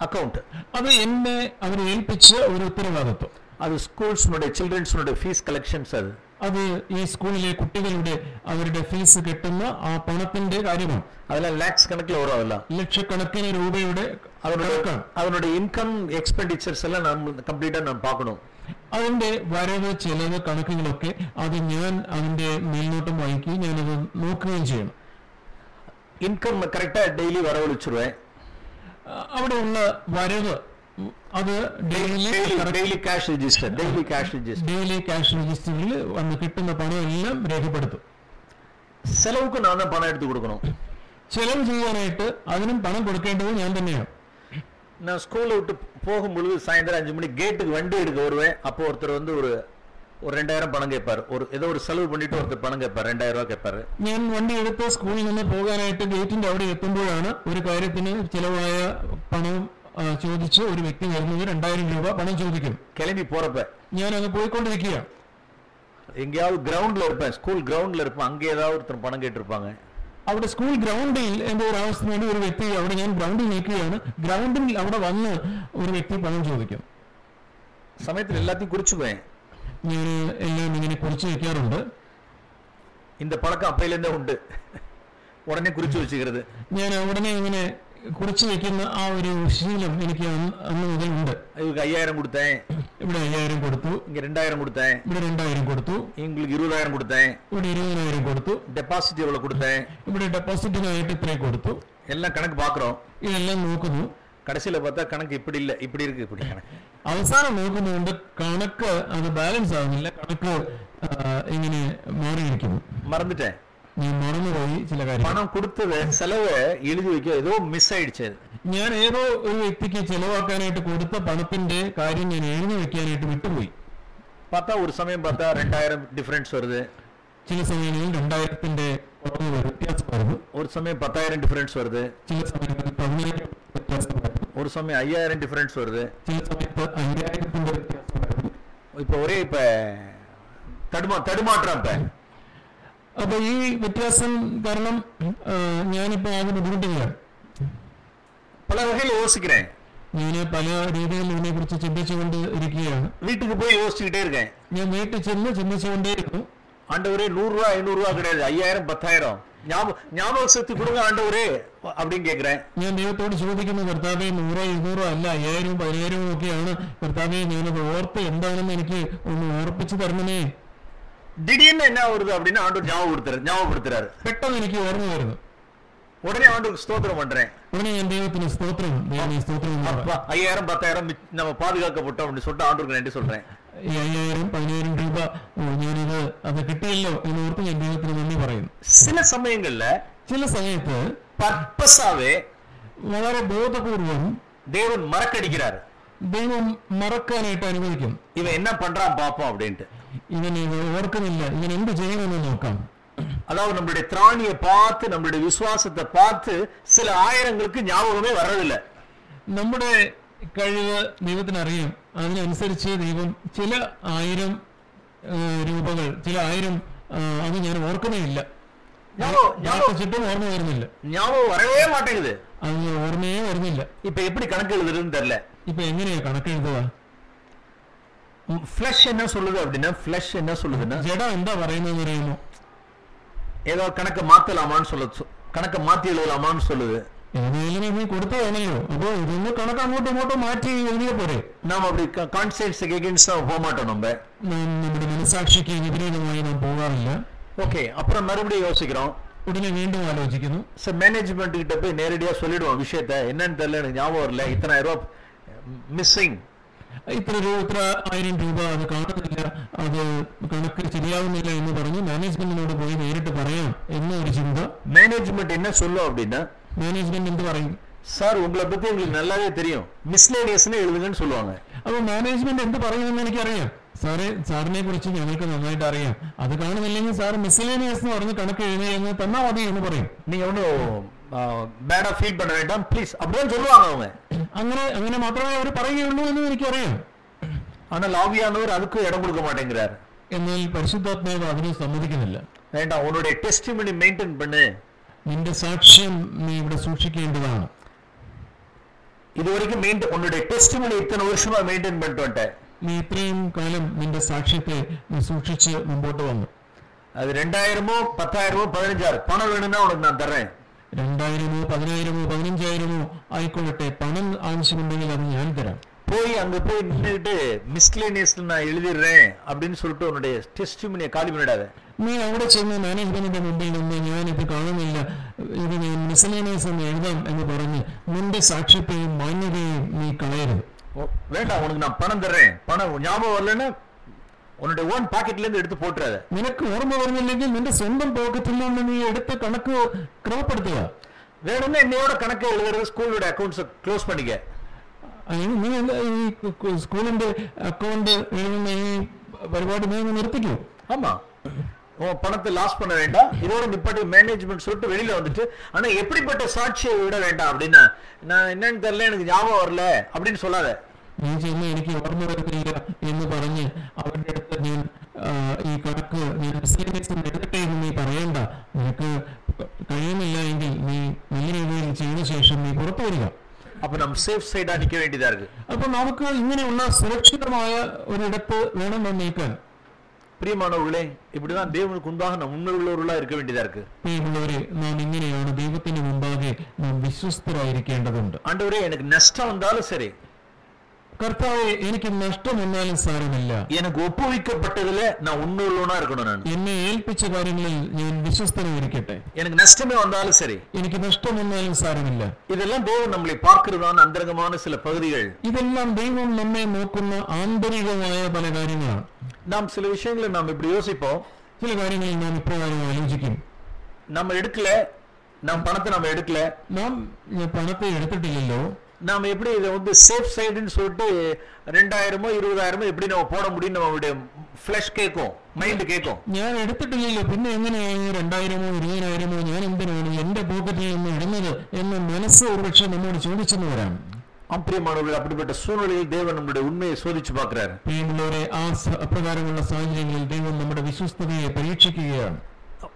S1: ಅಕೌಂಟ್
S3: ಅದು ಎಮ್ಮೆ ಅವರು ಏಲ್ಪಿಚ್ಚ ಒಂದು ಉತ್ತರವಾಗುತ್ತೆ
S1: അത് സ്കൂൾസിനുടെ ചിൽഡ്രൻസിനുടെ ഫീസ് കളക്ഷൻസ് അത്
S3: അത് ഈ സ്കൂളിലെ കുട്ടികളുടെ അവരുടെ ഫീസ് കിട്ടുന്ന ആ പണത്തിന്റെ കാര്യമാണ്
S1: അതെല്ലാം ലാക്സ് കണക്കിൽ ഓരോല്ല
S3: ലക്ഷക്കണക്കിന് രൂപയുടെ അവരുടെ
S1: അവരുടെ ഇൻകം എക്സ്പെൻഡിച്ചേഴ്സ് എല്ലാം നമ്മൾ കംപ്ലീറ്റ് നാം പാക്കണം
S3: അതിന്റെ വരവ് ചെലവ് കണക്കുകളൊക്കെ അത് ഞാൻ അതിന്റെ മേൽനോട്ടം വഹിക്കുകയും ഞാനത് നോക്കുകയും ചെയ്യണം
S1: ഇൻകം കറക്റ്റായി ഡെയിലി
S3: വരവളിച്ചിരുവേ അവിടെയുള്ള വരവ് അത് daily
S1: daily cash register daily cash register
S3: daily cash രജിസ്റ്ററിൽ വന്ന് കിട്ടുന്ന പണം എല്ലാം രേഖപ്പെടുത്തും
S1: செலவுக்கு நான் தான் பணம் எடுத்து கொடுக்கணும்
S3: ചെലവ് ചെയ്യാനായിട്ട് അതിനും പണം കൊടുക്കേണ്ടത് ഞാൻ തന്നെയാണ്
S1: நான் ஸ்கூலை விட்டு போகும்பொழுது சாயந்தரம் அஞ்சு மணிக்கு கேட்டுக்கு வண்டி எடுக்க வருவேன் அப்போ ஒருத்தர் வந்து ஒரு ஒரு ரெண்டாயிரம் பணம் கேட்பாரு ஒரு ஏதോ ഒരു செலவு பண்ணிட்டு ஒருத்தர் പണം கேட்பார் രണ്ടായിരം രൂപ കേൾപ്പാറ്
S3: ഞാൻ വണ്ടി എടുത്ത് സ്കൂളിൽ നിന്ന് പോകാനായിട്ട് ഗേറ്റിന്റെ അവിടെ എത്തുമ്പോഴാണ് ഒരു കാര്യത്തിന് ചിലവായ പണം ചോദിച്ച് ഒരു വ്യക്തി വരുന്നത് രണ്ടായിരം രൂപ പണം ചോദിക്കും
S1: കിളമ്പി പോറപ്പ
S3: ഞാൻ അങ്ങ് പോയിക്കൊണ്ടിരിക്കുക
S1: എങ്കേയാവ് ഗ്രൗണ്ടിൽ இருப்பேன் സ്കൂൾ கிரவுண்ட்ல இருப்பேன் அங்கே ഏതാ ஒருத்தர் പണം கேட்டிருப்பாங்க
S3: അവിടെ സ്കൂൾ ഗ്രൗണ്ടിൽ എന്തോ ഒരു അവസ്ഥ വേണ്ടി ഒരു വ്യക്തി അവിടെ ഞാൻ ഗ്രൗണ്ടിൽ നിൽക്കുകയാണ് ഗ്രൗണ്ടിൽ അവിടെ വന്ന് ഒരു വ്യക്തി പണം ചോദിക്കും
S1: സമയത്തിൽ എല്ലാത്തിനും എല്ലാത്തെയും കുറിച്ചുപോയേ
S3: ഞാൻ എല്ലാം ഇങ്ങനെ കുറിച്ച് വെക്കാറുണ്ട്
S1: இந்த பழக்கம் அப்பையிலேருந்தே உண்டு உடனே குறிச்சு வச்சுக்கிறது
S3: ഞാൻ ഉടനെ ഇങ്ങനെ കുറിച്ച് വെക്കുന്ന ആ ഒരു ശീലം എനിക്ക് അന്ന് അന്ന് മുതൽ ഉണ്ട്
S1: இவருக்கு ஐயாயிரம் கொடுத்தேன்
S3: ഇവിടെ അയ്യായിരം കൊടുത്തു
S1: இங்க ரெண்டாயிரம் கொடுத்தேன்
S3: ഇവിടെ രണ്ടായിരം കൊടുത്തു
S1: இவங்களுக்கு இருபதாயிரம் கொடுத்தேன்
S3: ഇവിടെ ഇരുപതിനായിരം കൊടുത്തു
S1: டெபாசிட் எவ்வளவு கொடுத்தேன்
S3: ഇവിടെ ഡെപ്പോസിറ്റിനായിട്ട് ഇത്രയും കൊടുത്തു
S1: எல்லாம் கணக்கு பார்க்குறோம்
S3: ഇതെല്ലാം നോക്കുന്നു
S1: கடைசியில பார்த்தா கணக்கு இப்படி இல்லை இப்படி இருக்கு இப்படி கணக்கு
S3: അവസാനം നോക്കുന്നുണ്ട് കണക്ക് അത് ബാലൻസ് ആകുന്നില്ല കണക്ക് ആ, ഇങ്ങനെ മാറിയിരിക്കുന്നു
S1: மறந்துட்டேன்
S3: ഞാൻ മറന്നുപോയി ചില കാര്യങ്ങൾ
S1: பணம் கொடுத்தத செலவை எழுதி வைக்க ஏதோ மிஸ் ஆயிடுச்சு அது.
S3: ഞാൻ ഏതോ ഒരു വ്യക്തിക്ക് ചെലവാക്കാനായിട്ട് കൊടുത്ത പണത്തിന്റെ കാര്യം ഞാൻ എഴുതി വെക്കാനായിട്ട് വിട്ടുപോയി
S1: பார்த்தா ஒரு சமயம் பார்த்தா ரெண்டாயிரம் டிஃபரன்ஸ் வருது
S3: ചില സമയങ്ങളിൽ രണ്ടായിരത്തിന്റെ കുറവ് വരും, വ്യത്യാസം വരുന്നു
S1: ஒரு சமயம் பத்தாயிரம் டிஃபரன்ஸ் வருது
S3: ചില സമയങ്ങളിൽ പതിനായിരം വ്യത്യാസം വരുന്നു
S1: ஒரு சமயம் ஐயாயிரம் டிஃபரன்ஸ் வருது
S3: ചില സമയത്ത് അയ്യായിരത്തിന്റെ വ്യത്യാസം വരുന്നു
S1: இப்போ ஒரே இப்ப தடுமா தடுமாற்றம் இப்ப
S3: അപ്പൊ ഈ വ്യത്യാസം കാരണം ആ, ഞാനിപ്പോ ആകെ ബുദ്ധിമുട്ടുകയാണ്
S1: பல வகையில் யோசிக்கிறேன்
S3: ഞാൻ പല രീതിയിൽ ഇതിനെ കുറിച്ച് ചിന്തിച്ചുകൊണ്ട് ഇരിക്കുകയാണ്
S1: வீட்டுக்கு போய் யோசிச்சுக்கிட்டே இருக்கேன்
S3: ഞാൻ വീട്ടിൽ ചെന്ന് ചിന്തിച്ചുകൊണ്ടേയിരുന്നു
S1: ஆண்டவரே நூறு ரூபா ஐநூறு ரூபா கிடையாது ஐயாயிரம் பத்தாயிரம் ஞாபகம் ஞாபக சக்தி கொடுங்க ஆண்டவரே அப்படின்னு கேட்கிறேன்
S3: ഞാൻ ദൈവത്തോട് ചോദിക്കുന്നു കർത്താവെ നൂറോ ഇരുന്നൂറോ അല്ല അയ്യായിരവും പതിനായിരവും ഒക്കെയാണ് കർത്താവെ ഞാനത് ഓർത്ത് എന്താണെന്ന് എനിക്ക് ഒന്ന് ഓർപ്പിച്ചു തരണമേ
S1: திடீர்னு என்ன வருது அப்படின்னு ஆண்டவர் ஞாபகப்படுத்துறாரு ஞாபகப்படுத்துறாரு
S3: പെട്ടെന്ന് എനിക്ക് ഓർമ്മ വരുന്നു
S1: உடனே ஆண்டவருக்கு ஸ்தோத்திரம் பண்றேன்
S3: ഉടനെ ഞാൻ ദൈവത്തിന് സ്തോത്രം ദൈവമേ സ്തോത്രം എന്ന് പറയാം
S1: அப்பா, ஐயாயிரம் பத்தாயிரம் மிச்ச- நம்ம பாதுகாக்கப்பட்டோம் அப்படின்னு சொல்லிட்டு ஆண்டவருக்கு நன்றி சொல்றேன்
S3: ഈ അയ്യായിരം പതിനായിരം രൂപ ഓ, ഞാനിത് അത് കിട്ടിയല്ലോ എന്ന് ഓർത്ത് ഞാൻ ദൈവത്തിന് നന്ദി പറയുന്നു
S1: சில சமயங்கள்ல
S3: ചില സമയത്ത്
S1: பர்பஸாவே
S3: വളരെ ബോധപൂർവം
S1: தேவன் மறக்கடிக்கிறாரு
S3: ദൈവം മറക്കാനായിട്ട് അനുവദിക്കും
S1: இவன் என்ன பண்றான் பாப்போம் அப்படின்ட்டு
S3: ഇവൻ ഇത് ഓർക്കുന്നില്ല ഇവൻ എന്ത് ചെയ്യുമെന്ന് നോക്കാം
S1: அதாவது நம்மளுடைய திராணியை பார்த்து நம்மளுடைய விசுவாசத்தை பார்த்து சில ஆயிரங்களுக்கு ஞாபகமே வர்றதில்ல
S3: നമ്മുടെ കഴിവ് ദൈവത്തിനറിയാം അതിനനുസരിച്ച് ദൈവം ചില ആയിരം ആ, രൂപകൾ ചില ആയിരം ആ, അത് ഞാൻ ഓർക്കുന്നേ ഇല്ല
S1: ஞாபகம் ஞாபகம்
S3: ചുറ്റും ഓർമ്മ വരുന്നില്ല
S1: ஞாபகம் வரவே மாட்டேங்குது
S3: അത് ഓർമ്മയെ വരുന്നില്ല
S1: இப்ப எப்படி கணக்கு எழுதுறதுன்னு தெரியல
S3: ഇപ്പൊ എങ്ങനെയാ കണക്കെഴുതുക
S1: ஃபிளஷ் என்ன சொல்லுது அப்படின்னா ஃபிளஷ் என்ன சொல்லுதுன்னா
S3: ജഡ എന്താ പറയുന്നതെന്ന് അറിയുമോ
S1: ஏதோ கணக்கை மாத்தலாமான்னு சொல்ல கணக்கை மாத்தி எழுதலாமான்னு சொல்லுது
S3: ഏതെങ്കിലും നീ കൊടുത്തതാണല്ലോ അപ്പൊ ഇതൊന്ന് കണക്ക് അങ്ങോട്ടും ഇങ്ങോട്ടും മാറ്റി എഴുതിയ പോരെ
S1: நாம் அப்படி கான்சியன்ஸுக்கு எகென்ஸ்டா போக மாட்டோம் நம்ம
S3: നാം നമ്മുടെ മനസാക്ഷിക്ക് വിപരീതമായി നാം പോകാറില്ല
S1: ஓகே அப்புறம் மறுபடியும் யோசிக்கிறோம்
S3: ഉടനെ വീണ്ടും ആലോചിക്കുന്നു
S1: சார் மேனேஜ்மெண்ட் கிட்ட போய் நேரடியா சொல்லிடுவோம் விஷயத்த என்னன்னு தெரியல எனக்கு ஞாபகம் வரல இத்தனாயிரம் ரூபாய் மிஸ்ஸிங்
S3: ഇത്ര രൂപ ഇത്ര ആയിരം രൂപ അത് കാണുന്നില്ല അത് കണക്ക് ശരിയാവുന്നില്ല എന്ന് പറഞ്ഞ് മാനേജ്മെന്റിനോട് പോയി നേരിട്ട് പറയാം എന്ന ഒരു ചിന്ത
S1: மேனேஜ்மெண்ட் என்ன சொல்லும் அப்படின்னா
S3: മാനേജ്മെന്റ് എന്ത് പറയും
S1: சார் உங்களை பத்தி உங்களுக்கு நல்லாவே தெரியும் மிஸ்லேனியஸ்னு எழுதுங்கன்னு சொல்லுவாங்க
S3: അപ്പൊ മാനേജ്മെന്റ് എന്ത് പറയുമെന്ന് എനിക്കറിയാം സാറേ സാറിനെ കുറിച്ച് ഞങ്ങൾക്ക് നന്നായിട്ട് അറിയാം അത് കാണുന്നില്ലെങ്കിൽ സാർ മിസ്ലേനിയസ് എന്ന് പറഞ്ഞ് കണക്ക് എഴുതിയെന്ന് തന്നാ മതി എന്ന് പറയും
S1: நீங்க ஒன்றும் பேடா ஃபீல் பண்ண வேண்டாம் ப்ளீஸ் அப்படின்னு சொல்லுவாங்க அவங்க
S3: അങ്ങനെ അങ്ങനെ മാത്രമേ അവർ പറയുകയുള്ളൂ എന്ന് എനിക്കറിയാം
S1: ஆனால் ஆவியானவர் அதுக்கும் இடம் கொடுக்க மாட்டேங்கிறார்
S3: എന്നാൽ പരിശുദ്ധാത്മാവ് അതിനെ സമ്മതിക്കുന്നില്ല
S1: வேண்டாம் உன்னுடைய டெஸ்டிமனி மெயின்டைன் பண்ணு
S3: നിന്റെ സാക്ഷ്യം നീ ഇവിടെ സൂക്ഷിക്കേണ്ടതാണ്
S1: இது வரைக்கும் மெயின்டைன் உன்னுடைய டெஸ்டிமனி இத்தனை வருஷமா மெயின்டைன் பண்ணிட்டு வந்துட்டேன்
S3: നീ ഇത്രയും കാലം നിന്റെ സാക്ഷ്യത്തെ നീ സൂക്ഷിച്ച് മുമ്പോട്ട് വന്നു
S1: அது ரெண்டாயிரமோ பத்தாயிரமோ பதினஞ்சாயிரம் பணம் வேணும்னா உனக்கு நான் தர்றேன்
S3: രണ്ടായിരമോ പതിനായിരമോ പതിനഞ്ചായിരമോ ആയിക്കൊള്ളട്ടെ പണം ആവശ്യമുണ്ടെങ്കിൽ അത് ഞാൻ തരാം
S1: போய் அங்கே போய் நின்றுட்டு மிஸ்லேனியஸில் நான் எழுதிடுறேன் அப்படின்னு சொல்லிட்டு உன்னுடைய டெஸ்டிமினியை காலி பண்ணிடாத
S3: നീ അവിടെ ചെന്ന് മാനേജ്മെന്റിന്റെ മുമ്പിൽ നിന്ന് ഞാനിപ്പോൾ കാണുന്നില്ല ഇത് ഞാൻ മിസലേനിയസ് എന്ന് എഴുതാം എന്ന് പറഞ്ഞ് നിന്റെ സാക്ഷ്യത്തെയും മാന്യതയും നീ കളയരുത്
S1: വേണ്ട ഉനക്ക് நான் பணம் தர்றேன் பணம் ஞாபகம் வரலன்னா உன்னுடைய ஓன் பாக்கெட்ல இருந்து எடுத்து போட்டுறாத
S3: നിനക്ക് ഓർമ്മ വരുന്നില്ലെങ്കിൽ നിന്റെ സ്വന്തം പോക്കറ്റിൽ നിന്ന് നീ എടുത്ത് കണക്ക് ക്രമപ്പെടുത്തുക
S1: വേണമെന്ന് എന്നോட கணக்கு எழுதுறது ஸ்கூலோட அக்கௌண்ட்ஸை க்ளோஸ் பண்ணிக்க
S3: അല്ലെങ്കിൽ നീ എന്താ ഈ കു- കു- സ്കൂളിന്റെ അക്കൗണ്ട് എഴുതുന്ന ഈ പരിപാടി നീ ഒന്ന് നിർത്തിക്കൂ
S1: ஆமா உன் பணத்தை லாஸ் பண்ண வேண்டாம் இதோட நிப்பாட்டி மேனேஜ்மெண்ட் சொல்லிட்டு வெளியில வந்துட்டு ஆனா எப்படிப்பட்ட சாட்சியை விட வேண்டாம் அப்படின்னா நான் என்னன்னு தெரியல எனக்கு ஞாபகம் வரல அப்படின்னு சொல்லாத
S3: നീ ചെന്ന് എനിക്ക് ഓർമ്മ വരുന്നില്ല എന്ന് പറഞ്ഞ് അവരുടെ അടുത്ത് ഞാൻ ആ, ഈ കണക്ക് ഞാൻ അസൈൻമെന്റ്സ് എടുക്കട്ടെ എന്ന് നീ പറയണ്ട നിനക്ക് കഴിയുന്നില്ല എങ്കിൽ നീ നല്ല രീതിയിൽ ചെയ്ത ശേഷം നീ പുറത്തു വരിക
S1: അപ്പൊ നാം സേഫ് സൈഡ് ആയിരിക്ക വേണ്ടിയതാണ്
S3: അപ്പൊ നമുക്ക് ഇങ്ങനെയുള്ള സുരക്ഷിതമായ ഒരിടത്ത് വേണം നാം നീക്കാൻ
S1: പ്രിയമാണവളെ ഇവിടെ നാം ദൈവങ്ങൾക്ക് മുൻപാകെ നാം ഉണ്ണുള്ളവരുള്ള ഇരിക്ക വേണ്ടിയതാണ്
S3: പ്രിയമുള്ളവരെ നാം ഇങ്ങനെയാണ് ദൈവത്തിന്റെ മുമ്പാകെ നാം വിശ്വസ്തരായിരിക്കേണ്ടതുണ്ട്
S1: ആണ്ടവരെ എനിക്ക് നഷ്ടം വന്നാലും ശരി
S3: കർത്താവ് എനിക്ക് നഷ്ടം എന്നാലും സാരമില്ല
S1: എനിക്ക് ഒപ്പുവിക്കപ്പെട്ടതില് ഞാൻ ഉണ്ണുള്ളൂണാ ഇരിക്കണം ഞാൻ
S3: എന്നെ ഏൽപ്പിച്ച കാര്യങ്ങളിൽ ഞാൻ വിശ്വസ്തനായിരിക്കട്ടെ
S1: എനിക്ക് നഷ്ടമേ വന്നാലും ശരി
S3: എനിക്ക് നഷ്ടം വന്നാലും സാരമില്ല
S1: ഇതെല്ലാം ദൈവം നമ്മളെ പാർക്കുന്നതാണ് അന്തരംഗമാണ് ചില പകുതികൾ
S3: ഇതെല്ലാം ദൈവം നമ്മെ നോക്കുന്ന ആന്തരികമായ പല കാര്യങ്ങളാണ്
S1: നാം ചില വിഷയങ്ങളിൽ നാം ഇപ്പോൾ യോസിപ്പോ
S3: ചില കാര്യങ്ങളിൽ നാം ഇപ്രകാരം ആലോചിക്കും
S1: നമ്മൾ എടുക്കല നാം പണത്തെ നാം എടുക്കല
S3: നാം പണത്തെ എടുത്തിട്ടില്ലല്ലോ
S1: நாம எப்படி இதை வந்து சேஃப் சைடுன்னு சொல்லிட்டு ரெண்டாயிரமோ இருபதாயிரமோ எப்படி நம்ம போட முடியும் நம்மளுடைய ஃபிளஷ் கேட்கும் மைண்ட் கேட்கும்
S3: ഞാൻ എടുത്തിട്ടില്ലല്ലോ പിന്നെ എങ്ങനെയാണ് രണ്ടായിരമോ ഇരുപതിനായിരമോ ഞാൻ എന്തിനാണ് എന്റെ പോക്കറ്റിൽ നിന്ന് ഇടുന്നത് എന്ന് മനസ്സ് ഒരുപക്ഷെ നമ്മോട് ചോദിച്ചെന്ന് വരാം
S1: அப்பிரியமானவர்கள் அப்படிப்பட்ட சூழ்நிலையில் தேவன் நம்மளுடைய உண்மையை சோதிச்சு பார்க்கிறார்
S3: പ്രിയമുള്ളവരെ ആ സ- അപ്രകാരമുള്ള സാഹചര്യങ്ങളിൽ ദൈവം നമ്മുടെ വിശ്വസ്തതയെ പരീക്ഷിക്കുകയാണ്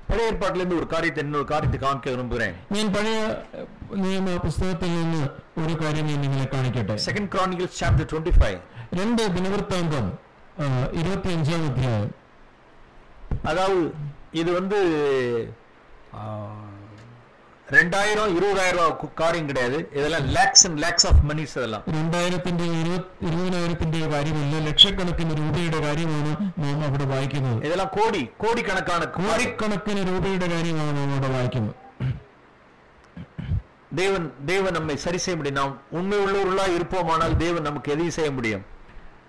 S1: பழைய ஏற்பாட்டுல இருந்து ஒரு காரியத்தை இன்னொரு காரியத்தை காமிக்க விரும்புகிறேன்
S3: ഞാൻ പഴയ എഹ്, നിയമ പുസ്തകത്തിൽ നിന്ന് ഒരു കാര്യം ഞാൻ നിങ്ങളെ കാണിക്കട്ടെ
S1: second Chronicles chapter twenty five
S3: രണ്ട് ദിനവൃത്താന്തം ആ, ഇരുപത്തിയഞ്ചാം അധ്യായം
S1: அதாவது இது வந்து ஆ, ரெண்டாயிரம் இருபதாயிரம் ரூபாய் கு- காரியம் கிடையாது இதெல்லாம் lakhs and lakhs of monies இதெல்லாம்
S3: രണ്ടായിരത്തിന്റെ ഇരുപത് ഇരുപതിനായിരത്തിന്റെ കാര്യമല്ല ലക്ഷക്കണക്കിന് രൂപയുടെ കാര്യമാണ് നാം അവിടെ വായിക്കുന്നത്
S1: இதெல்லாம் கோடி கோடிக்கணக்கான காரியம்
S3: കോടിക്കണക്കിന് രൂപയുടെ കാര്യമാണ് നാം അവിടെ വായിക്കുന്നത്
S1: தேவன் தேவன் நம்மை சரி செய்ய முடியும் நாம் உண்மை உள்ளவர்களா இருப்போமானால் தேவன் நமக்கு எதையும் செய்ய முடியும்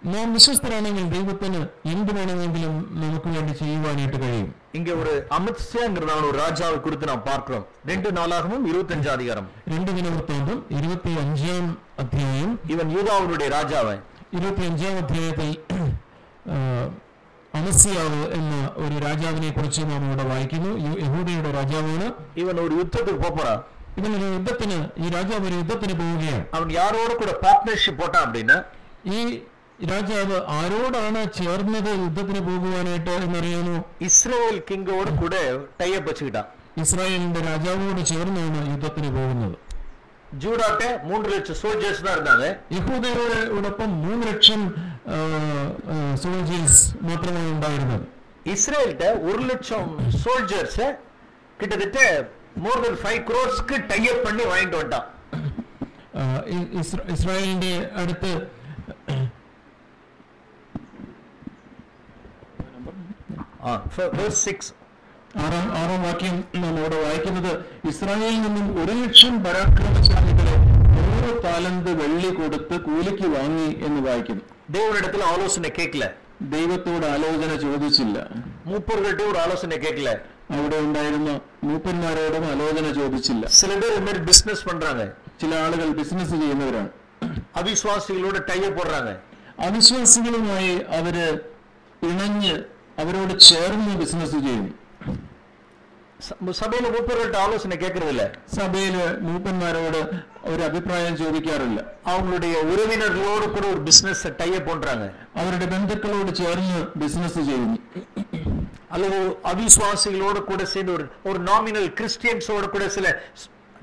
S3: നാം വിശ്വസ്തരാണെങ്കിൽ ദൈവത്തിന് എന്ത് വേണമെങ്കിലും നമുക്ക് വേണ്ടി ചെയ്യുവാനായിട്ട് കഴിയും
S1: இங்க ஒரு அமித்ஷாங்கிறதான ஒரு ராஜாவை குறித்து நாம் பார்க்கிறோம் ரெண்டு நாளாகவும் இருபத்தஞ்சு அதிகாரம்
S3: രണ്ട് ദിനവൃത്താന്തം ഇരുപത്തി അഞ്ചാം അധ്യായം
S1: இவன் யூதாவினுடைய ராஜாவை
S3: ഇരുപത്തി അഞ്ചാം അധ്യായത്തിൽ ആ, അമസ്യാവ് എന്ന ഒരു രാജാവിനെ കുറിച്ച് നാം ഇവിടെ വായിക്കുന്നു യഹൂ- യഹൂദയുടെ രാജാവാണ്
S1: இவன் ஒரு யுத்தத்துக்கு போப் போறான்
S3: ഇവനൊരു യുദ്ധത്തിന് ഈ രാജാവ് ഒരു യുദ്ധത്തിന് പോവുകയാണ്
S1: அவன் யாரோட கூட பார்ட்னர்ஷிப் போட்டான் அப்படின்னா
S3: ഈ രാജാവ് ആരോടാണ് ചേർന്നത് യുദ്ധത്തിന് പോകുവാനായിട്ട് എന്നറിയാമോ
S1: இஸ்ரேல் கிங்கோடு கூட டைப் வச்சுக்கிட்டான்
S3: ഇസ്രായേലിന്റെ രാജാവോട് ചേർന്നാണ് യുദ്ധത്തിന് പോകുന്നത്
S1: ஜூடாட்ட மூன்று லட்சம் சோல்ஜர்ஸ் தான் இருந்தாங்க
S3: യഹൂദയോടൊപ്പം മൂന്ന് ലക്ഷം സോൾജേഴ്സ് മാത്രമാണ് ഉണ്ടായിരുന്നത്
S1: இஸ்ரேல்கிட்ட ஒரு லட்சம் சோல்ஜர்ஸ் கிட்டத்தட்ட மோர் தென் ஃபைவ் க்ரோர்ஸ்க்கு டைப் பண்ணி வாங்கிட்டு வந்துட்டான்
S3: ആ, ഇ- ഇസ്ര- ഇസ്രായേലിന്റെ അടുത്ത് ആറാം ആറാം വാക്യം നാം ഇവിടെ വായിക്കുന്നത് ഇസ്രായേലിൽ നിന്നും ഒരു ലക്ഷം പരാക്രമശാലികളെ നൂറ് താലന്ത് വെള്ളി കൊടുത്ത് കൂലിക്ക് വാങ്ങി എന്ന് വായിക്കുന്നു
S1: தேவனிடத்துல ஆலோசனை கேட்கல
S3: ദൈവത്തോട് ആലോചന ചോദിച്ചില്ല
S1: மூப்பர்கள்ட்ட ஒரு ஆலோசனை கேட்கல
S3: അവിടെ ഉണ്ടായിരുന്ന മൂപ്പന്മാരോടും ആലോചന ചോദിച്ചില്ല
S1: சில பேர் இந்த மாதிரி பிசினஸ் பண்றாங்க
S3: ചില ആളുകൾ ബിസിനസ് ചെയ്യുന്നവരാണ്
S1: அவிசுவாசிகளோட டைப் போடுறாங்க
S3: അവിശ്വാസികളുമായി അവര് ഇണഞ്ഞ് അവരോട് ചേർന്ന് ബിസിനസ് ചെയ്യുന്നു
S1: ச- சபையில மூப்பர்கள்ட்ட ஆலோசனை கேட்கறது இல்ல
S3: സഭയില് മൂപ്പന്മാരോട് ഒരു അഭിപ്രായം ചോദിക്കാറില്ല
S1: அவங்களுடைய உறவினர்களோடு கூட ஒரு பிசினஸ் டைப் பண்றாங்க
S3: അവരുടെ ബന്ധുക്കളോട് ചേർന്ന് ബിസിനസ് ചെയ്യുന്നു
S1: அல்லது அவிசுவாசிகளோட கூட சேர்ந்து ஒரு ஒரு நாமினல் கிறிஸ்டியன்ஸோட கூட சில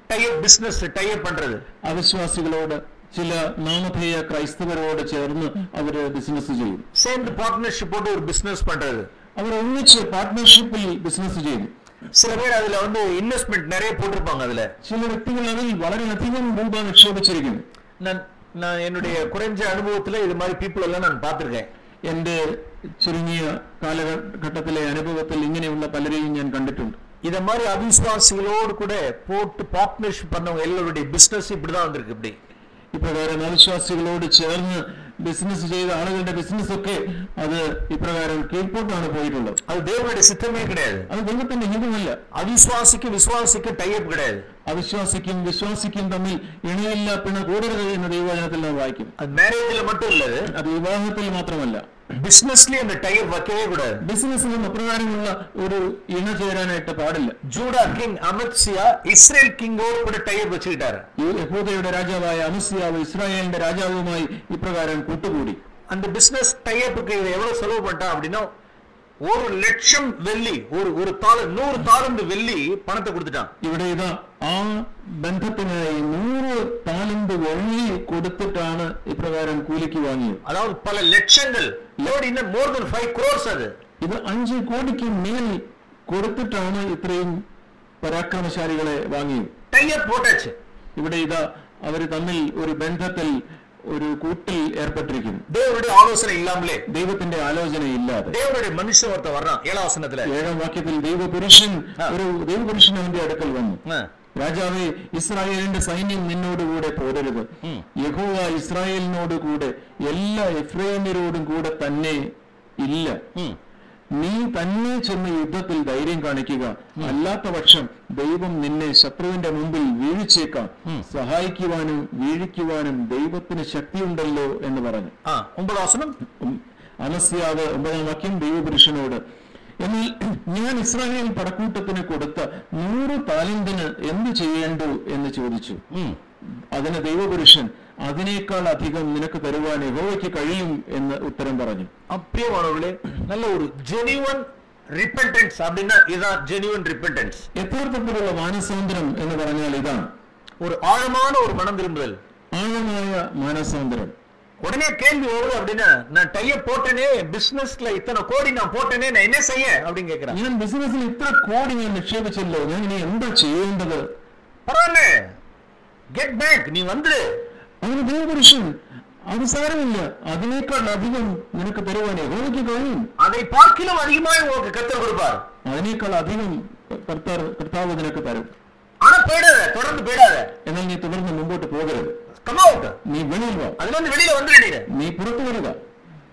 S1: டைப் பிசினஸ் டைப் பண்றது
S3: അവിശ്വാസികളോട് ചില നാമധേയ ക്രൈസ്തവരോട് ചേർന്ന് അവര് ബിസിനസ് ചെയ്യും
S1: சேர்ந்து பார்ட்னர்ஷிப் போட்டு ஒரு பிசினஸ் பண்றது
S3: അവർ ഒന്നിച്ച് പാർട്ട്ണർഷിപ്പിൽ ബിസിനസ് ചെയ്യും
S1: சில பேர் அதுல வந்து இன்வெஸ்ட்மெண்ட் நிறைய போட்டிருப்பாங்க அதுல
S3: ചില വ്യക്തികൾ അതിൽ വളരെയധികം രൂപ നിക്ഷേപിച്ചിരിക്കുന്നു
S1: நான் நான் என்னுடைய குறைஞ்ச அனுபவத்துல இது மாதிரி பீப்புள் எல்லாம் நான் பார்த்திருக்கேன்
S3: എന്റെ ചുരുങ്ങിയ കാലഘട്ടത്തിലെ അനുഭവത്തിൽ ഇങ്ങനെയുള്ള പലരെയും ഞാൻ കണ്ടിട്ടുണ്ട്
S1: இத மாதிரி அவிசுவாசிகளோடு கூட போட்டு பார்ட்னர்ஷிப் பண்ணவங்க எல்லாருடைய பிசினஸ் இப்படிதான் வந்திருக்கு இப்படி
S3: ഇപ്രകാരം അവിശ്വാസികളോട് ചേർന്ന് ബിസിനസ് ചെയ്ത ആളുകളുടെ ബിസിനസ് ഒക്കെ അത് ഇപ്രകാരം കീഴ്പോട്ടാണ് പോയിട്ടുള്ളത്.
S1: അത് ദൈവയുടെ സിദ്ധമേ കിടയാത്.
S3: അത് ദൈവത്തിന്റെ ഹിന്ദുമല്ല
S1: അവിശ്വാസിക്കും വിശ്വാസിക്കും ടൈപ്പ് കിടയാത്.
S3: അവിശ്വാസിക്കും വിശ്വാസിക്കും തമ്മിൽ ഇണയില്ല പിണ കൂടരുത് എന്ന് ദൈവവചനത്തിൽ നാം വായിക്കും.
S1: മാരേജിൽ മറ്റുള്ളത്
S3: അത് വിവാഹത്തിൽ മാത്രമല്ല.
S1: பிசினஸ்லயும் அந்த டைப் வைக்கவே கூடாது
S3: ബിസിനസ്സിലും അപ്രകാരമുള്ള ഒരു ഇണ ചേരാനായിട്ട് പാടില്ല
S1: ஜூடா கிங் அமத்சியா இஸ்ரேல் கிங்கோடு கூட டைப் வச்சுக்கிட்டாரு
S3: ഈ യഹൂദയുടെ രാജാവായ അമസ്യാവ് ഇസ്രായേലിന്റെ രാജാവുമായി ഇപ്രകാരം കൂട്ടുകൂടി
S1: அந்த பிசினஸ் டைப்புக்கு எவ்வளவு செலவு பண்ணிட்டான் அப்படின்னா ஒரு லட்சம் வெள்ளி ஒரு ஒரு தாள நூறு தாளந்து வெள்ளி பணத்தை கொடுத்துட்டான்
S3: ഇവിടെ ഇതാ ആ ബന്ധത്തിനായി നൂറ് താലന്ത് വെള്ളി കൊടുത്തിട്ടാണ് ഇപ്രകാരം കൂലിക്ക് വാങ്ങിയത്
S1: அதாவது பல லட்சங்கள் லோட் இன்னும் மோர் தென் ஃபைவ் crores அது
S3: ഇത് അഞ്ച് കോടിക്ക് മേൽ കൊടുത്തിട്ടാണ് ഇത്രയും പരാക്രമശാലികളെ വാങ്ങിയത്
S1: டைப் போட்டாச்சு
S3: ഇവിടെ ഇതാ അവർ തമ്മിൽ ഒരു ബന്ധത്തിൽ ഒരു കൂട്ടിൽ ഏർപ്പെട്ടിരിക്കും
S1: ദൈവരുടെ ആലോചന ഇല്ലാമല്ലേ
S3: ദൈവത്തിന്റെ ആലോചന ഇല്ലാതെ
S1: ദൈവരുടെ മനുഷ്യവർത്ത വർണ്ണ ഏഴാം വസനത്തിലെ
S3: ഏഴാം വാക്യത്തിൽ ദൈവപുരുഷൻ ഒരു ദൈവപുരുഷൻ അവന്റെ അടുക്കൽ വന്നു രാജാവേ ഇസ്രായേലിന്റെ സൈന്യം നിന്നോടുകൂടെ പോരരുത് യഹോവ ഇസ്രായേലിനോട് കൂടെ എല്ലാ എഫ്രൈമിനോടും കൂടെ തന്നെ ഇല്ല നീ തന്നെ ചെന്ന് യുദ്ധത്തിൽ ധൈര്യം കാണിക്കുക. അല്ലാത്ത പക്ഷം ദൈവം നിന്നെ ശത്രുവിന്റെ മുമ്പിൽ വീഴിച്ചേക്കാം. സഹായിക്കുവാനും വീഴിക്കുവാനും ദൈവത്തിന് ശക്തിയുണ്ടല്ലോ എന്ന് പറഞ്ഞു. ആ അനസ്യാവ് ഒമ്പതാം വാക്യം ദൈവപുരുഷനോട് എന്നാൽ ഞാൻ ഇസ്രായേൽ പടക്കൂട്ടത്തിന് കൊടുത്ത നൂറ് താലിന്തിന് എന്ത് ചെയ്യേണ്ടു? എന്ന് ചോദിച്ചു. അതിന് ദൈവപുരുഷൻ അതിനേക്കാൾ അധികം നിനക്ക് തരുവാൻ യഹോവയ്ക്ക് കഴിയും എന്ന് ഉത്തരം പറഞ്ഞു
S1: பிரியமானவர்களே நல்ல ஒரு ஜெனிவன் ரிப்பென்டன்ஸ் அப்படின்னா இதுதான் ஜெனிவன் ரிப்பென்டன்ஸ்
S3: യഥാർത്ഥത്തിലുള്ള മാനസാന്തരം എന്ന് പറഞ്ഞാൽ ഇതാണ്
S1: ஒரு ஆழமான ஒரு மனம் திரும்புதல்
S3: ആഴമായ മാനസാന്തരം
S1: உடனே கேள்வி வருது அப்படின்னா நான் டைய போட்டேனே பிசினஸ்ல இத்தனை கோடி நான் போட்டேனே நான் என்ன செய்ய அப்படின்னு கேக்குறேன்
S3: ഞാൻ ബിസിനസ്സിൽ ഇത്ര കോടി ഞാൻ നിക്ഷേപിച്ചല്ലോ ഞാൻ ഇനി എന്താ ചെയ്യേണ്ടത്
S1: பரவாயில்ல கெட் பேக் நீ வந்துரு.
S3: அவன் அது அவசாரம் இல்ல. அதனேக்கால் அதிகம். எனக்கு பெறுவானே உனக்கு கவனம்
S1: அதை பார்க்கிலும் அதிகமாய் உனக்கு கத்தர் கொடுப்பார்.
S3: அதனேக்கால் அதிகம். கர்த்தார் கர்த்தாவது எனக்கு தரும்
S1: ஆனா போயிடாத தொடர்ந்து போயிடாத.
S3: ஏன்னா நீ தொடர்ந்து முன்போட்டு
S1: போகிறது. கமாவுக்கு
S3: நீ வெளியில் வா.
S1: அதுல இருந்து வெளியில வந்துடு நீ
S3: புறத்து வருவா.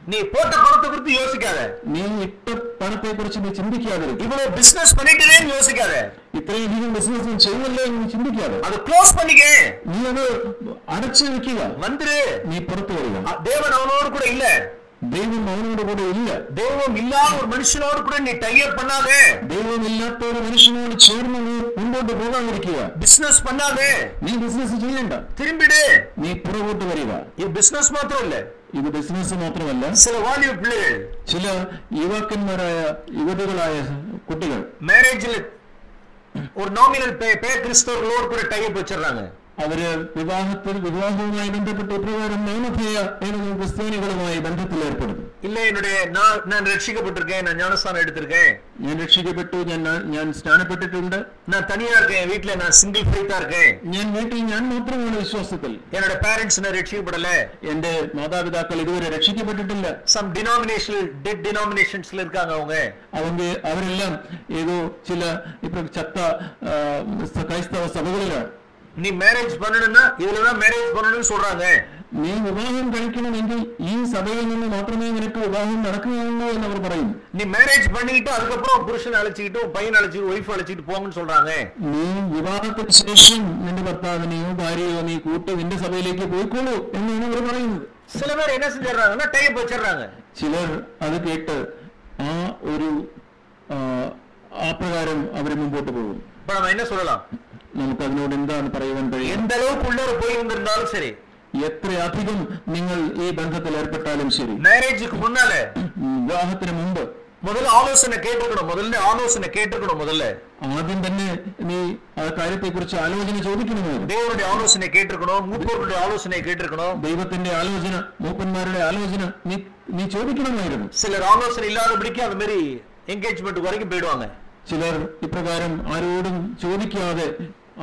S1: நீ போட்ட பணத்தை குறித்து யோசிக்காத.
S3: நீ இப்ப பணத்தை குறித்து நீ சிந்திக்காத.
S1: இவ்வளவு பிசினஸ் பண்ணிட்டேன்னு யோசிக்காத.
S3: இத்தனையும் நீங்க பிசினஸ் நீ செய்யல நீ சிந்திக்காத.
S1: அது க்ளோஸ் பண்ணிக்க.
S3: நீ அது அடைச்சு வைக்கல.
S1: வந்துரு.
S3: நீ பொறுத்து
S1: வருவ தேவன் அவனோடு கூட இல்ல.
S3: தெய்வம் அவனோட கூட இல்ல.
S1: தெய்வம் இல்லாத ஒரு மனுஷனோடு கூட நீ டையப் பண்ணாத.
S3: தெய்வம் இல்லாத ஒரு மனுஷனோடு சேர்ந்து நீ முன்போட்டு போகாம இருக்கியா?
S1: பிசினஸ் பண்ணாத.
S3: நீ பிசினஸ் செய்யண்டா
S1: திரும்பிடு.
S3: நீ புறவோட்டு வருவா.
S1: இது பிசினஸ் மாத்திரம் இல்லை.
S3: ഇത് ബിസിനസ് മാത്രമല്ല
S1: சில வாலிப பிள்ளைகள்
S3: ചില യുവാക്കന്മാരായ യുവതികളായ കുട്ടികൾ
S1: மேரேஜ்ல ஒரு நாமினல் பே பே கிறிஸ்தவர்களோடு கூட டைப் வச்சிடுறாங்க
S3: അവര് വിവാഹത്തിൽ വിവാഹവുമായി ബന്ധപ്പെട്ട് ഇപ്രകാരം നാമധേയ ഏതെങ്കിലും ക്രിസ്ത്യാനികളുമായി ബന്ധത്തിൽ ഏർപ്പെടുന്നു
S1: இல்ல என்னுடைய நான் நான் ரட்சிக்கப்பட்டிருக்கேன் நான் ஞானஸ்தானம் எடுத்திருக்கேன்
S3: ഞാൻ രക്ഷിക്കപ്പെട്ടു ഞാൻ ഞാൻ സ്നാനപ്പെട്ടിട്ടുണ്ട്
S1: நான் தனியா இருக்கேன் என் வீட்டுல நான் சிங்கிள் ஃபைட்டா இருக்கேன்
S3: ഞാൻ വീട്ടിൽ ഞാൻ മാത്രമാണ് വിശ്വാസത്തിൽ
S1: என்னோட பேரண்ட்ஸ் நான் ரட்சிக்கப்படல
S3: എന്റെ മാതാപിതാക്കൾ ഇതുവരെ രക്ഷിക്കപ്പെട്ടിട്ടില്ല
S1: சம் டினாமினேஷனல் டெட் டினாமினேஷன்ஸ்ல இருக்காங்க அவங்க
S3: அவங்க അവരെല്ലാം ഏതോ ചില ഇപ്പൊ ചത്ത ആ, ക്രൈസ്തവ സഭകളിലാണ്
S1: நீ மேரேஜ் பண்ணணும்னா இதுலதான் மேரேஜ் பண்ணணும்னு சொல்றாங்க
S3: നീ വിവാഹം കഴിക്കണമെങ്കിൽ ഈ സഭയിൽ നിന്ന് മാത്രമേ നിനക്ക് വിവാഹം നടക്കുകയുള്ളൂ എന്ന് അവർ പറയുന്നു
S1: நீ மேரேஜ் பண்ணிட்டு அதுக்கப்புறம் புருஷன் அழைச்சிக்கிட்டு உன் பையன் அழைச்சிட்டு ஒய்ஃப் அழைச்சிட்டு போங்கன்னு சொல்றாங்க
S3: നീ വിവാഹത്തിന് ശേഷം നിന്റെ ഭർത്താവിനെയോ ഭാര്യയോ നീ കൂട്ടി നിന്റെ സഭയിലേക്ക് പോയിക്കോളൂ എന്നാണ് അവർ പറയുന്നത്
S1: சில பேர் என்ன செஞ்சிடறாங்கன்னா டைப் வச்சிடுறாங்க
S3: ചിലർ അത് കേട്ട് ആ ഒരു ആ, ആ പ്രകാരം അവർ മുമ്പോട്ട് പോകും
S1: இப்ப நம்ம என்ன சொல்லலாம்
S3: നമുക്ക് അതിനോട് എന്താണ് പറയുവാൻ കഴിയും
S1: எந்த அளவுக்கு உள்ளர போய் வந்திருந்தாலும் சரி
S3: എത്രയധികം നിങ്ങൾ ഈ ബന്ധത്തിൽ ഏർപ്പെട്ടാലും ശരി
S1: மேரேஜுக்கு முன்னால
S3: വിവാഹത്തിന് മുമ്പ്
S1: முதல்ல ஆலோசனை கேட்டுக்கணும் முதல்ல ஆலோசனை கேட்டுக்கணும் முதல்ல
S3: ആദ്യം തന്നെ നീ ആ കാര്യത്തെക്കുറിച്ച് ആലോചന ചോദിക്കണമായിരുന്നു
S1: தேவனுடைய ஆலோசனை கேட்டிருக்கணும் மூப்போருடைய ஆலோசனை கேட்டிருக்கணும்
S3: ദൈവത്തിന്റെ ആലോചന മൂപ്പന്മാരുടെ ആലോചന നീ നീ ചോദിക്കണമായിരുന്നു
S1: சிலர் ஆலோசனை இல்லாதபடிக்கு அது மாதிரி என்கேஜ்மெண்ட் வரைக்கும் போயிடுவாங்க
S3: ചിലർ ഇപ്രകാരം ആരോടും ചോദിക്കാതെ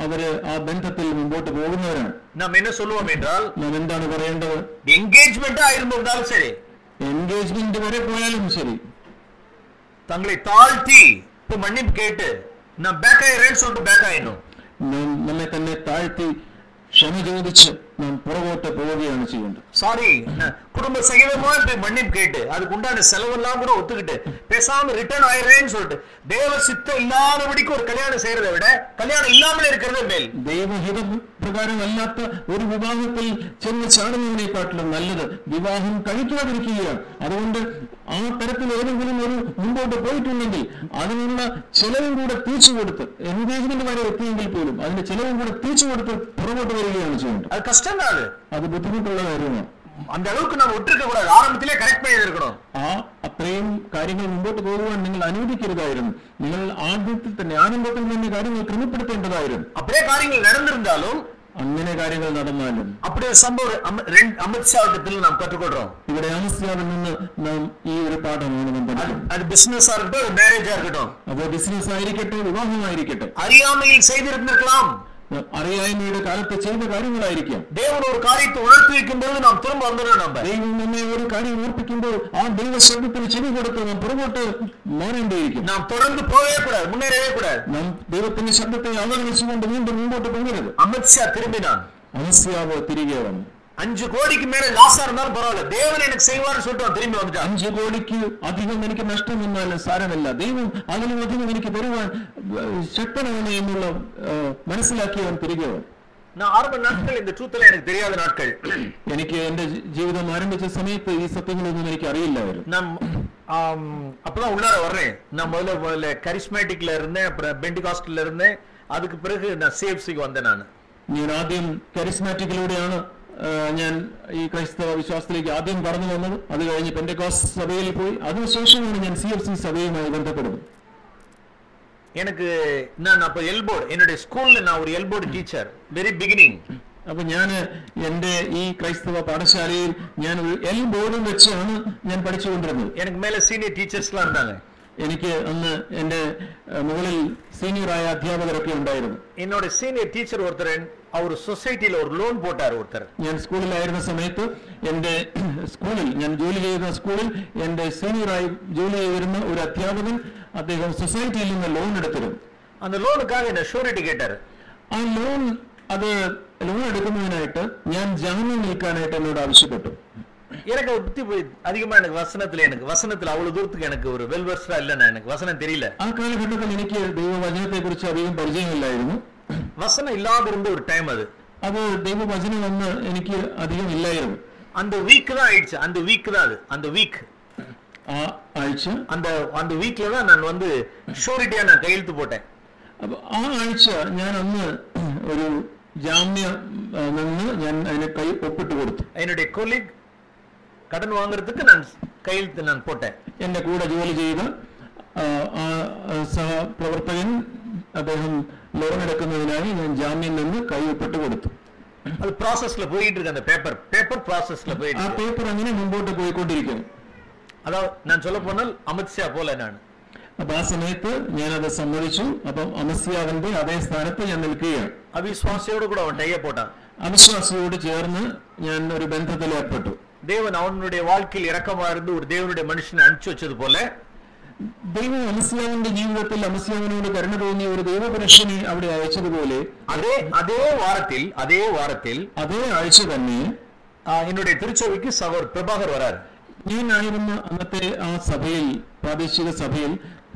S3: അവര് ആ ബന്ധത്തിൽ മുമ്പോട്ട് പോകുന്നവരാണ്
S1: நாம் என்ன சொல்லுவோம் என்றால்
S3: നാം എന്താണ് പറയേണ്ടത്
S1: என்கேஜ்மெண்டா இருந்திருந்தாலும் சரி
S3: എൻഗേജ്മെന്റ് വരെ പോയാലും ശരി
S1: தங்களை தாழ்த்தி இப்ப மன்னிப்பு கேட்டு நான் பேக் ஆயிடுறேன்னு சொல்லிட்டு பேக் ஆயிடணும்
S3: നാം നമ്മെ തന്നെ താഴ്ത്തി ക്ഷമ ചോദിച്ച് നാം പുറകോട്ട് പോവുകയാണ് ചെയ്യേണ്ടത്
S1: சாரி குடும்ப சகிதமா போய் மன்னிப்பு கேட்டு அதுக்கு உண்டான செலவெல்லாம் கூட ஒத்துக்கிட்டு பேசாம ரிட்டர்ன் ஆயிடுறேன்னு சொல்லிட்டு தேவ சித்தம் இல்லாதபடிக்கு ஒரு கல்யாணம் செய்யறதை விட கல்யாணம் இல்லாமலே இருக்கிறதே மேல்
S3: ദൈവഹിത പ്രകാരമല്ലാത്ത ഒരു വിവാഹത്തിൽ ചെന്ന് ചാടുന്നതിനെക്കാട്ടിലും നല്ലത് വിവാഹം കഴിക്കാതിരിക്കുകയാണ് അതുകൊണ്ട് ആ തരത്തിൽ ഏതെങ്കിലും ഒരു മുമ്പോട്ട് പോയിട്ടുണ്ടെങ്കിൽ അതിനുള്ള ചെലവും കൂടെ തീച്ചു കൊടുത്ത് എൻഗേജ്മെന്റ് വരെ എത്തിയെങ്കിൽ പോലും അതിന്റെ ചെലവും കൂടെ തീച്ചു കൊടുത്ത് പുറകോട്ട് വരികയാണ് ചെയ്യേണ്ടത്
S1: அது கஷ்டம் தான் அது
S3: അത് ബുദ്ധിമുട്ടുള്ള കാര്യമാണ്
S1: அந்த அளவுக்கு நம்ம விட்டுருக்க கூடாது ஆரம்பத்திலே கரெக்ட் பண்ணி இருக்கணும்
S3: ആ അത്രയും കാര്യങ്ങൾ മുമ്പോട്ട് പോകുവാൻ നിങ്ങൾ അനുവദിക്കരുതായിരുന്നു നിങ്ങൾ ആദ്യത്തിൽ തന്നെ ആനന്ദത്തിൽ തന്നെ കാര്യങ്ങൾ ക്രമപ്പെടുത്തേണ്ടതായിരുന്നു
S1: அப்படியே காரியங்கள் நடந்திருந்தாலும்
S3: അങ്ങനെ കാര്യങ്ങൾ നടന്നാലും
S1: அப்படி ஒரு சம்பவம் அம- ரெண்டு அமித்ஷா இடத்துல நாம் கற்றுக்கொள்றோம்
S3: ഇവിടെ അമസ്യാവിൽ നിന്ന് നാം ഈ ഒരു പാഠമാണ് നാം
S1: அது
S3: പഠിക്കുന്നത്
S1: அது பிசினஸா இருக்கட்டும் அது மேரேஜா இருக்கட்டும்
S3: അത് ബിസിനസ് ആയിരിക്കട്ടെ വിവാഹമായിരിക്കട്ടെ
S1: அறியாமையில் செய்திருந்திருக்கலாம்
S3: അറിയായ്മ കാലത്ത് ചെയ്ത കാര്യങ്ങളായിരിക്കും
S1: ദേവൻ ഒരു കാര്യത്തെ ഉണർത്തിയിരിക്കുമ്പോൾ നാം തുറന്നു വന്നത് നമ്പർ
S3: ദൈവം നമ്മെ ഒരു കാര്യം ഓർപ്പിക്കുമ്പോൾ ആ ദൈവ ശബ്ദത്തിന് ചെവി കൊടുത്ത് നാം പുറകോട്ട് മാറേണ്ടിയിരിക്കും
S1: നാം തുടർന്ന് പോയേക്കൂടാ മുന്നേറിയേക്കൂടാ
S3: നാം ദൈവത്തിന്റെ ശബ്ദത്തെ അവഗണിച്ചുകൊണ്ട് വീണ്ടും മുമ്പോട്ട് പോകരുത്
S1: അമിത് ഷാ
S3: തിരുമ്പിനാണ് അമിത് ഷാവ് തിരികെ വന്നു
S1: அஞ்சு கோடிக்கு மேல லாஸா இருந்தாலும் பரவாயில்ல தேவன் எனக்கு செய்வார்னு சொல்லிட்டு அவன் திரும்பி வந்துட்டான்
S3: അഞ്ച് കോടിക്ക് അധികം എനിക്ക് നഷ്ടം വന്നാലും സാരമില്ല ദൈവം അതിലും അധികം എനിക്ക് തരുവാൻ ഏഹ്, ശക്തനാണ് എന്നുള്ള ഏഹ്, മനസ്സിലാക്കി അവൻ തിരികെ വന്നു
S1: நான் ஆரம்ப நாட்கள் இந்த ட்ரூத்ல எனக்கு தெரியாத நாட்கள்
S3: എനിക്ക് എന്റെ ജി- ജീവിതം ആരംഭിച്ച സമയത്ത് ഈ സത്യങ്ങളൊന്നും എനിക്ക് അറിയില്ലായിരുന്നു
S1: நான் ஆம், அப்பதான் உள்ளார வர்றேன் நான் முதல்ல முதல்ல கரிஸ்மேட்டிக்ல இருந்தேன் அப்புறம் பெண்டிகாஸ்ட்ல இருந்தேன் அதுக்கு பிறகு நான் சிஎஃப்சிக்கு வந்தேன் நான்
S3: ഞാൻ ആദ്യം കരിസ്മാറ്റിക്കിലൂടെയാണ് ആ, ഞാൻ ഈ ക്രൈസ്തവ വിശ്വാസത്തിലേക്ക് ആദ്യം കടന്നു വന്നത് അത് കഴിഞ്ഞ് പെൻഡകോസ് സഭയിൽ പോയി അതിനുശേഷമാണ് ഞാൻ സി എഫ് സി സഭയുമായി ബന്ധപ്പെടുന്നത്
S1: எனக்கு நான் அப்ப எல்போர்டு என்னுடைய ஸ்கூல்ல நான் ஒரு எல்போர்டு டீச்சர் வெரி பிகினிங்
S3: അപ്പൊ ഞാൻ എന്റെ ഈ ക്രൈസ്തവ പാഠശാലയിൽ ഞാൻ ഒരു എൽ ബോർഡും വെച്ചാണ് ഞാൻ പഠിച്ചുകൊണ്ടിരുന്നത്
S1: எனக்கு மேல சீனியர் டீச்சர்ஸ்லாம் இருந்தாங்க
S3: എനിക്ക് അന്ന് എന്റെ ആ, മുകളിൽ സീനിയറായ അധ്യാപകരൊക്കെ ഉണ്ടായിരുന്നു
S1: என்னோட சீனியர் டீச்சர் ஒருத்தர் அவர் சொசைட்டில ஒரு லோன் போட்டார் ஒருத்தர்
S3: ഞാൻ സ്കൂളിലായിരുന്ന സമയത്ത് എൻ്റെ സ്കൂളിൽ ഞാൻ ജോലി ചെയ്യുന്ന സ്കൂളിൽ എൻ്റെ സീനിയറായി ജോലി ചെയ്തിരുന്ന ഒരു അധ്യാപകൻ അദ്ദേഹം സൊസൈറ്റിയിൽ നിന്ന് ലോൺ എടുത്തിരുന്നു
S1: அந்த லோனுக்காக என்ன ஷூரிட்டி கேட்டார்
S3: ആ ലോൺ അത് ലോൺ എടുക്കുന്നതിനായിട്ട് ഞാൻ ജാമ്യം നിൽക്കാനായിട്ട് എന്നോട് ആവശ്യപ്പെട്ടു
S1: எனக்கு அதை பத்தி போய் அதிகமா எனக்கு வசனத்துல எனக்கு வசனத்துல அவ்வளவு தூரத்துக்கு எனக்கு ஒரு வெல்வர்ஸ்டா இல்லைண்ணா எனக்கு வசனம் தெரியல
S3: ആ കാലഘട്ടത്തിൽ എനിക്ക് ദൈവവചനത്തെ കുറിച്ച് അധികം പരിചയമില്ലായിരുന്നു
S1: வசனம் இல்லாத இருந்த ஒரு டைம் அது
S3: അത് ദൈവവചനം എന്ന് എനിക്ക് അധികം ഇല്ലായിരുന്നു
S1: அந்த வீக் தான் ஆயிடுச்சு அந்த வீக் தான் அது அந்த வீக்
S3: ആ ആഴ്ച
S1: அந்த அந்த வீக்ல தான் நான் வந்து ஷூரிட்டியா நான் கையெழுத்து போட்டேன்
S3: അപ്പൊ ആ ആഴ്ച ഞാൻ അന്ന് ഒരു ജാമ്യം ആ, നിന്ന് ഞാൻ അതിന് കൈ ഒപ്പിട്ട് കൊടുത്തു
S1: என்னுடைய கொலீக் கடன் வாங்குறதுக்கு நான் கையெழுத்து நான் போட்டேன்
S3: എന്റെ കൂടെ ജോലി ചെയ്ത ആ, ആ ആ, സഹപ്രവർത്തകൻ അദ്ദേഹം ലോൺ എടുക്കുന്നതിനായി ഞാൻ ജാമ്യം നിന്ന് കൈ ഒപ്പിട്ട് കൊടുത്തു
S1: அது ப்ராசஸ்ல போயிட்டு இருக்கு அந்த பேப்பர் பேப்பர் ப்ராசஸ்ல போயிட்டு
S3: ആ
S1: இருக்கு.
S3: പേപ്പർ അങ്ങനെ മുമ്പോട്ട് പോയിക്കൊണ്ടിരിക്കുന്നു
S1: அதாவது நான் சொல்ல போனால் அமித்ஷா போல நான்
S3: അപ്പൊ ആ സമയത്ത് ഞാനത് സമ്മതിച്ചു അപ്പം അമസ്യാവിന്റെ അതേ സ്ഥാനത്ത് ഞാൻ നിൽക്കുകയാണ്
S1: அவிஸ்வாசியோட கூட அவன் டைய போட்டான்
S3: അവിശ്വാസിയോട് ചേർന്ന് ഞാൻ ഒരു ബന്ധത്തിൽ ഏർപ്പെട്ടു
S1: தேவன் அவனுடைய வாழ்க்கையில் இரக்கமா இருந்து ஒரு தேவனுடைய மனுஷனை அனுப்பிச்சு வச்சது போல
S3: ദൈവം അമസ്യാവിന്റെ ജീവിതത്തിൽ അമസ്യാവിനോട് കരുണ തോന്നിയ ഒരു ദൈവപുരുഷനെ അവിടെ അയച്ചതുപോലെ
S1: அதே அதே வாரத்தில் அதே வாரத்தில்
S3: അതേ ആഴ്ച തന്നെ
S1: ஆ, என்னுடைய திருச்சபைக்கு சகோர் பிரபாகர் வரார்
S3: ഞാനായിരുന്ന അന്നത്തെ ആ സഭയിൽ പ്രാദേശിക സഭയിൽ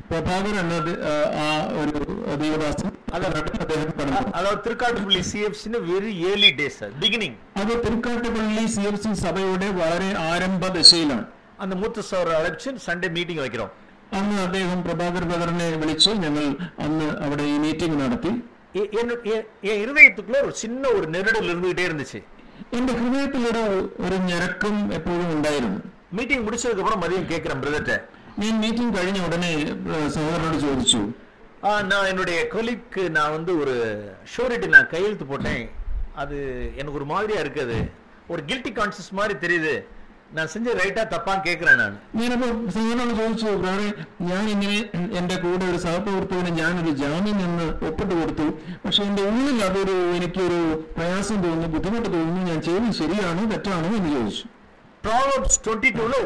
S3: പ്രഭാകർ എന്ന ദ- ആ, ആ ഒരു ദൈവദാസൻ അതായിട്ട് അദ്ദേഹം കടന്നു
S1: அதாவது Thirukattupalli சிஎஃப்சின்னு very early days beginning
S3: അത് തിരുക്കാട്ടുപള്ളി സി എഫ് സി സഭയുടെ വളരെ ആരംഭ ദശയിലാണ്
S1: அந்த மூத்த சோரை அழைச்சு சண்டே மீட்டிங் வைக்கிறோம்
S3: അന്ന് അദ്ദേഹം പ്രഭാകർ ബ്രദറിനെ വിളിച്ചു ഞങ്ങൾ അന്ന് അവിടെ ഈ മീറ്റിംഗ് നടത്തി
S1: எ- என்னு- எ- என் இருதயத்துக்குள்ள ஒரு சின்ன ஒரு நெருடல் இருந்துகிட்டே இருந்துச்சு
S3: എന്റെ ഹൃദയത്തിലൊരു ഒരു ഞരക്കം എപ്പോഴും ഉണ്ടായിരുന്നു
S1: மீட்டிங் முடிச்சதுக்கு அப்புறம் மதியம் கேட்கிறேன் பிரதர்ட்ட
S3: ഞാൻ മീറ്റിംഗ് കഴിഞ്ഞ ഉടനെ ഏഹ്, സഹോദരനോട് ചോദിച്ചു
S1: நான் என்னுடைய கொலிக்கு நான் வந்து ஒரு ஷூரிட்டி நான் கையெழுத்து போட்டேன் அது எனக்கு ஒரு மாதிரியா இருக்குது ஒரு கில்ட்டி கான்சியஸ் மாதிரி தெரியுது ഞാൻ സെഞ്ച റൈറ്റാ തപ്പാൻ കേൾക്കണം ഞാൻ
S3: ഞാനപ്പോൾ സീനോട് ചോദിച്ചു ബ്രദറെ ഞാൻ ഇങ്ങനെ എൻ്റെ കൂടെ ഒരു സഹപ്രവർത്തകന് ഞാനൊരു ജാമ്യം നിന്ന് ഒപ്പിട്ട് കൊടുത്തു പക്ഷെ എന്റെ ഉള്ളിൽ അതൊരു എനിക്കൊരു പ്രയാസം തോന്നുന്നു ബുദ്ധിമുട്ട് തോന്നുന്നു ഞാൻ ചെയ്തത് ശരിയാണോ തെറ്റാണോ എന്ന് ചോദിച്ചു
S1: പ്രോബ്സ് ട്വന്റി ടൂല്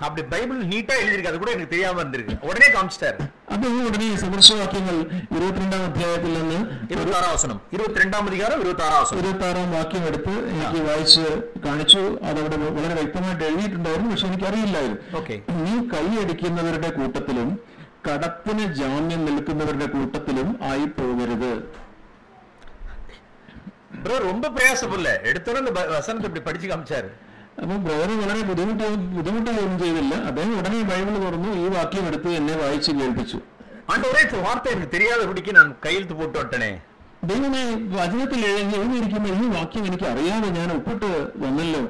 S1: அப்படி பைபிள் நீட்டா எழுதிருக்கு அது கூட எனக்கு தெரியாம இருந்திருக்கு உடனே காமிச்சிட்டாரு
S3: അദ്ദേഹം ഉടനെ സദൃശവാക്യങ്ങൾ ഇരുപത്തിരണ്ടാം അധ്യായത്തിൽ നിന്ന്
S1: இருபத்தி ஆறாம் வசனம் இருபத்தி ரெண்டாம் அதிகாரம் ഇരുപത്തി ആറാം വസനം
S3: ഇരുപത്തി ആറാം വാക്യം എടുത്ത് എനിക്ക് വായിച്ച് കാണിച്ചു അതവിടെ വളരെ വ്യക്തമായിട്ട് എഴുതിയിട്ടുണ്ടായിരുന്നു പക്ഷെ എനിക്കറിയില്ലായിരുന്നു
S1: ഓക്കെ
S3: നീ കൈയടിക്കുന്നവരുടെ കൂട്ടത്തിലും കടത്തിന് ജാമ്യം നിൽക്കുന്നവരുടെ കൂട്ടത്തിലും ആയി പോകരുത്
S1: ബ്രോ ரொம்ப பிரயாசப்படல எடுத்தோட இந்த ப- வசனத்தை இப்படி படிச்சு காமிச்சாரு
S3: അപ്പൊ ബ്രദർ വളരെ ബുദ്ധിമുട്ട് ബുദ്ധിമുട്ടൊന്നും ചെയ്തില്ല അദ്ദേഹം ഉടനെ ബൈബിൾ തുറന്നു ഈ വാക്യം എടുത്ത് എന്നെ വായിച്ച് കേൾപ്പിച്ചു
S1: ஆண்டவரே இந்த வார்த்தை எனக்கு தெரியாதபடிக்கு நான் கையெழுத்து போட்டு விட்டனே
S3: ദൈവമേ വചനത്തിൽ എഴുതി എഴുതിയിരിക്കുന്ന ഈ വാക്യം എനിക്ക് അറിയാതെ ഞാൻ ഒപ്പിട്ട് വന്നല്ലോ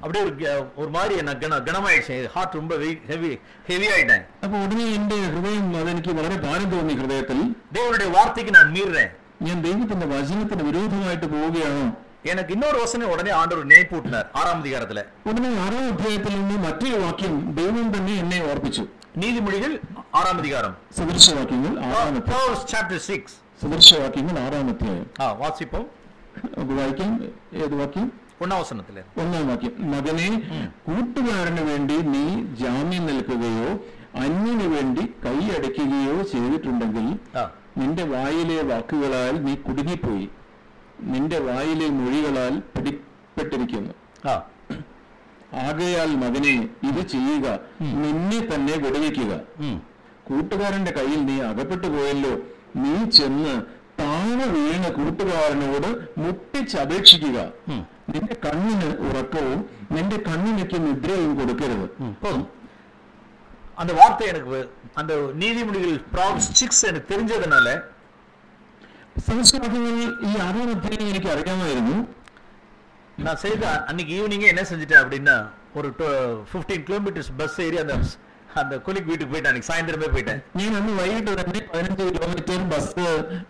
S1: அப்படியே ஒரு க- ஒரு மாதிரி எனக்கு கன கனமாயிடுச்சு ஹார்ட் ரொம்ப ஹெவி ஹெவி ஆயிட்டேன்
S3: അപ്പൊ ഉടനെ എന്റെ ഹൃദയം അതെനിക്ക് വളരെ ഭാരം തോന്നി ഹൃദയത്തിൽ
S1: தேவனுடைய வார்த்தைக்கு நான் மீறுறேன்
S3: ഞാൻ ദൈവത്തിന്റെ വചനത്തിന് വിരോധമായിട്ട് പോവുകയാണോ
S1: எனக்கு இன்னொரு வசனம் உடனே ஆண்டவர் நினைப்பூட்டினார் ஆறாம் அதிகாரத்துல
S3: ഉടനെ ആറാം അധ്യായത്തിൽ നിന്ന് മറ്റൊരു വാക്യം ദൈവം തന്നെ എന്നെ ഓർപ്പിച്ചു
S1: நீதிமொழிகள் ஆறாம் அதிகாரம்
S3: സദൃശവാക്യങ്ങൾ ആറാം അധ്യായം
S1: சாப்டர் சிக்ஸ்
S3: സദൃശവാക്യങ്ങൾ ആറാം അധ്യായം
S1: ஆ வாசிப்போம்
S3: അപ്പൊ വായിക്കാം ഏത് വാക്യം
S1: ஒன்னாம் வசனத்துல
S3: ഒന്നാം വാക്യം മകനെ കൂട്ടുകാരന് വേണ്ടി നീ ജാമ്യം നിൽക്കുകയോ അന്യന് വേണ്ടി കൈയടയ്ക്കുകയോ ചെയ്തിട്ടുണ്ടെങ്കിൽ
S1: ஆ
S3: നിന്റെ വായിലെ വാക്കുകളാൽ നീ കുടുങ്ങിപ്പോയി നിന്റെ വായിലെ മൊഴികളാൽ പിടിപ്പെട്ടിരിക്കുന്നു
S1: ஆ
S3: ആകയാൽ മകനെ ഇത് ചെയ്യുക നിന്നെ തന്നെ വിടുവിക്കുക
S1: ம்
S3: കൂട്ടുകാരന്റെ കയ്യിൽ നീ അകപ്പെട്ടു പോയല്ലോ നീ ചെന്ന് താഴെ വീണ കൂട്ടുകാരനോട് മുട്ടിച്ചപേക്ഷിക്കുക
S1: ம்
S3: നിന്റെ കണ്ണിന് ഉറക്കവും നിന്റെ കണ്ണിനയ്ക്ക് നിദ്രയും കൊടുക്കരുത്
S1: ம் போதும் அந்த வார்த்தை எனக்கு வே- அந்த நீதிமொழிகள் ப்ராப்ஸ் சிக்ஸ் எனக்கு தெரிஞ்சதுனால
S3: സംസ്കൃതങ്ങൾ ഈ ആറാം അധ്യായം എനിക്ക് അറിയാമായിരുന്നു
S1: நான் செய்த அன்னைக்கு ஈவினிங்கே என்ன செஞ்சுட்டேன் அப்படின்னா ஒரு ஃபிஃப்டீன் கிலோமீட்டர்ஸ் பஸ் ஏறி அந்த அந்த கொலிக் வீட்டுக்கு போயிட்டேன் அன்னைக்கு சாயந்தரமே போயிட்டேன்
S3: ഞാൻ അന്ന് വൈകിട്ട് തന്നെ പതിനഞ്ച് കിലോമീറ്റർ ബസ്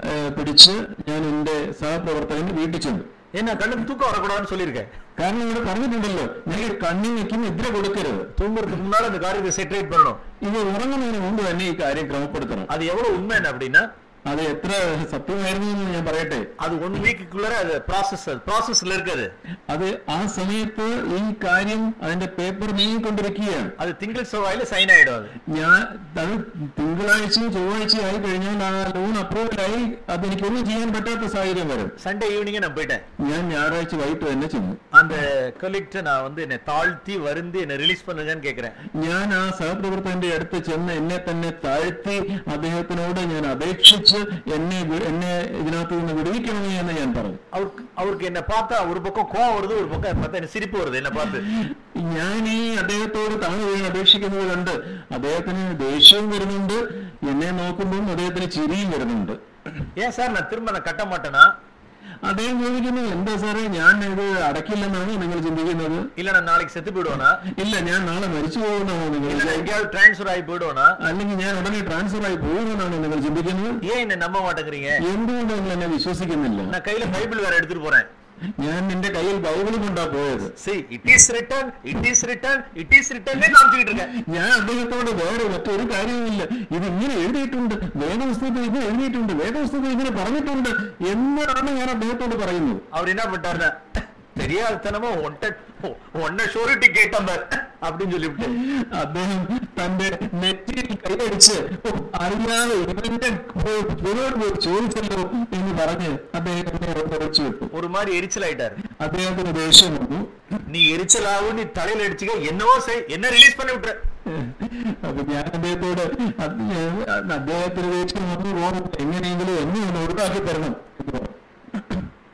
S3: ഏഹ്, പിടിച്ച് ഞാൻ എന്റെ സഹപ്രവർത്തകന് വീട്ടിൽ ചെന്നു
S1: ஏன்னா கண்ணுக்கு தூக்கம் வரக்கூடாதுன்னு சொல்லியிருக்கேன்
S3: കാരണം ഇവിടെ പറഞ്ഞിട്ടുണ്ടല്ലോ നിങ്ങൾ കണ്ണിനയ്ക്ക് നിദ്ര കൊടുക്കരുത്
S1: தூங்குறதுக்கு முன்னால அந்த காரியத்தை செட்டரேட் பண்ணணும்
S3: ഇത് ഉറങ്ങുന്നതിന് മുമ്പ് തന്നെ ഈ കാര്യം ക്രമപ്പെടുത്തണം
S1: அது எவ்வளவு உண்மை அப்படின்னா
S3: അത് എത്ര സത്യമായിരുന്നു എന്ന് ഞാൻ പറയട്ടെ
S1: அது ஒன் வீக்குக்குள்ள அது ப்ராசஸ் ப்ராசஸ்ல இருக்குது
S3: അത് ആ സമയത്ത് ഈ കാര്യം അതിന്റെ പേപ്പർ നീങ്ങിക്കൊണ്ടിരിക്കുകയാണ്
S1: அது திங்கள் செவ்வாயில சைன் ஆயிடும் அது
S3: ഞാൻ അത് തിങ്കളാഴ്ചയും ചൊവ്വാഴ്ചയും ആയി കഴിഞ്ഞാൽ ആ ലോൺ അപ്രൂവലായി അതെനിക്കൊന്നും ചെയ്യാൻ പറ്റാത്ത സാഹചര്യം വരും
S1: சண்டே ஈவினிங்கே நான் போயிட்டேன்
S3: ഞാൻ ഞായറാഴ്ച വൈകിട്ട് തന്നെ ചെന്നു
S1: அந்த கொலிக்ட நான் வந்து என்னை தாழ்த்தி வருந்தி என்னை ரிலீஸ் பண்ணுங்கன்னு கேட்கிறேன்
S3: ഞാൻ ആ സഹപ്രവർത്തകന്റെ അടുത്ത് ചെന്ന് എന്നെ തന്നെ താഴ്ത്തി അദ്ദേഹത്തിനോട് ഞാൻ അപേക്ഷിച്ച് യേശു എന്നെ എന്നെ ഇതിനകത്ത് എന്ന് ഞാൻ പറഞ്ഞു
S1: അവർക്ക് അവർക്ക് എന്നെ പാത്ത ഒരു പക്കം കോവം വരുന്നത് ഒരു പക്കം പത്തന്നെ സിരിപ്പ് വരുന്നത്
S3: ഞാൻ ഈ അദ്ദേഹത്തോട് താഴെ വീണ് അപേക്ഷിക്കുന്നത് അദ്ദേഹത്തിന് ദേഷ്യവും വരുന്നുണ്ട് എന്നെ നോക്കുമ്പോൾ അദ്ദേഹത്തിന് ചിരിയും വരുന്നുണ്ട്
S1: ഏ സാർ ഞാൻ തിരുമ്പ കട്ട മാട്ടേനാ
S3: അദ്ദേഹം ചോദിക്കുന്നു എന്താ സാറേ ഞാൻ ഇത് അടക്കില്ലെന്നാണ് നിങ്ങൾ ചിന്തിക്കുന്നത്
S1: ഇല്ല ഞാൻ നാളെ സെത്ത് പോയിടുവാണ്
S3: ഇല്ല ഞാൻ നാളെ മരിച്ചു പോകുന്നാണോ നിങ്ങൾ
S1: ട്രാൻസ്ഫർ ആയി പോയിടുവാണ്
S3: അല്ലെങ്കിൽ ഞാൻ ഉടനെ ട്രാൻസ്ഫർ ആയി പോകുമെന്നാണ് നിങ്ങൾ ചിന്തിക്കുന്നത്
S1: ഏ എന്നെ നമ്പ മാട്ടേങ്ങീങ്ക
S3: എന്തുകൊണ്ട് നിങ്ങൾ എന്നെ വിശ്വസിക്കുന്നില്ല
S1: കയ്യിൽ ബൈബിൾ വേറെ എടുത്തിട്ട് പോറേ
S3: ഞാൻ നിന്റെ കയ്യിൽ ബൈബിളും കൊണ്ടാ പോയത്
S1: see it is written it is written it is written னே காமிச்சிட்டு இருக்கேன்
S3: ഞാൻ അദ്ദേഹത്തോട് വേറെ മറ്റൊരു കാര്യവുമില്ല ഇത് ഇങ്ങനെ എഴുതിയിട്ടുണ്ട് വേദപുസ്തകത്തിൽ ഇത് എഴുതിയിട്ടുണ്ട് വേദപുസ്തകത്തിൽ ഇങ്ങനെ പറഞ്ഞിട്ടുണ്ട് എന്നാണ് ഞാൻ അദ്ദേഹത്തോട് പറയുന്നത്
S1: அவர் என்ன பண்ணிட்டாருன்னா தெரியாதனமா ஒன்ட்ட ஒன்ன ஷூரிட்டி கேட்டம்ப அப்படின்னு சொல்லிவிட்டு
S3: അദ്ദേഹം തന്റെ നെറ്റിയിൽ കൈയടിച്ച് "ഓ, അറിയാതെ ഇവന്റെ ഇവരോട് പോയി ചോദിച്ചല്ലോ എന്ന് പറഞ്ഞ് അദ്ദേഹത്തിനെ ഉറച്ചു വിട്ടു
S1: ஒரு மாதிரி எரிச்சல் ஆயிட்டாரு
S3: അദ്ദേഹത്തിന് ദേഷ്യം വന്നു
S1: நீ எரிச்சலாவும் நீ தலையில அடிச்சுக்க என்னவோ செய் என்ன ரிலீஸ் பண்ணி விட்டுற
S3: അപ്പൊ ഞാൻ അദ്ദേഹത്തോട് അത് ഞാൻ- അദ്ദേഹത്തിന് ദേഷ്യം വന്നു പോകും എങ്ങനെയെങ്കിലും എന്നെ ഒന്ന് ഒഴിവാക്കി തരണം എന്ന് പറഞ്ഞു.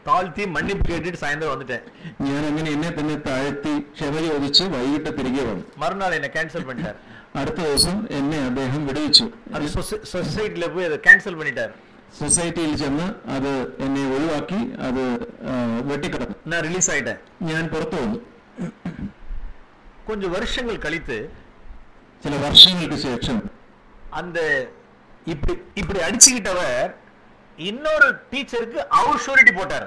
S1: தாழ்த்தி மன்னிப்பு கேட்டுட்டு சாயந்தரம் வந்துட்டேன்
S3: ഞാൻ അങ്ങനെ എന്നെ തന്നെ താഴ്ത്തി ക്ഷമ ചോദിച്ച് വൈകിട്ട് തിരികെ വന്നു
S1: மறுநாள் என்ன கேன்சல் பண்ணிட்டார்
S3: അടുത്ത ദിവസം എന്നെ അദ്ദേഹം വിടുവിച്ചു
S1: அது சொசைட்டில போய் அதை கேன்சல் பண்ணிட்டார்
S3: സൊസൈറ്റിയിൽ ചെന്ന് അത് എന്നെ ഒഴിവാക്കി അത് ആ, വെട്ടിക്കിടന്നു
S1: நான் ரிலீஸ் ஆயிட்டேன்
S3: ഞാൻ പുറത്തു വന്നു
S1: கொஞ்சம் வருஷங்கள் கழித்து
S3: ചില വർഷങ്ങൾക്ക് ശേഷം
S1: அந்த இப்படி இப்படி அடிச்சுக்கிட்டவர் இன்னொரு டீச்சருக்கு அவர் ஷூரிட்டி போட்டார்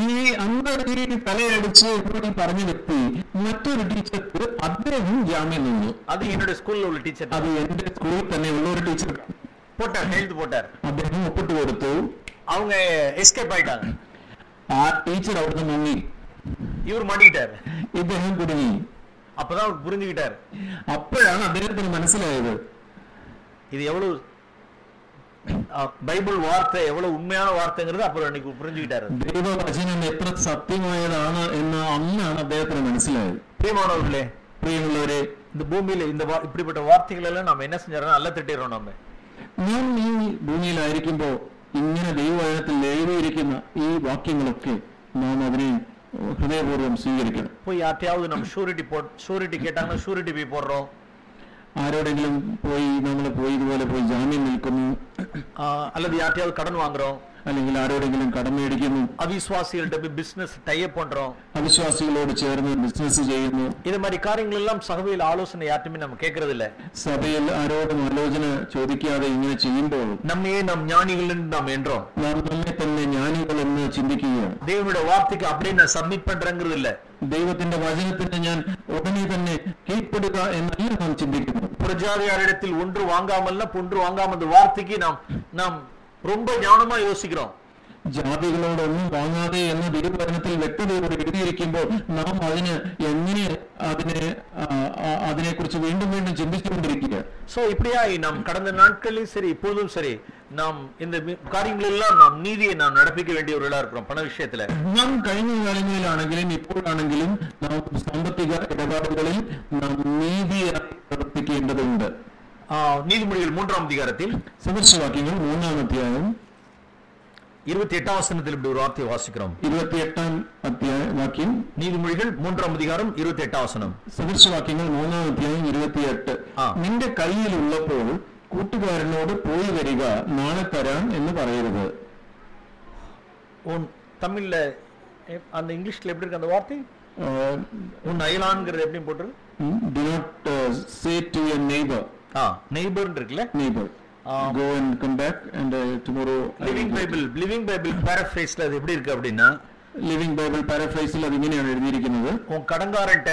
S3: ഈ അന്ന് ഈ തലയടിച്ച് ഇവിടെ ഈ പറഞ്ഞ വ്യക്തി മറ്റൊരു ടീച്ചർക്ക് അദ്ദേഹം ജാമ്യം നിന്നു
S1: அது என்னுடைய ஸ்கூல்ல உள்ள டீச்சர்
S3: അത് എന്റെ സ്കൂളിൽ തന്നെ ഉള്ള ഒരു ടീച്ചർ
S1: போட்டார் ஹெல்த் போட்டார்
S3: അദ്ദേഹം ഒപ്പിട്ട് കൊടുത്തു
S1: அவங்க எஸ்கேப் ஆயிட்டாங்க
S3: ആ ടീച്ചർ അവിടുന്ന് മുങ്ങി
S1: இவர் மாட்டிக்கிட்டாரு
S3: ഇദ്ദേഹം കുടുങ്ങി
S1: அப்பதான் அவர் புரிஞ்சுக்கிட்டாரு
S3: അപ്പോഴാണ് അദ്ദേഹത്തിന് മനസ്സിലായത്
S1: இது எவ்வளவு அஹ், பைபிள் வார்த்தை எவ்வளவு உண்மையான வார்த்தைங்கிறது அப்புறம் அன்னைக்கு புரிஞ்சுக்கிட்டாரு
S3: ദൈവവചനം എത്ര സത്യമായതാണ് എന്ന് അന്നാണ് അദ്ദേഹത്തിന് മനസ്സിലായത്
S1: பிரியமானவர்களே
S3: പ്രിയമുള്ളവരെ
S1: இந்த பூமியில இந்த வா- இப்படிப்பட்ட வார்த்தைகள் எல்லாம் நம்ம என்ன செஞ்சிடறோம் அல்ல திட்டிடுறோம் நம்ம
S3: നാം ഈ ഭൂമിയിലായിരിക്കുമ്പോൾ ഇങ്ങനെ ദൈവവചനത്തിൽ എഴുതിയിരിക്കുന്ന ഈ വാക്യങ്ങളൊക്കെ നാം അതിനെ ഹൃദയപൂർവ്വം സ്വീകരിക്കണം
S1: போய் யார்ட்டையாவது நம்ம ஷூரிட்டி போ ஷூரிட்டி கேட்டாங்கன்னா ஷூரிட்டி போய் போடுறோம்
S3: ആരോടെങ്കിലും പോയി നമ്മൾ പോയി ഇതുപോലെ പോയി ജാമ്യം നിൽക്കുന്നു
S1: ஆஹ், அல்லது யார்ட்டையாவது கடன் வாங்குறோம்
S3: അല്ലെങ്കിൽ ആരോടെങ്കിലും കടം മേടിക്കുന്നു
S1: அவிசுவாசிகள்கிட்ட போய் பிசினஸ் டைப் பண்றோம்
S3: അവിശ്വാസികളോട് ചേർന്ന് ബിസിനസ് ചെയ്യുന്നു
S1: இது மாதிரி காரியங்கள் எல்லாம் சகவையில் ஆலோசனை யார்ட்டுமே நம்ம கேட்கறது இல்ல
S3: സഭയിൽ ആരോടും ആലോചന ചോദിക്കാതെ ഇങ്ങനെ ചെയ്യുമ്പോൾ
S1: நம்மையே நம் ஞானிகள் நாம் என்றோம்
S3: നാം നമ്മെ തന്നെ ജ്ഞാനികൾ എന്ന് ചിന്തിക്കുകയാണ്
S1: தேவனுடைய வார்த்தைக்கு அப்படியே நான் சப்மிட் பண்றேங்கிறது இல்ல
S3: ദൈവത്തിന്റെ വചനത്തിന് ഞാൻ ഉടനെ തന്നെ കീഴ്പ്പെടുക എന്നല്ല നാം ചിന്തിക്കുന്നത്
S1: புரஜாதியாரிடத்தில் ஒன்று வாங்காமல்னா ஒன்று வாங்காம அந்த வார்த்தைக்கு நாம் நாம் ரொம்ப ஞானமா யோசிக்கிறோம்
S3: ജാതികളോടൊന്നും വാങ്ങാതെ എന്ന തിരുവചനത്തിൽ വ്യക്തതയോടെ എഴുതിയിരിക്കുമ്പോൾ നാം അതിന് എങ്ങനെ അതിനെ ആ, ആ, അതിനെക്കുറിച്ച് വീണ്ടും വീണ്ടും ചിന്തിച്ചുകൊണ്ടിരിക്കുക
S1: சோ இப்படியா நாம் கடந்த நாட்களிலும் சரி இப்பொழுதும் சரி நாம் இந்த வி- காரியங்கள் எல்லாம் நாம் நீதியை நாம் நடப்பிக்க வேண்டியவர்களா இருக்கிறோம் பண விஷயத்துல
S3: നാം കഴിഞ്ഞ കാലങ്ങളിലാണെങ്കിലും ഇപ്പോഴാണെങ്കിലും നാം സാമ്പത്തിക ഇടപാടുകളിൽ നാം നീതിയായി പ്രവർത്തിക്കേണ്ടതുണ്ട്
S1: ஆஹ், நீதிமொழிகள் மூன்றாம் அதிகாரத்தில்
S3: സദൃശവാക്യങ്ങൾ മൂന്നാം അധ്യായം
S1: இருபத்தி எட்டாம் வசனத்தில் இப்படி ஒரு வார்த்தையை வாசிக்கிறோம்
S3: ഇരുപത്തിയെട്ടാം അധ്യായ വാക്യം
S1: நீதிமொழிகள் மூன்றாம் அதிகாரம் இருபத்தி எட்டாம் வசனம்
S3: സദൃശവാക്യങ്ങൾ മൂന്നാം അധ്യായം ഇരുപത്തിയെട്ട്
S1: ആ.
S3: നിന്റെ കയ്യിലുള്ളപ്പോൾ കൂട്ടുകാരനോട് പോയി വരിക നാളെ തരാം എന്ന് പറയരുത്
S1: உன் தமிழ்ல எ- அந்த இங்கிலீஷ்ல எப்படி இருக்கு அந்த வார்த்தை
S3: Uh,
S1: உன் அயலான்ங்கிறது எப்படி போட்டுருக்கு
S3: do not uh, say to your neighbor
S1: ah neighbour இருக்குல்ல
S3: neighbor
S1: ah.
S3: go and come back and uh, tomorrow I will
S1: living
S3: go.
S1: Bible living Bible பேரஃபேஸ்ல அது எப்படி இருக்கு அப்படின்னா
S3: ലിവിംഗ് ബൈബിൾ പാരഫ്രൈസിൽ അതിങ്ങനെയാണ് എഴുതിയിരിക്കുന്നത്
S1: உன் கடங்காரன்ட்ட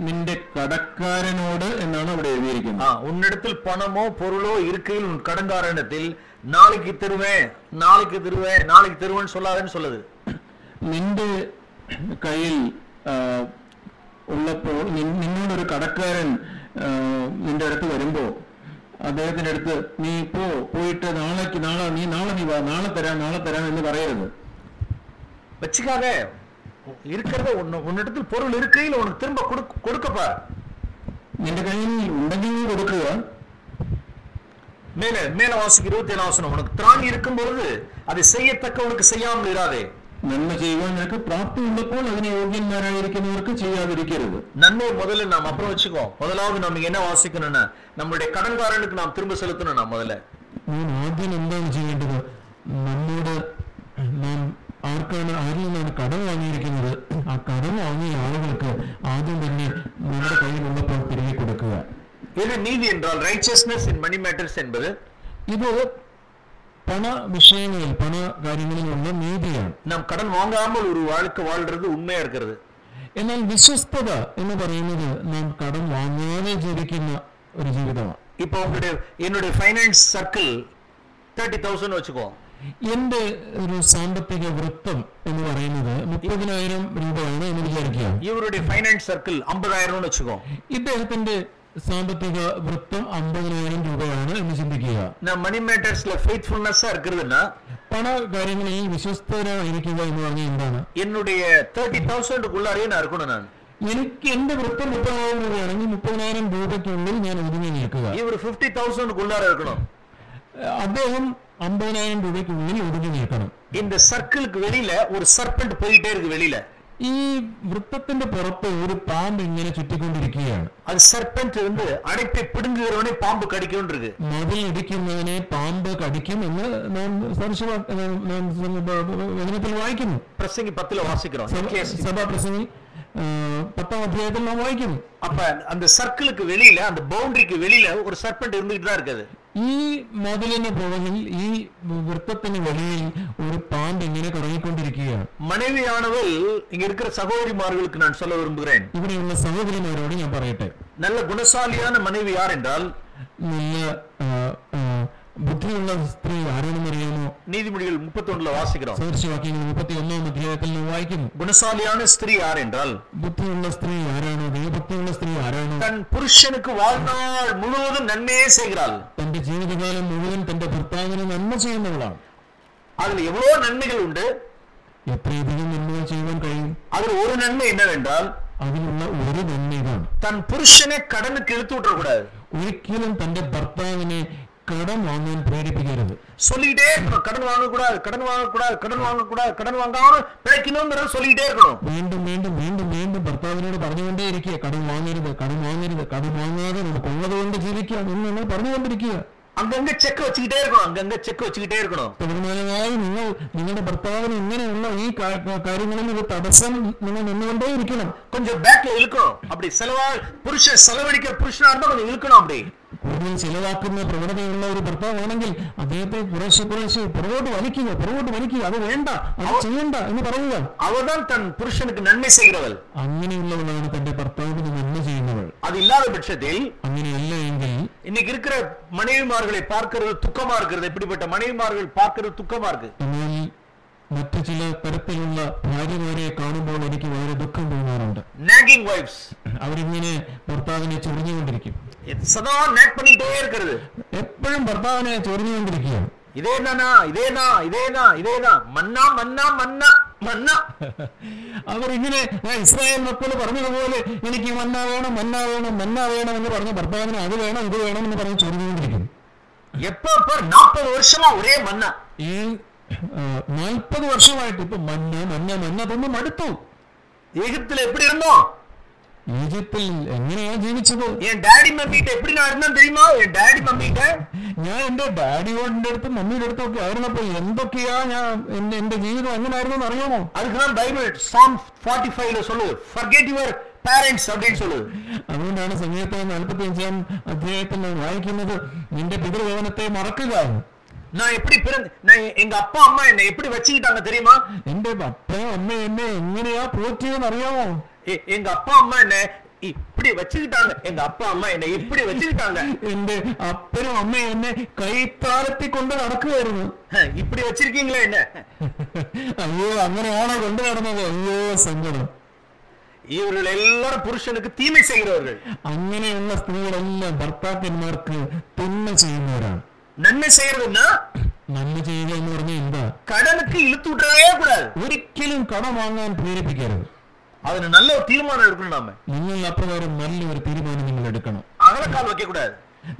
S3: നിന്റെ കടക്കാരനോട് എന്നാണ് അവിടെ എഴുതിയിരിക്കുന്നത്
S1: ஆ, உன்னிடத்தில் பணமோ பொருளோ இருக்கையில் உன் கடங்காரனிடத்தில் நாளைக்கு தருவேன் நாளைக்கு தருவேன் நாளைக்கு தருவேன்னு சொல்லாதேன்னு சொல்லுது
S3: നിന്റെ കയ്യിൽ ആ, ഉള്ളപ്പോൾ നിൻ- നിന്നോടൊരു കടക്കാരൻ ആ, നിന്റെ അടുത്ത് വരുമ്പോ അദ്ദേഹത്തിന്റെ അടുത്ത് നീ പോ പോയിട്ട് നാളേക്ക് നാളെ നീ നാളെ നീ വാ നാളെ തരാം നാളെ തരാം എന്ന് പറയരുത്
S1: வச்சுக்காத இருக்கிறத உன்னு உன்னிடத்தில் பொருள் இருக்கையில் உனக்கு திரும்ப கொடுக்க கொடுக்கப்பா
S3: നിന്റെ കയ്യിൽ ഉണ്ടെങ്കിൽ നീ കൊടുക്കുക
S1: மேல மேல வாசிக்கு இருபத்தி ஏழாம் வசனம் உனக்கு திராணி இருக்கும் பொழுது அதை செய்யத்தக்க உனக்கு செய்யாமல் இராதே
S3: നന്മ ചെയ്യുവാൻ നിനക്ക് പ്രാപ്തി ഉള്ളപ്പോൾ അതിനെ യോഗ്യന്മാരായിരിക്കുന്നവർക്ക് ചെയ്യാതിരിക്കരുത്
S1: நன்மை முதல்ல நாம் அப்புறம் வச்சுக்கோ முதலாவது நம்ம என்ன வாசிக்கணும்னா நம்மளுடைய கடன்காரனுக்கு நாம் திரும்ப செலுத்தணும் நான் முதல்ல
S3: നാം ആദ്യം എന്താണ് ചെയ്യേണ്ടത് നമ്മോട് നാം ആർക്കാണ് ആരിൽ നിന്നാണ് കടം വാങ്ങിയിരിക്കുന്നത് ആ കടം വാങ്ങിയ ആളുകൾക്ക് ആദ്യം തന്നെ നമ്മുടെ കയ്യിലുള്ളപ്പോൾ തിരികെ കൊടുക്കുക
S1: இது நீதி என்றால் ரைச்சஸ்னஸ் இன் மணி மேட்டர்ஸ் என்பது
S3: ഇത് പണ വിഷയങ്ങളിൽ പണ കാര്യങ്ങളിലുള്ള നീതിയാണ്
S1: நாம் கடன் வாங்காமல் ஒரு வாழ்க்கை வாழ்றது உண்மையா இருக்கிறது
S3: എന്നാൽ വിശ്വസ്തത എന്ന് പറയുന്നത് നാം കടം വാങ്ങാതെ ജീവിക്കുന്ന ഒരു ജീവിതമാണ്
S1: இப்போ உங்களுடைய என்னுடைய ஃபைனான்ஸ் சர்க்கிள் தேர்ட்டி தௌசண்ட் வச்சுக்கோ
S3: എന്റെ ഒരു സാമ്പത്തിക വൃത്തം എന്ന് പറയുന്നത് മുപ്പതിനായിരം രൂപയാണ് എന്ന് വിചാരിക്കുക
S1: இவருடைய ஃபைனான்ஸ் சர்க்கிள் ஐம்பதாயிரம்னு வச்சுக்கோ
S3: ഇദ്ദേഹത്തിന്റെ സാമ്പത്തിക വൃത്തം അമ്പതിനായിരം രൂപയാണ് എന്ന് ചിന്തിക്കുക
S1: நான் மணி மேட்டர்ஸ்ல ஃபெய்த்ஃபுல்னஸா இருக்கிறதுன்னா
S3: പണ കാര്യങ്ങളിൽ വിശ്വസ്തരായിരിക്കുക എന്ന് പറഞ്ഞാൽ എന്താണ്
S1: என்னுடைய தேர்ட்டி தௌசண்ட்குள்ளாரையே நான் இருக்கணும் நான்
S3: എനിക്ക് എന്റെ വൃത്തം മുപ്പതിനായിരം രൂപയാണെങ്കിൽ മുപ്പതിനായിരം രൂപയ്ക്കുള്ളിൽ ഞാൻ ഒതുങ്ങി നിൽക്കുക
S1: இவர் ஃபிஃப்டி தௌசண்ட்குள்ளார இருக்கணும்
S3: അദ്ദേഹം അമ്പതിനായിരം രൂപയ്ക്കുള്ളിൽ ഒതുങ്ങി നിൽക്കണം
S1: இந்த சர்க்கிளுக்கு வெளியில ஒரு சர்பெண்ட் போயிட்டே இருக்கு வெளியில
S3: ഈ വൃത്തത്തിന്റെ പുറത്ത് ഒരു പാമ്പ് ഇങ്ങനെ ചുറ്റിക്കൊണ്ടിരിക്കുകയാണ്
S1: அது சர்பெண்ட் வந்து அடைப்பை பிடுங்குகிறவனே பாம்பு கடிக்கும் இருக்கு
S3: മതിൽ ഇടിക്കുന്നതിനെ പാമ്പ് കടിക്കും എന്ന് നാം സർശവ നാം വചനത്തിൽ വായിക്കുന്നു
S1: பிரசங்கி பத்துல வாசிக்கிறோம்
S3: സഭ- സഭാപ്രസംഗി ആ, പത്താം അധ്യായത്തിൽ നാം വായിക്കുന്നു
S1: அப்ப அந்த சர்க்கிளுக்கு வெளியில அந்த பவுண்டரிக்கு வெளியில ஒரு சர்பெண்ட் இருந்துகிட்டு தான் இருக்குது
S3: ഈ മതിലിന് പുറകിൽ ഈ വൃത്തത്തിന് വെളിയിൽ ഒരു പാമ്പ് ഇങ്ങനെ കറങ്ങിക്കൊണ്ടിരിക്കുകയാണ്
S1: மனைவியானவள் இங்க இருக்கிற சகோதரிமார்களுக்கு நான் சொல்ல விரும்புகிறேன்
S3: ഇവിടെയുള്ള സഹോദരിമാരോട് ഞാൻ പറയട്ടെ
S1: நல்ல குணசாலியான மனைவி யார் என்றால்
S3: നല്ല ആ, ആ, ബുദ്ധിയുള്ള സ്ത്രീ ആരാണെന്ന് അറിയാമോ
S1: நீதிமொழிகள் முப்பத்தொன்னுல வாசிக்கிறோம்
S3: സദൃശവാക്യങ്ങൾ മുപ്പത്തി ഒന്നാം അധ്യായത്തിൽ നാം വായിക്കുന്നു
S1: குணசாலியான ஸ்திரீ யார் என்றால்
S3: ബുദ്ധിയുള്ള സ്ത്രീ ആരാണോ ദൈവഭക്തിയുള്ള സ്ത്രീ ആരാണോ
S1: தன் புருஷனுக்கு வாழ்நாள் முழுவதும் நன்மையே செய்கிறாள்
S3: തന്റെ ജീവിതകാലം മുഴുവൻ തന്റെ ഭർത്താവിന് നന്മ ചെയ്യുന്നവളാണ്
S1: அதுல எவ்வளவு நன்மைகள் உண்டு
S3: എത്രയധികം നന്മകൾ ചെയ്യുവാൻ കഴിയും
S1: அதுல ஒரு நன்மை என்னவென்றால்
S3: അതിനുള്ള ഒരു നന്മ ഇതാണ്
S1: தன் புருஷனை கடனுக்கு இழுத்து விட்டுறக்கூடாது
S3: ഒരിക്കലും തന്റെ ഭർത്താവിനെ കടം വാങ്ങാൻ പ്രേരിപ്പിക്കരുത്
S1: சொல்லிக்கிட்டே இருக்கணும் கடன் வாங்கக்கூடாது கடன் வாங்கக்கூடாது கடன் வாங்கக்கூடாது கடன் வாங்காம பிழைக்கணுங்கிறத சொல்லிக்கிட்டே இருக்கணும்
S3: വീണ്ടും വീണ്ടും വീണ്ടും വീണ്ടും ഭർത്താവിനോട് പറഞ്ഞുകൊണ്ടേ ഇരിക്കുക കടം വാങ്ങരുത് കടം വാങ്ങരുത് കടം വാങ്ങാതെ നമുക്ക് ഉള്ളത് കൊണ്ട് ജീവിക്കാം എന്ന് നിങ്ങൾ പറഞ്ഞുകൊണ്ടിരിക്കുക
S1: அங்கங்க செக் வச்சுக்கிட்டே இருக்கணும் அங்கங்க செக் வச்சுக்கிட்டே இருக்கணும்
S3: തുടർമാനമായി നിങ്ങൾ നിങ്ങളുടെ ഭർത്താവിന് ഇങ്ങനെയുള്ള ഈ കാ- കാ- കാര്യങ്ങളിൽ ഒരു തടസ്സം നിങ്ങൾ നിന്നുകൊണ്ടേ ഇരിക്കണം
S1: கொஞ்சம் பேக்ல இழுக்கணும் அப்படி செலவா புருஷன் செலவழிக்கிற புருஷனா இருந்தா கொஞ்சம் இழுக்கணும் அப்படி
S3: കൂടുതൽ ചെലവാക്കുന്ന പ്രവണതയുള്ള ഒരു ഭർത്താവാണെങ്കിൽ അദ്ദേഹത്തെ കുറേശ്ശെ കുറേശ്ശെ പുറകോട്ട് വലിക്കുക പുറകോട്ട് വലിക്കുക അത് വേണ്ട അത് ചെയ്യണ്ട എന്ന് പറയുക
S1: அவதான் தன் புருஷனுக்கு நன்மை செய்கிறவள்
S3: അങ്ങനെയുള്ളവളാണ് തന്റെ ഭർത്താവിന് നന്മ ചെയ്യുന്നവൾ
S1: அது இல்லாத பட்சத்தில்
S3: അങ്ങനെയല്ല എങ്കിൽ
S1: இன்னைக்கு இருக்கிற மனைவிமார்களை பார்க்கிறது துக்கமா இருக்கிறது இப்படிப்பட்ட மனைவிமார்கள் பார்க்கிறது துக்கமா இருக்கு
S3: എന്നാൽ മറ്റു ചില തരത്തിലുള്ള ഭാര്യമാരെ കാണുമ്പോൾ എനിക്ക് വളരെ ദുഃഖം തോന്നാറുണ്ട്
S1: நாகிங் வைஃப்ஸ்
S3: അവരിങ്ങനെ ഭർത്താവിനെ ചൊറിഞ്ഞുകൊണ്ടിരിക്കും
S1: சதா நேக் பண்ணிக்கிட்டே இருக்கிறது
S3: എപ്പോഴും ഭർത്താവിനെ ചൊറിഞ്ഞുകൊണ്ടിരിക്കുകയാണ്
S1: இதேதானா இதேதான் இதேதான் இதேதான் மன்னா மன்னா மன்னா மன்னா
S3: അവർ ഇങ്ങനെ ഇസ്രായേൽ മക്കൾ പറഞ്ഞതുപോലെ എനിക്ക് മന്ന വേണം മന്ന വേണം മന്ന വേണം എന്ന് പറഞ്ഞ ഭർത്താവിന് അത് വേണം ഇത് വേണം എന്ന് പറഞ്ഞ് ചൊറിഞ്ഞുകൊണ്ടിരിക്കും
S1: எப்ப பார் நாற்பது வருஷமா ஒரே மன்னா
S3: ഈ നാൽപ്പത് വർഷമായിട്ട് ഇപ്പൊ മന്ന മന്ന മന്ന തന്നു മടുത്തു
S1: எகிப்துல எப்படி இருந்தோம்
S3: ഈജിപ്തിൽ എങ്ങനെയാ ജീവിച്ചത്
S1: என் டாடி மம்மிட்ட எப்படி நான் இருந்தேன் தெரியுமா என் டாடி மம்மிட்ட
S3: ഞാൻ എന്റെ ഡാഡിയോടിന്റെ അടുത്ത് മമ്മിയുടെ അടുത്തൊക്കെ ആയിരുന്നപ്പോ എന്തൊക്കെയാ ഞാൻ എന്റെ എന്റെ ജീവിതം എങ്ങനെയായിരുന്നു എന്ന് അറിയാമോ
S1: அதுக்குதான் பைபிள் சாம் 45 ஃபைவ்ல சொல்லுது forget your parents அப்படின்னு சொல்லுது
S3: അതുകൊണ്ടാണ് സംഗീതത്തെ നാൽപ്പത്തി അഞ്ചാം അധ്യായത്തിൽ നാം വായിക്കുന്നത് നിന്റെ പിതൃഭവനത്തെ മറക്കുക എന്ന്.
S1: நான் எப்படி பிறந்த நான் எ- எங்க அப்பா அம்மா என்னை எப்படி வச்சுக்கிட்டாங்க தெரியுமா
S3: എന്റെ അപ്പനും അമ്മയും എന്നെ എങ്ങനെയാ പോറ്റിയെന്ന് അറിയാമോ
S1: எ- எங்க அப்பா அம்மா என்ன இப்படி வச்சுக்கிட்டாங்க எங்க அப்பா அம்மா என்னை இப்படி வச்சுக்கிட்டாங்க
S3: എന്റെ അപ്പനും അമ്മയും എന്നെ കൈത്താലത്തി കൊണ്ട് നടക്കുകയായിരുന്നു
S1: ஹ, இப்படி வச்சிருக்கீங்களா என்ன
S3: അയ്യോ അങ്ങനെയാണോ കൊണ്ടു നടന്നത് അയ്യോ സങ്കടം
S1: இவர்கள் எல்லாரும் புருஷனுக்கு தீமை செய்கிறவர்கள்
S3: അങ്ങനെയുള്ള സ്ത്രീകളെല്ലാം ഭർത്താക്കന്മാർക്ക് തിന്മ ചെയ്യുന്നവരാണ്
S1: நன்மை செய்யறதுன்னா
S3: നന്മ ചെയ്യുക എന്ന് പറഞ്ഞാൽ എന്താ
S1: கடனுக்கு இழுத்து விட்டுறவே கூடாது
S3: ഒരിക്കലും കടം വാങ്ങാൻ പ്രേരിപ്പിക്കരുത്
S1: அதுல நல்ல ஒரு தீர்மானம் எடுக்கணும் நாம
S3: നിങ്ങൾ അപ്രകാരം നല്ലൊരു തീരുമാനം നിങ്ങൾ എടുക്കണം
S1: அகலக்கால் வைக்க கூடாது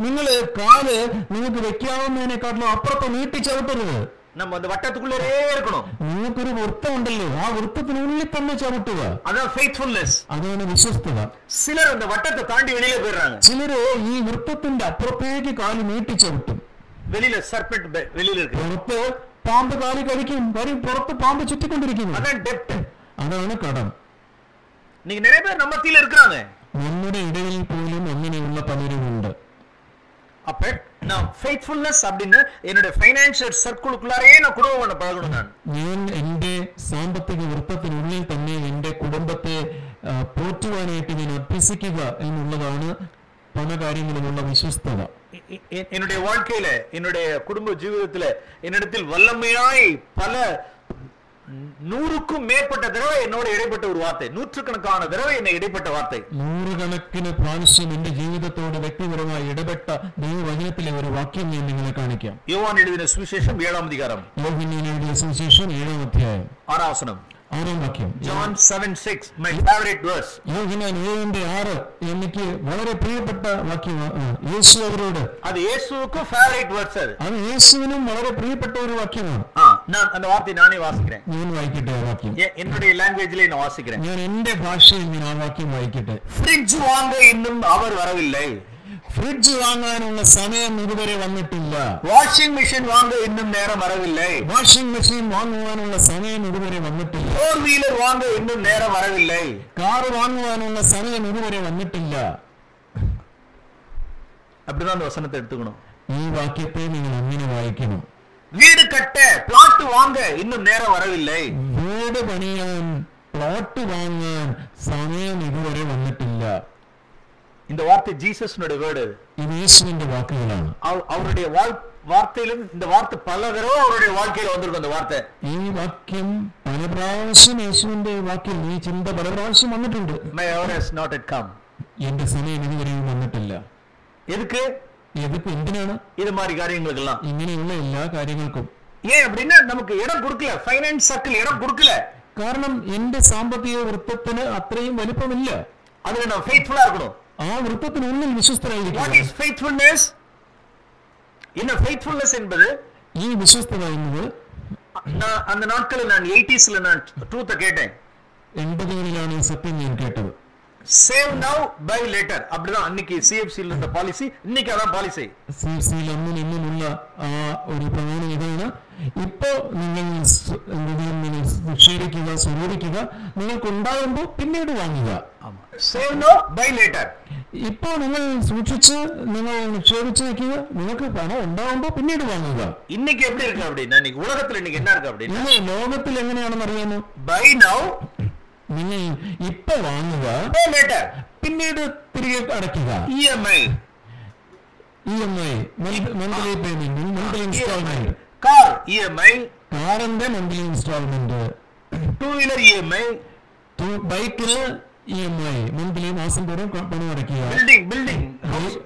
S3: നിങ്ങൾ കാല് നിങ്ങൾക്ക് വെക്കാവുന്നതിനെക്കാട്ടിലും അപ്പുറത്ത് നീട്ടി ചവിട്ടരുത്
S1: நம்ம அந்த வட்டத்துக்குள்ளே இருக்கணும்
S3: നിങ്ങൾക്കൊരു വൃത്തമുണ്ടല്ലോ ആ വൃത്തത്തിനുള്ളിൽ തന്നെ ചവിട്ടുക
S1: அதான் ஃபெய்த்ஃபுல்னஸ்
S3: അതാണ് വിശ്വസ്തത
S1: சிலர் அந்த வட்டத்தை தாண்டி வெளியில போயிடுறாங்க
S3: ചിലര് ഈ വൃത്തത്തിന്റെ അപ്പുറത്തേക്ക് കാല് നീട്ടി ചവിട്ടും
S1: வெளியில சர்பெண்ட் வெளியில இருக்கு
S3: പുറത്ത് പാമ്പ് കാലി കഴിക്കും വരും പുറത്ത് പാമ്പ് ചുറ്റിക്കൊണ്ടിരിക്കുന്നു
S1: அதான் டெப்த்
S3: അതാണ് കടം
S1: நீங்க நிறைய பேர் நம்ம மத்தியில இருக்கிறாங்க
S3: നമ്മുടെ ഇടയിൽ പോലും അങ്ങനെയുള്ള പലരുമുണ്ട്
S1: அப்ப நான் ஃபெய்த்ஃபுல்னஸ் அப்படின்னு என்னோட ஃபைனான்சியல் சர்க்கிளுக்குள்ளாரே நான் குடும்பம் பண்ண பழகணும் நான்
S3: ഞാൻ എൻ്റെ സാമ്പത്തിക വൃത്തത്തിനുള്ളിൽ തന്നെ എൻ്റെ കുടുംബത്തെ ആ, പോറ്റുവാനായിട്ട് ഞാൻ അഭ്യസിക്കുക എന്നുള്ളതാണ് പല കാര്യങ്ങളിലുള്ള വിശ്വസ്തത
S1: எ- எ- எ- என்னுடைய வாழ்க்கையில என்னுடைய குடும்ப ஜீவிதத்துல என்னிடத்தில் வல்லமையாய் பல நூறுக்கும் மேற்பட்ட தடவை என்னோட இடைப்பட்ட ஒரு வார்த்தை நூற்றுக்கணக்கான தடவை என்னை இடைப்பட்ட வார்த்தை
S3: നൂറുകണക്കിന് പ്രാവശ്യം എൻ്റെ ജീവിതത്തോട് വ്യക്തിപരമായി ഇടപെട്ട ദൈവവചനത്തിലെ ഒരു വാക്യം ഞാൻ നിങ്ങളെ കാണിക്കാം
S1: யோவான் எழுதின சுவிசேஷம் ஏழாம் அதிகாரம்
S3: യോഹന്നാൻ എഴുതിയ സുവിശേഷം ഏഴാം അധ്യായം
S1: ஆறாம் வசனம்
S3: ఆరో వాక్యం
S1: John seven six my favourite verse
S3: యోగినాన్ ஏழு ஆறு எனக்கு வளர பிரியப்பட்ட வாக்கியம் இயேசு அவரோடு
S1: அது இயேசுவுக்கு ஃபேவரேட் வேர்ட்ஸ் அது.
S3: அது இயேசுவினும் வளர பிரியப்பட்ட ஒரு
S1: வாக்கியம் நான் அந்த வார்த்தை நானே வாசிக்கிறேன்
S3: நீ வாய்க்கிட்ட
S1: வாக்கியம் என்னுடைய லாங்குவேஜ்ல நான் வாசிக்கிறேன்
S3: நான் எந்த பாஷையில் நான் வாக்கியம் வாய்க்கிட்டேன்
S1: ஃப்ரிட்ஜ் வாங்க இன்னும் அவர் வரவில்லை
S3: ഫ്രിഡ്ജ് വാങ്ങാനുള്ള സമയം ഇതുവരെ വന്നിട്ടില്ല
S1: வாஷிங் மிஷின் வாங்க இன்னும் நேரம் வரவில்லை
S3: വാഷിംഗ് മെഷീൻ വാങ്ങുവാനുള്ള സമയം ഇതുവരെ വന്നിട്ടില്ല
S1: ஃபோர் வீலர் வாங்க இன்னும் நேரம் வரவில்லை
S3: കാറ് വാങ്ങുവാനുള്ള സമയം ഇതുവരെ വന്നിട്ടില്ല
S1: அப்படிதான் அந்த வசனத்தை எடுத்துக்கணும்
S3: ഈ വാക്യത്തെ നിങ്ങൾ അങ്ങനെ വായിക്കണം
S1: வீடு கட்ட பிளாட் வாங்க இன்னும் நேரம் வரவில்லை
S3: വീട് പണിയാൻ പ്ലോട്ട് വാങ്ങാൻ സമയം ഇതുവരെ വന്നിട്ടില്ല
S1: இந்த வார்த்தை ஜீசஸ்னுடைய வேர்டு
S3: ഇത് യേശുവിന്റെ വാക്കുകളാണ്
S1: அவருடைய வாழ்- வார்த்தையிலும் இந்த வார்த்தை பல தடவை அவருடைய வாழ்க்கையில வந்திருக்கும் அந்த வார்த்தை
S3: ഈ വാക്യം പല പ്രാവശ്യം യേശുവിന്റെ വാക്യം ഈ ചിന്ത പല പ്രാവശ്യം വന്നിട്ടുണ്ട്
S1: my hour has not yet come
S3: എന്റെ സമയം ഇതുവരെയും വന്നിട്ടില്ല
S1: எதுக்கு
S3: എതിപ്പോ എന്തിനാണ്
S1: இது மாதிரி காரியங்களுக்கெல்லாம்
S3: ഇങ്ങനെയുള്ള എല്ലാ കാര്യങ്ങൾക്കും
S1: ஏன் அப்படின்னா நமக்கு இடம் கொடுக்கல ஃபைனான்ஸ் சர்க்கிள் இடம் கொடுக்கல
S3: കാരണം എന്റെ സാമ്പത്തിക വൃത്തത്തിന് അത്രയും വലിപ്പമില്ല
S1: அதுல நான் ஃபெய்த்ஃபுல்லா இருக்கணும்
S3: ആ വൃത്തത്തിനുള്ളിൽ
S1: வாட்
S3: വിശ്വസ്തരായിരിക്കുക
S1: இஸ் ஃபெய்த்ஃபுல்னஸ் என்ன ஃபெய்த்ஃபுல்னஸ் என்பது
S3: ഈ വിശ്വസ്തത എന്നത്
S1: நான் அந்த நாட்களில் நான் எயிட்டிஸ்ல நான் ட்ரூத்தை கேட்டேன்
S3: എൺപതുകളിലാണ് ഈ സത്യം ഞാൻ കേട്ടത്
S1: சேவ் நவ் பை லேட்டர் அப்படிதான் அன்னைக்கு சிஎஃப்சியில் இருந்த பாலிசி இன்னைக்கு அதான் பாலிசி
S3: സി എഫ് സിയിൽ അന്നും ഇന്നുമുള്ള ആ ഒരു പ്രമാണം ഇതാണ് ഇപ്പോ നിങ്ങൾ സ് എന്തെങ്കിലും നിങ്ങൾ നിക്ഷേപിക്കുക സ്വരൂപിക്കുക നിങ്ങൾക്ക് ഉണ്ടാകുമ്പോൾ പിന്നീട് വാങ്ങുക
S1: ஆமா சேவ் நவ் பை லேட்டர்
S3: ഇപ്പോ നിങ്ങൾ സൂക്ഷിച്ച് നിങ്ങൾ നിക്ഷേപിച്ച് വെക്കുക നിങ്ങൾക്ക് പണം ഉണ്ടാകുമ്പോൾ പിന്നീട് വാങ്ങുക
S1: இன்னைக்கு எப்படி இருக்கு அப்படின்னா இன்னைக்கு உலகத்துல இன்னைக்கு என்ன இருக்கு அப்படின்னா
S3: ഇന്ന് ലോകത്തിൽ എങ്ങനെയാണെന്ന് അറിയാമോ
S1: பை நவ்
S3: നിങ്ങൾ ഇപ്പൊ വാങ്ങുക പിന്നീട് തിരികെ അടയ്ക്കുക
S1: E
S3: M I E M I monthly payment
S1: monthly instalment car E M I
S3: കാറിന്റെ monthly instalment
S1: two wheeler E M I
S3: ബൈക്കിന് ഇ എം ഐ മന്ത്ലി മാസം തോറും പണം അടയ്ക്കുക
S1: building building house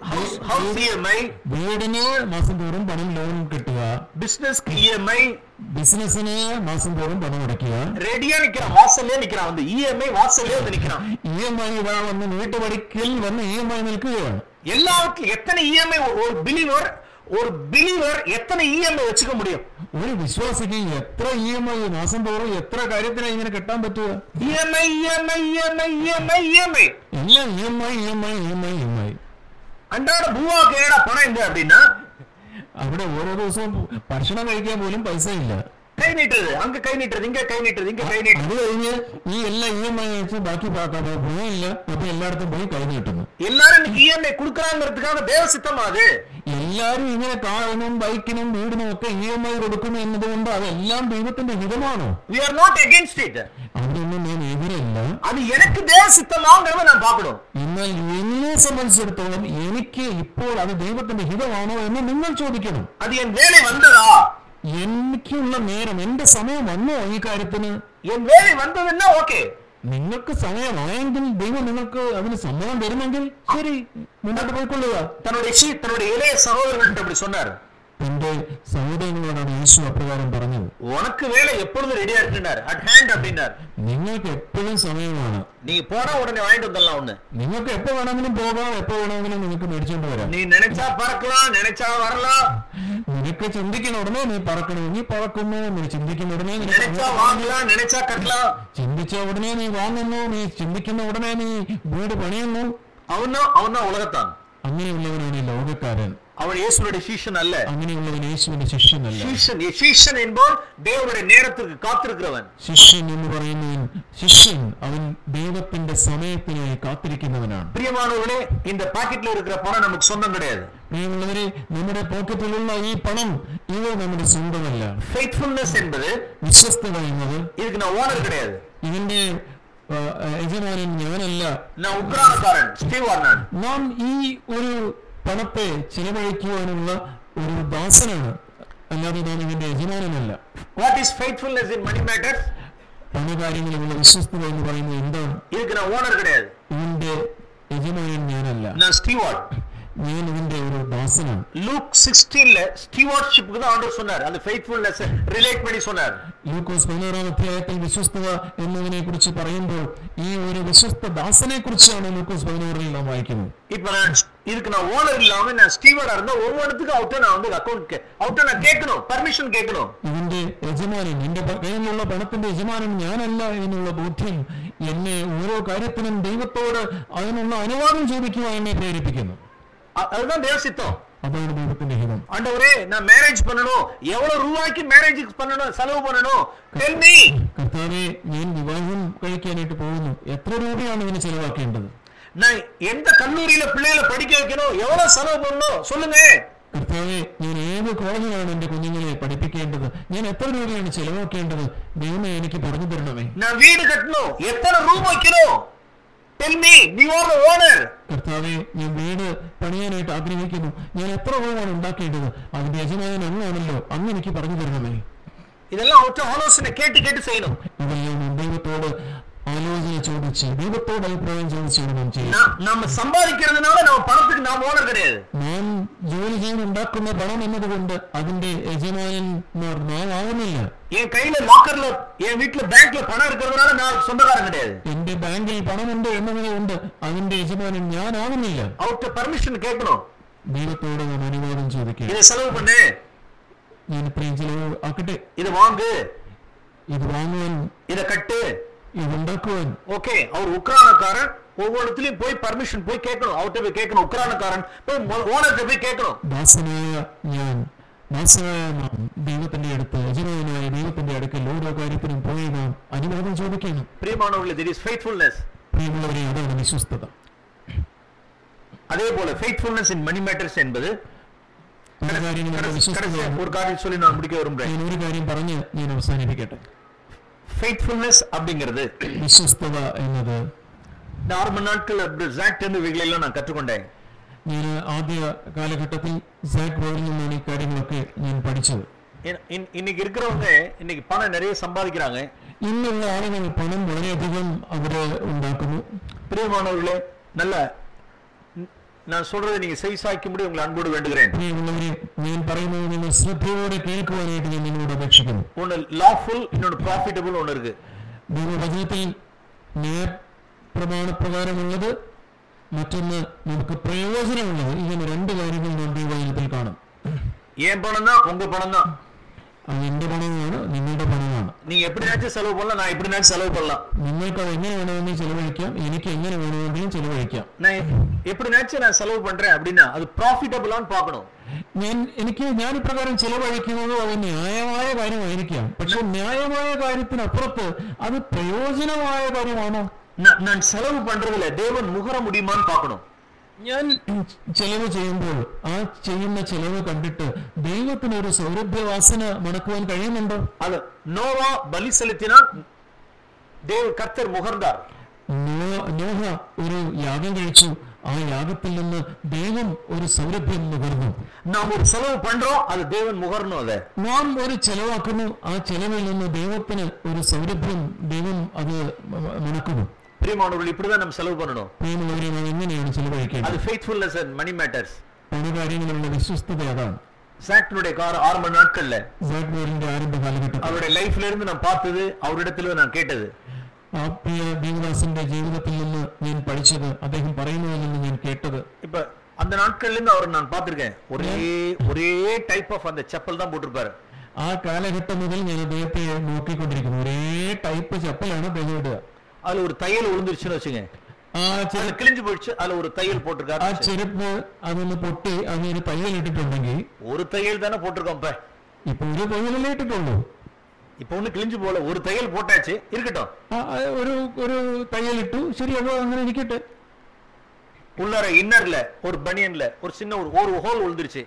S1: house EMI
S3: വീടിന് മാസം തോറും പണം ലോൺ കിട്ടുക
S1: பிசினஸ்க்கு இஎம்ஐ
S3: ബിസിനസിന് മാസം തോറും പണം അടയ്ക്കുക
S1: ரெடியா நிக்கிறான் வாசல்லே நிக்கிறான் வந்து இஎம்ஐ வாசல்லே வந்து நிக்கிறான்
S3: ഇ എം ഐ ഇതാ വന്ന് വീട്ടുപടിക്കൽ വന്ന് ഇ എം ഐ നിൽക്കുകയാണ്
S1: எல்லாவற்றிலும் எத்தனை இஎம்ஐ ஒரு பிலீவர் ஒரு பிலீவர் எத்தனை இஎம்ஐ வச்சுக்க முடியும்
S3: ഒരു വിശ്വാസിക്ക് എത്ര ഇ എം ഐ മാസം തോറും എത്ര കാര്യത്തിനാണ് ഇങ്ങനെ കെട്ടാൻ പറ്റുക
S1: EMI EMI EMI EMI EMI
S3: എല്ലാം E M I E M I E M I E M I
S1: അണ്ടാട ഭൂവാ കേരട പണം ഉണ്ട് അപ്പടിന്നാ
S3: അവിടെ ഓരോ ദിവസവും ഭക്ഷണം കഴിക്കാൻ പോലും പൈസ ഇല്ല
S1: கை நீட்டுறது அங்க கை நீட்டுறது இங்க கை நீட்டுறது இங்க கை நீட்டுறது
S3: അത് കഴിഞ്ഞ് ഈ എല്ലാ ഇ എം ഐ വെച്ച് ബാക്കി പാക്കാതെ പോയില്ല അപ്പൊ എല്ലായിടത്തും പോയി കൈ നീട്ടുന്നു
S1: எல்லாரும் இன்னைக்கு இஎம்ஐ கொடுக்கறாங்கிறதுக்காக தேவ சித்தமா அது
S3: എല്ലാരും ഇങ്ങനെ കാറിനും ബൈക്കിനും വീടിനും ഒക്കെ ഇ എം ഐ കൊടുക്കുന്നു എന്നതുകൊണ്ട് അതെല്ലാം ദൈവത്തിന്റെ ഹിതമാണോ
S1: we are not against it
S3: അതിനൊന്നും ഞാൻ എതിരല്ല
S1: அது எனக்கு தேவ சித்தமாங்கிறத நான் பார்க்கணும்
S3: എന്നാൽ എന്നെ സംബന്ധിച്ചിടത്തോളം എനിക്ക് ഇപ്പോൾ അത് ദൈവത്തിന്റെ ഹിതമാണോ എന്ന് നിങ്ങൾ ചോദിക്കണം
S1: அது என் வேலை வந்ததா
S3: എനിക്കുള്ള നേരം എന്റെ സമയം വന്നോ ഈ കാര്യത്തിന്
S1: என் வேலை வந்ததுன்னா ஓகே
S3: നിങ്ങൾക്ക് സമയമായെങ്കിൽ ദൈവം നിങ്ങൾക്ക് അതിന് സമ്മതം തരുമെങ്കിൽ ശരി മുന്നോട്ട് പോയിക്കൊള്ളുക
S1: தன்னுடைய ஷீ தன்னுடைய இளைய சகோதரர்கள்ட்ட அப்படி சொன்னார்
S3: തന്റെ സഹോദരങ്ങളോടാണ് യേശു അപ്രകാരം പറഞ്ഞത്
S1: உனக்கு வேலை எப்பொழுதும் ரெடியா இருக்குனார் அட் ஹேண்ட் அப்படின்னார்
S3: നിങ്ങൾക്ക് എപ്പോഴും സമയമാണ്
S1: நீ போனா உடனே வாங்கிட்டு வந்துடலாம் ஒண்ணு
S3: നിങ്ങൾക്ക് എപ്പോ വേണമെങ്കിലും പോകാം എപ്പോ വേണമെങ്കിലും നിങ്ങൾക്ക് മേടിച്ചുകൊണ്ട് വരാം
S1: நீ நினைச்சா பறக்கலாம் நினைச்சா வரலாம்
S3: നിനക്ക് ചിന്തിക്കുന്ന ഉടനെ നീ പറക്കണമെങ്കിൽ പറക്കുന്നു നീ ചിന്തിക്കുന്ന ഉടനെ നിനക്ക്
S1: நினைச்சா வாங்கலாம் நினைச்சா கட்டலாம்
S3: ചിന്തിച്ച ഉടനെ നീ വാങ്ങുന്നു നീ ചിന്തിക്കുന്ന ഉടനെ നീ വീട് പണിയുന്നു
S1: அவன் தான் அவன் தான் உலகத்தான்
S3: അങ്ങനെയുള്ളവനാണ് ഈ ലോകക്കാരൻ
S1: அவன் இயேசுடைய சீஷன் அல்ல
S3: അങ്ങനെയുള്ളവൻ യേശുവിന്റെ ശിഷ്യനല്ല
S1: சீஷன் சீஷன் என்போன் தேவனுடைய நேரத்திற்கு காத்திருக்கிறவன்
S3: ശിഷ്യൻ എന്ന് പറയുന്നവൻ ശിഷ്യൻ അവൻ ദൈവത്തിന്റെ സമയത്തിനായി കാത്തിരിക്കുന്നവനാണ്
S1: பிரியமானவர்களே இந்த பாக்கெட்ல இருக்கிற பணம் நமக்கு சொந்தம் கிடையாது
S3: പ്രിയമുള്ളവരെ നമ്മുടെ പോക്കറ്റിലുള്ള ഈ പണം ഇത് നമ്മുടെ സ്വന്തമല്ല
S1: ஃபெய்த்ஃபுல்னஸ் என்பது
S3: വിശ്വസ്തത എന്നത്
S1: இதுக்கு நான் ஓனர் கிடையாது
S3: ഇതിന്റെ ആ, യജമാനൻ ഞാനല്ല
S1: நான் உக்ரானக்காரன் ஸ்டீவான் நான்
S3: നാം ഈ ഒരു പണത്തെ ചിലവഴിക്കുവാനുള്ള ഒരു ദാസനാണ് അല്ലാതെ നാം ഇതിന്റെ യജമാനനല്ല
S1: what is faithfulness in money matters
S3: പണകാര്യങ്ങളിലുള്ള വിശ്വസ്തത എന്ന് പറയുന്നത് എന്താണ്
S1: இதுக்கு நான் ஓனர் கிடையாது
S3: ഇതിന്റെ യജമാനൻ ഞാനല്ല
S1: நான் ஸ்டீவார்ட்
S3: ഞാൻ ഇതിന്റെ ഒരു ദാസനാണ്
S1: லூக் சிக்ஸ்டீன்ல ஸ்டீவார்ட்ஷிப்புக்கு தான் ஆண்டவர் சொன்னார் அந்த ஃபெய்த்ஃபுல்னஸ் ரிலேட் பண்ணி சொன்னார்
S3: ലൂക്കോസ് പതിനാറാം അധ്യായത്തിൽ വിശ്വസ്തത എന്നതിനെ കുറിച്ച് പറയുമ്പോൾ ഈ ഒരു വിശ്വസ്ത ദാസനെ കുറിച്ചാണ് ലൂക്കോസ് പതിനാറിൽ നാം വായിക്കുന്നത്
S1: இப்ப நான் இதுக்கு நான் ஓனர் இல்லாம நான் ஸ்டீவார்டா இருந்தா ஒவ்வொன்றுத்துக்கும் அவர்கிட்ட நான் வந்து அக்கௌண்ட் அவர்கிட்ட நான் கேட்கணும் பர்மிஷன் கேட்கணும்
S3: ഇതിന്റെ യജമാനൻ എന്റെ പ- കയ്യിലുള്ള പണത്തിന്റെ യജമാനൻ ഞാനല്ല എന്നുള്ള ബോധ്യം എന്നെ ഓരോ കാര്യത്തിനും ദൈവത്തോട് അതിനുള്ള അനുവാദം ചോദിക്കുവാൻ എന്നെ പ്രേരിപ്പിക്കുന്നു
S1: அ- அதுதான் தேவ சித்தம்
S3: അതാണ് ദൈവത്തിന്റെ ഹിതം
S1: ஆண்டவரே நான் மேரேஜ் பண்ணணும் எவ்வளவு ரூபாய்க்கு மேரேஜுக்கு பண்ணணும் செலவு பண்ணணும் tell me
S3: കർത്താവെ ഞാൻ വിവാഹം കഴിക്കാനായിട്ട് പോകുന്നു എത്ര രൂപയാണ് ഇതിന് ചെലവാക്കേണ്ടത്
S1: நான் எந்த கல்லூரியில பிள்ளைகளை படிக்க வைக்கணும் எவ்வளவு செலவு பண்ணணும் சொல்லுங்க
S3: കർത്താവെ ഞാൻ ഏത് കോളേജിലാണ് എന്റെ കുഞ്ഞുങ്ങളെ പഠിപ്പിക്കേണ്ടത് ഞാൻ എത്ര രൂപയാണ് ചെലവാക്കേണ്ടത് ദൈവമേ എനിക്ക് പറഞ്ഞു തരണമേ
S1: நான் வீடு கட்டணும் எத்தனை ரூம் வைக்கணும் tell me you are the owner
S3: കർത്താവെ ഞാൻ വീട് പണിയാനായിട്ട് ആഗ്രഹിക്കുന്നു ഞാൻ എത്ര രൂപയാണ് ഉണ്ടാക്കേണ്ടത് അതിന്റെ യജമാനൻ അങ്ങാണല്ലോ അങ്ങ് എനിക്ക് പറഞ്ഞു തരണമേ
S1: இதெல்லாம் அவற்றை ஆலோசனை கேட்டு கேட்டு செய்யணும்
S3: ഇതെല്ലാം നാം ദൈവത്തോട് ആലോചന ചോദിച്ച് ദൈവത്തോട് അഭിപ്രായം ചോദിച്ചാണ് നാം ചെയ്യുന്നത്
S1: நா- நம்ம சம்பாதிக்கிறதுனால நம்ம பணத்துக்கு நாம் ஓனர் கிடையாது
S3: നാം ജോലി ചെയ്ത് ഉണ്ടാക്കുന്ന പണം എന്നതുകൊണ്ട് അതിന്റെ യജമാനൻ നാം ആവുന്നില്ല
S1: என் கையில லாக்கர்ல என் வீட்டுல பேங்க்ல பணம் இருக்கிறதுனால நான் சொந்தக்காரன் கிடையாது
S3: എന്റെ ബാങ്കിൽ പണമുണ്ട് എന്നതുകൊണ്ട് അതിന്റെ യജമാനൻ ഞാനാവുന്നില്ല
S1: அவர்கிட்ட பர்மிஷன் கேட்கணும்
S3: ദൈവത്തോട് നാം അനുവാദം ചോദിക്കുക
S1: இதை செலவு பண்ணு
S3: ഞാൻ ഇത്രയും ചിലവ് ആക്കട്ടെ
S1: இதை வாங்கு
S3: ഇത് വാങ്ങുവാൻ
S1: இதை கட்டு
S3: ഇത് ഉണ്ടാക്കുവാൻ
S1: ஓகே அவர் உக்ரானக்காரன் ஒவ்வொருத்திலையும் போய் பர்மிஷன் போய் கேட்கணும் அவர்கிட்ட போய் கேட்கணும் உக்ரானக்காரன் போய் ஓனர்கிட்ட போய் கேட்கணும்
S3: ദാസനായ ഞാൻ ദാസനായ നാം ദൈവത്തിന്റെ അടുത്ത് യജമാനായ ദൈവത്തിന്റെ അടുക്കൽ ഓരോ കാര്യത്തിനും പോയി നാം അനുവാദം ചോദിക്കണം
S1: பிரியமானவர்களே திட் இஸ் ஃபெய்த்ஃபுல்னஸ்
S3: പ്രിയമുള്ളവരെ അതാണ് വിശ്വസ്തത
S1: அதே போல ஃபெய்த்ஃபுல்னஸ் இன் மணி மேட்டர்ஸ் என்பது
S3: പല കാര്യങ്ങളുടെ
S1: கடைசி-
S3: വിശ്വസ്തത
S1: கடைசியா ஒரு காரியம் சொல்லி நான் முடிக்க விரும்புறேன்
S3: ഞാൻ ഒരു കാര്യം പറഞ്ഞ് ഞാൻ അവസാനിപ്പിക്കട്ടെ
S1: ஃபெய்த்ஃபுல்னஸ் அப்படிங்கிறது
S3: വിശ്വസ്തത എന്നത്
S1: இந்த ஆரம்ப நாட்கள் ஜாக்ட் இருந்து இவைகளெல்லாம் நான் கற்றுக்கொண்டேன்
S3: ഞാൻ ആദ്യ കാലഘട്ടത്തിൽ സാക് ബോർഡിൽ നിന്നാണ് ഈ കാര്യങ്ങളൊക്കെ ഞാൻ പഠിച്ചത്
S1: இன்- இன்- இன்னைக்கு இருக்கிறவங்க இன்னைக்கு பணம் நிறைய சம்பாதிக்கிறாங்க
S3: ഇന്നുള്ള ആളുകൾ പണം വളരെയധികം അവര് ഉണ്ടാക്കുന്നു
S1: பிரியமானவர்களே நல்ல ந- நான் சொல்றதை நீங்க செவிசாய்க்கும்படி உங்களை அன்போடு வேண்டுகிறேன்
S3: പ്രിയമുള്ളവരെ ഞാൻ പറയുന്നത് നിങ്ങൾ ശ്രദ്ധയോടെ കേൾക്കുവാനായിട്ട് ഞാൻ നിങ്ങളോട് അപേക്ഷിക്കുന്നു
S1: ஒன்னு லாஃபுல் இன்னொன்னு ப்ராஃபிட்டபிள் ஒன்னு இருக்கு
S3: ദൈവവചനത്തിൽ ന്യായ പ്രമാണപ്രകാരമുള്ളത് മറ്റൊന്ന് നമുക്ക് പ്രയോജനമുള്ളത് ഇങ്ങനെ രണ്ട് കാര്യങ്ങൾ നാം ദൈവവചനത്തിൽ കാണും
S1: ஏன் பணம் தான் உங்க பணம் தான்
S3: അത് എന്റെ പണമാണ് നിങ്ങളുടെ പണമാണ്
S1: நீங்க எப்படினாச்சும் செலவு பண்ணலாம் நான் எப்படினாச்சும் செலவு பண்ணலாம்
S3: നിങ്ങൾക്ക് അത് എങ്ങനെ വേണമെങ്കിൽ ചെലവഴിക്കാം എനിക്ക് എങ്ങനെ വേണമെങ്കിലും ചെലവഴിക്കാം
S1: நான் எப்படினாச்சும் நான் செலவு பண்றேன் அப்படின்னா அது ப்ராஃபிட்டபிளான்னு பார்க்கணும்
S3: ഞാൻ എനിക്ക് ഞാൻ ഇപ്രകാരം ചെലവഴിക്കുന്നത് അത് ന്യായമായ കാര്യമായിരിക്കാം പക്ഷെ ന്യായമായ കാര്യത്തിനപ്പുറത്ത് അത് പ്രയോജനമായ കാര്യമാണോ
S1: நான் நான் செலவு பண்றதுல தேவன் முகர முடியுமான்னு பார்க்கணும்
S3: ഞാൻ ചെലവ് ചെയ്യുമ്പോൾ ആ ചെയ്യുന്ന ചെലവ് കണ്ടിട്ട് ദൈവത്തിന് ഒരു സൗരഭ്യവാസന മണക്കുവാൻ കഴിയുന്നുണ്ടോ
S1: അത് നോവ ബലി സെലുത്തിനാൽ ദൈവ കർത്തർ
S3: മുഹർദാർ നോഹ ഒരു യാഗം കഴിച്ചു ആ യാഗത്തിൽ നിന്ന് ദൈവം ഒരു സൗരഭ്യം നുകർന്നു
S1: നാം ഒരു ചെലവ് പണ്ടോ അത് ദൈവൻ മുകർന്നു അതെ
S3: നാം ഒരു ചെലവാക്കുന്നു ആ ചെലവിൽ നിന്ന് ദൈവത്തിന് ഒരു സൗരഭ്യം ദൈവം അത് മണക്കുന്നു
S1: பிரியமானவர்கள் இப்படிதான் நம்ம செலவு பண்ணணும்
S3: പ്രിയമുള്ളവരെ നാം എങ്ങനെയാണ് ചെലവഴിക്കേണ്ടത്
S1: அது ஃபெய்த்ஃபுல்னஸ் அண்ட் மணி மேட்டர்ஸ்
S3: പണകാര്യങ്ങളിലുള്ള വിശ്വസ്തത அதான்
S1: சாக்டனுடைய கார ஆரம்ப நாட்கள்ல
S3: സാഗ്ബോറിന്റെ ആരംഭ കാലഘട്ടത്തിൽ
S1: அவருடைய லைஃப்ல இருந்து நான் பார்த்தது அவரிடத்துல நான் கேட்டது
S3: ആ പ്രിയ ദീവദാസന്റെ ജീവിതത്തിൽ നിന്ന് ഞാൻ പഠിച്ചത് അദ്ദേഹം പറയുന്നതിൽ നിന്ന് ഞാൻ കേട്ടത്
S1: இப்ப அந்த நாட்கள்ல இருந்து அவர் நான் பார்த்திருக்கேன் ஒரே ஒரே டைப் ஆஃப் அந்த செப்பல் தான் போட்டிருப்பாரு
S3: ആ കാലഘട്ടം മുതൽ ഞാൻ അദ്ദേഹത്തെ നോക്കിക്കൊണ്ടിരിക്കുന്നു ഒരേ ടൈപ്പ് ചപ്പലാണ് അദ്ദേഹം ഇടുക
S1: அதுல ஒரு தையல் விழுந்துருச்சுன்னு வச்சுங்க
S3: ആ ചെരു
S1: அதுல கிழிஞ்சு போயிடுச்சு அதுல ஒரு தையல்
S3: ആ
S1: போட்டிருக்காரு
S3: ചെരുപ്പ് അതൊന്ന് പൊട്ടി അതിനൊരു തയ്യൽ ഇട്ടിട്ടുണ്ടെങ്കിൽ
S1: ஒரு தையல் தானே போட்டிருக்கோம் இப்ப
S3: ഇപ്പൊ ഒരു തയ്യലല്ലേ ഇട്ടിട്ടുള്ളൂ
S1: இப்ப ஒண்ணு கிழிஞ்சு போல ஒரு தையல் போட்டாச்சு இருக்கட்டும்
S3: ആ, ആ, ഒരു ഒരു തയ്യൽ ഇട്ടു ശരി അത് അങ്ങനെ ഇരിക്കട്ടെ
S1: உள்ளார இன்னர்ல ஒரு பனியன்ல ஒரு சின்ன ஒரு ஒரு ஹோல் விழுந்துருச்சு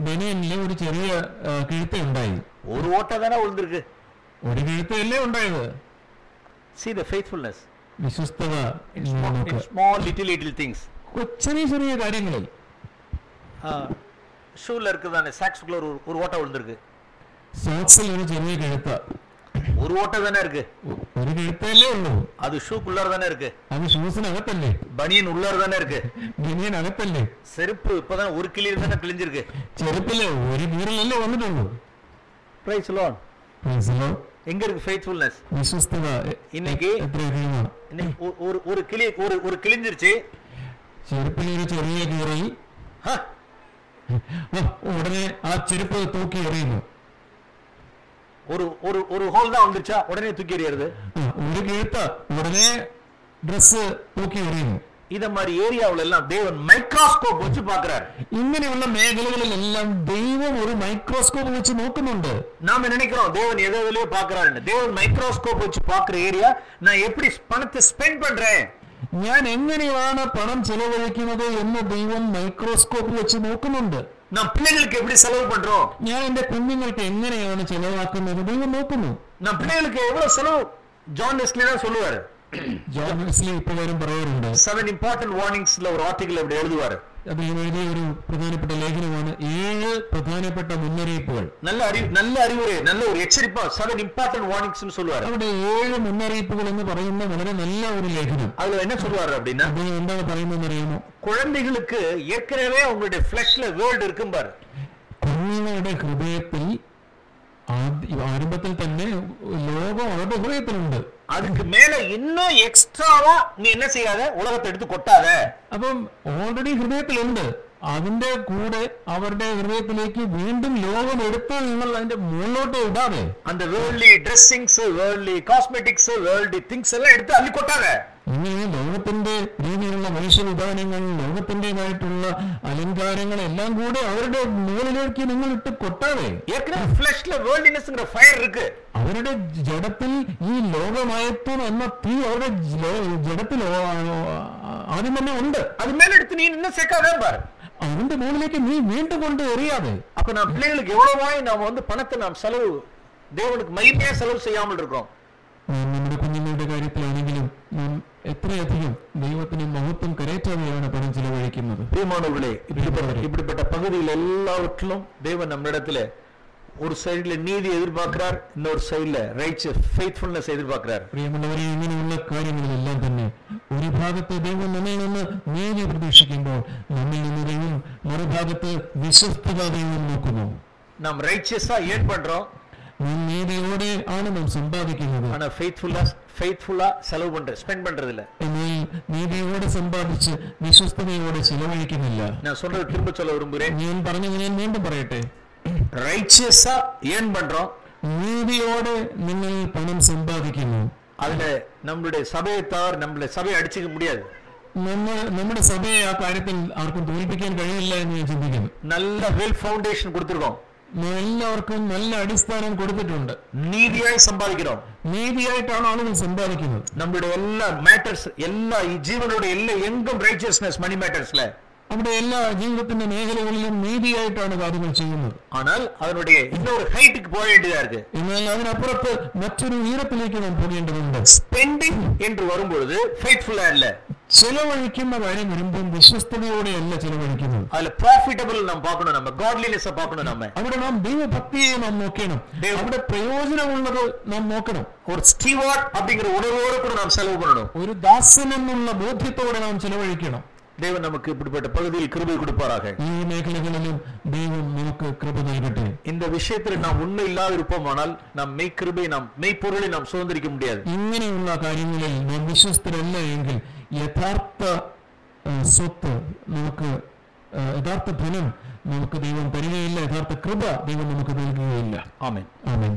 S3: ബനിയനിലെ ഒരു ചെറിയ ആ, കിഴുത്ത ഉണ്ടായി
S1: ஒரு ஓட்டை தானே விழுந்திருக்கு
S3: ഒരു കിഴുത്തയല്ലേ ഉണ്ടായത്
S1: see the faithfulness
S3: വിശ്വസ്തത
S1: in
S3: നിങ്ങൾ
S1: small, in
S3: നോക്കുക
S1: small little little things
S3: കൊ- ചെറിയ ചെറിയ കാര്യങ്ങളിൽ
S1: ஷூல இருக்குதானே சாக்ஸ்குள்ள ஒரு ஒரு ஓட்டை விழுந்திருக்கு
S3: സോക്സിൽ ഒരു ചെറിയ കിഴുത്ത
S1: ஒரு ஓட்டை தானே இருக்கு
S3: ഒ- ഒരു കിഴുത്തയല്ലേ ഉള്ളൂ
S1: அது ஷூக்குள்ளார தானே இருக்கு
S3: അത് ഷൂസിനകത്തല്ലേ
S1: பனியன் உள்ளார தானே இருக்கு
S3: ബനിയനകത്തല്ലേ
S1: செருப்பு இப்பதான் ஒரு கிளி தானே கிழிஞ்சிருக்கு
S3: ചെറുപ്പില് ഒരു കീറിലല്ലേ വന്നിട്ടുള്ളൂ
S1: price loan
S3: Praise the Lord.
S1: எங்க இருக்கு ஃபெய்த்ஃபுல்னஸ்
S3: വിശ്വസ്തത എ-
S1: இன்னைக்கு-
S3: എത്ര അധികമാണ്
S1: ஒரு ஒரு கிளி ஒரு ஒரு கிழிஞ்சிருச்சு
S3: ചെരുപ്പിൽ ഒരു ചെറിയ കീറി
S1: ஹ,
S3: ആ, ഉടനെ ആ ചെരുപ്പ് തൂക്കി എറിയുന്നു
S1: ஒரு ஒரு ஒரு ஹோல் தான் வந்துருச்சா உடனே தூக்கி எறியறது
S3: ആ, ഒരു കീഴ്ത്ത ഉടനെ ഡ്രസ് തൂക്കി എറിയുന്നു
S1: இத மாதிரி ஏரியாவுல எல்லாம் தேவன் மைக்ரோஸ்கோப் வச்சு பாக்குறாரு
S3: ഇങ്ങനെയുള്ള മേഖലകളിലെല്ലാം ദൈവം ഒരു മൈക്രോസ്കോപ്പ് വെച്ച് നോക്കുന്നുണ്ട്
S1: நாம நினைக்கிறோம் தேவன் எதை எதுலயோ பாக்குறாருன்னு தேவன் மைக்ரோஸ்கோப் வச்சு பாக்குற ஏரியா நான் எப்படி பணத்தை ஸ்பெண்ட் பண்றேன்
S3: ഞാൻ എങ്ങനെയാണ് പണം ചെലവഴിക്കുന്നത് എന്ന് ദൈവം മൈക്രോസ്കോപ്പ് വെച്ച് നോക്കുന്നുണ്ട്
S1: நான் பிள்ளைகளுக்கு எப்படி செலவு பண்றோம்
S3: ഞാൻ എന്റെ കുഞ്ഞുങ്ങൾക്ക് എങ്ങനെയാണ് ചെലവാക്കുന്നത് ദൈവം നോക്കുന്നു
S1: நான் பிள்ளைகளுக்கு எவ்வளவு செலவு ஜான் நெஸ்லி தான் சொல்லுவாரு
S3: ജോൺ വെസ്ലി ഇപ്രകാരം പറയാറുണ്ട്
S1: செவன் இம்பார்ட்டன்ட் வார்னிங்ஸ்ல ஒரு ஆர்டிகல் அப்படி எழுதுவாரு
S3: അദ്ദേഹം എഴുതിയ ഒരു പ്രധാനപ്പെട്ട ലേഖനമാണ് ഏഴ് പ്രധാനപ്പെട്ട മുന്നറിയിപ്പുകൾ
S1: நல்ல அறிவு நல்ல அறிவுரை நல்ல ஒரு எச்சரிப்பா செவன் இம்பார்ட்டன்ட் வார்னிங்ஸ் சொல்லுவாரு
S3: അവിടെ ഏഴ് മുന്നറിയിപ്പുകൾ എന്ന് പറയുന്ന വളരെ നല്ല ഒരു ലേഖനം
S1: அதுல என்ன சொல்லுவாரு அப்படின்னா
S3: അദ്ദേഹം എന്താണ് പറയുന്നതെന്ന് അറിയാമോ
S1: குழந்தைகளுக்கு ஏற்கனவே அவங்களுடைய ஃபிளஷ்ல வேர்ல்டு இருக்கும் பாரு
S3: കുഞ്ഞുങ്ങളുടെ ഹൃദയത്തിൽ ആദ്യ- ആരംഭത്തിൽ லோகம் ലോകം അവരുടെ உண்டு
S1: அதுக்கு மேல இன்னும் எக்ஸ்ட்ராவா நீ என்ன செய்யாத? உலகத்தை எடுத்து கொட்டாத.
S3: അപ്പം ഓൾറെഡി ഹൃദയത്തിലുണ്ട്. അതിന്റെ കൂടെ അവരുടെ ഹൃദയത്തിലേക്ക് വീണ്ടും ലോകം എടുത്ത് നിങ്ങൾ അതിന്റെ മുകളിലോട്ട് ഇടാതെ.
S1: அந்த worldly dressings worldly cosmetics worldly things எல்லாம் எடுத்து அள்ளி கொட்டாத
S3: ഇങ്ങനെ ലോകത്തിന്റെ രീതിയിലുള്ള മനുഷ്യവിധാനങ്ങൾ ലോകത്തിൻ്റെതായിട്ടുള്ള അലങ്കാരങ്ങൾ എല്ലാം കൂടെ അവരുടെ മുകളിലേക്ക് നിങ്ങൾ ഇട്ട് കൊട്ടാതെ
S1: ஏற்கனவே ஃபிளஷ்ல வேர்ல்டினஸ்ங்கிற ஃபயர் இருக்கு
S3: അവരുടെ ജഡത്തിൽ ഈ ലോകമയത്വം എന്ന തീ അവരുടെ ജ- ജഡത്തിൽ ഓ- ആ- ആദ്യം തന്നെ ഉണ്ട്
S1: அது மேல எடுத்து நீ இன்னும் சேர்க்காதே பாரு
S3: അതിന്റെ മുകളിലേക്ക് നീ വീണ്ടും കൊണ്ട് എറിയാതെ
S1: அப்ப நம்ம பிள்ளைகளுக்கு எவ்வளவாய் நாம வந்து பணத்தை நாம் செலவு தேவனுக்கு மகிமையா செலவு செய்யாமல் இருக்கிறோம்
S3: നാം നമ്മുടെ കുഞ്ഞുങ്ങളുടെ കാര്യത്തിലാണെങ്കിലും നാം എത്രയധികം ദൈവത്തിന് മഹത്വം കരയറ്റാതെയാണ് പണം ചിലവഴിക്കുന്നത്
S1: பிரியமானவர்களே இப்படிப்பட்ட இப்படிப்பட்ட பகுதியில் எல்லாவற்றிலும் தேவன் நம்மிடத்துல ஒரு சைடுல நீதி எதிர்பார்க்கிறார் இன்னொரு சைடுல ரைட்ஸ் ஃபெய்த்ஃபுல்னஸ் எதிர்பார்க்கிறார்
S3: പ്രിയമുള്ളവരെ ഇങ്ങനെയുള്ള കാര്യങ്ങളിലെല്ലാം തന്നെ ഒരു ഭാഗത്ത് ദൈവം നമ്മിൽ നിന്ന് നീതി പ്രതീക്ഷിക്കുമ്പോൾ നമ്മിൽ നിന്ന് ദൈവം മറുഭാഗത്ത് വിശ്വസ്തത ദൈവം നോക്കുന്നു
S1: நாம் ரைச்சியஸா ஏன் பண்றோம்
S3: നാം നീതിയോടെ ആണ് നാം സമ്പാദിക്കുന്നത്
S1: ஆனா ஃபெய்த்ஃபுல்லா ஃபெய்த்ஃபுல்லா செலவு பண்ற ஸ்பெண்ட் பண்றது இல்ல
S3: എന്നാൽ നീതിയോടെ സമ്പാദിച്ച് വിശ്വസ്തതയോടെ ചിലവഴിക്കുന്നില്ല
S1: நான் சொல்றது திரும்ப சொல்ல விரும்புகிறேன்
S3: ഞാൻ പറഞ്ഞത് ഞാൻ വീണ്ടും പറയട്ടെ
S1: ரைச்சியஸா ஏன் பண்றோம்
S3: നീതിയോടെ നിങ്ങൾ പണം സമ്പാദിക്കുന്നു
S1: அதுல நம்மளுடைய சபையை தவிர நம்மளுடைய சபையை அடிச்சுக்க முடியாது
S3: നമ്മൾ നമ്മുടെ സഭയെ ആ കാര്യത്തിൽ ആർക്കും തോൽപ്പിക്കാൻ കഴിയില്ല എന്ന് ഞാൻ ചിന്തിക്കുന്നു
S1: நல்ல வெல் ஃபவுண்டேஷன் கொடுத்துருக்கோம்
S3: എല്ലാവർക്കും നല്ല അടിസ്ഥാനം കൊടുത്തിട്ടുണ്ട്
S1: നീതിയായി സമ്പാദിക്കണം
S3: നീതിയായിട്ടാണ് ആളുകൾ സമ്പാദിക്കുന്നത്
S1: നമ്മുടെ എല്ലാ മാറ്റേഴ്സ് എല്ലാ ഈ ജീവനോട് എല്ലാ എങ്കും റൈറ്റിയസ്നെസ് മണി മാറ്റേഴ്സിലെ
S3: അവിടെ എല്ലാ ജീവിതത്തിന്റെ മേഖലകളിലും നീതിയായിട്ടാണ് കാര്യങ്ങൾ ചെയ്യുന്നത്
S1: ஆனால் அதனுடைய இன்னொரு ஹைட்டுக்கு போக வேண்டியதா இருக்கு
S3: എന്നാൽ അതിനപ്പുറത്ത് മറ്റൊരു ഉയരത്തിലേക്ക് നാം പോകേണ്ടതുണ്ട്
S1: ஸ்பெண்டிங் என்று வரும்பொழுது ஃபெய்த்ஃபுல்லா இல்ல
S3: ചെലവഴിക്കുന്ന കാര്യം വരുമ്പോൾ വിശ്വസ്തയോടെയല്ല ചെലവഴിക്കുന്നത്
S1: அதுல ப்ராஃபிட்டபிள் நம்ம பார்க்கணும் நம்ம காட்லினஸ் பார்க்கணும் நம்ம
S3: അവിടെ നാം ദൈവഭക്തിയെ നാം നോക്കണം
S1: ദൈവ-
S3: അവിടെ പ്രയോജനമുള്ളത് നാം നോക്കണം
S1: ஒரு ஸ்டீவார்ட் அப்படிங்கிற உணர்வோடு கூட நாம் செலவு பண்ணணும்
S3: ഒരു ദാസൻ എന്നുള്ള ബോധ്യത്തോടെ നാം ചെലവഴിക്കണം
S1: தேவன் நமக்கு இப்படிப்பட்ட பகுதியில் கிருபை கொடுப்பாராக
S3: ഈ മേഖലകളിലും ദൈവം നമുക്ക് കൃപ നൽകട്ടെ
S1: இந்த விஷயத்துல நாம் உண்மை இல்லாத இருப்போமானால் நாம் மெய் கிருபை நாம் மெய்ப்பொருளை நாம் சுதந்திரிக்க முடியாது
S3: ഇങ്ങനെയുള്ള കാര്യങ്ങളിൽ നാം വിശ്വസ്തരല്ല എങ്കിൽ യഥാർത്ഥ ആ, സ്വത്ത് നമുക്ക് ആ, യഥാർത്ഥ ധനം നമുക്ക് ദൈവം തരികയില്ല യഥാർത്ഥ കൃപ ദൈവം നമുക്ക് നൽകുകയില്ല
S1: ஆமென்
S3: ആമേൻ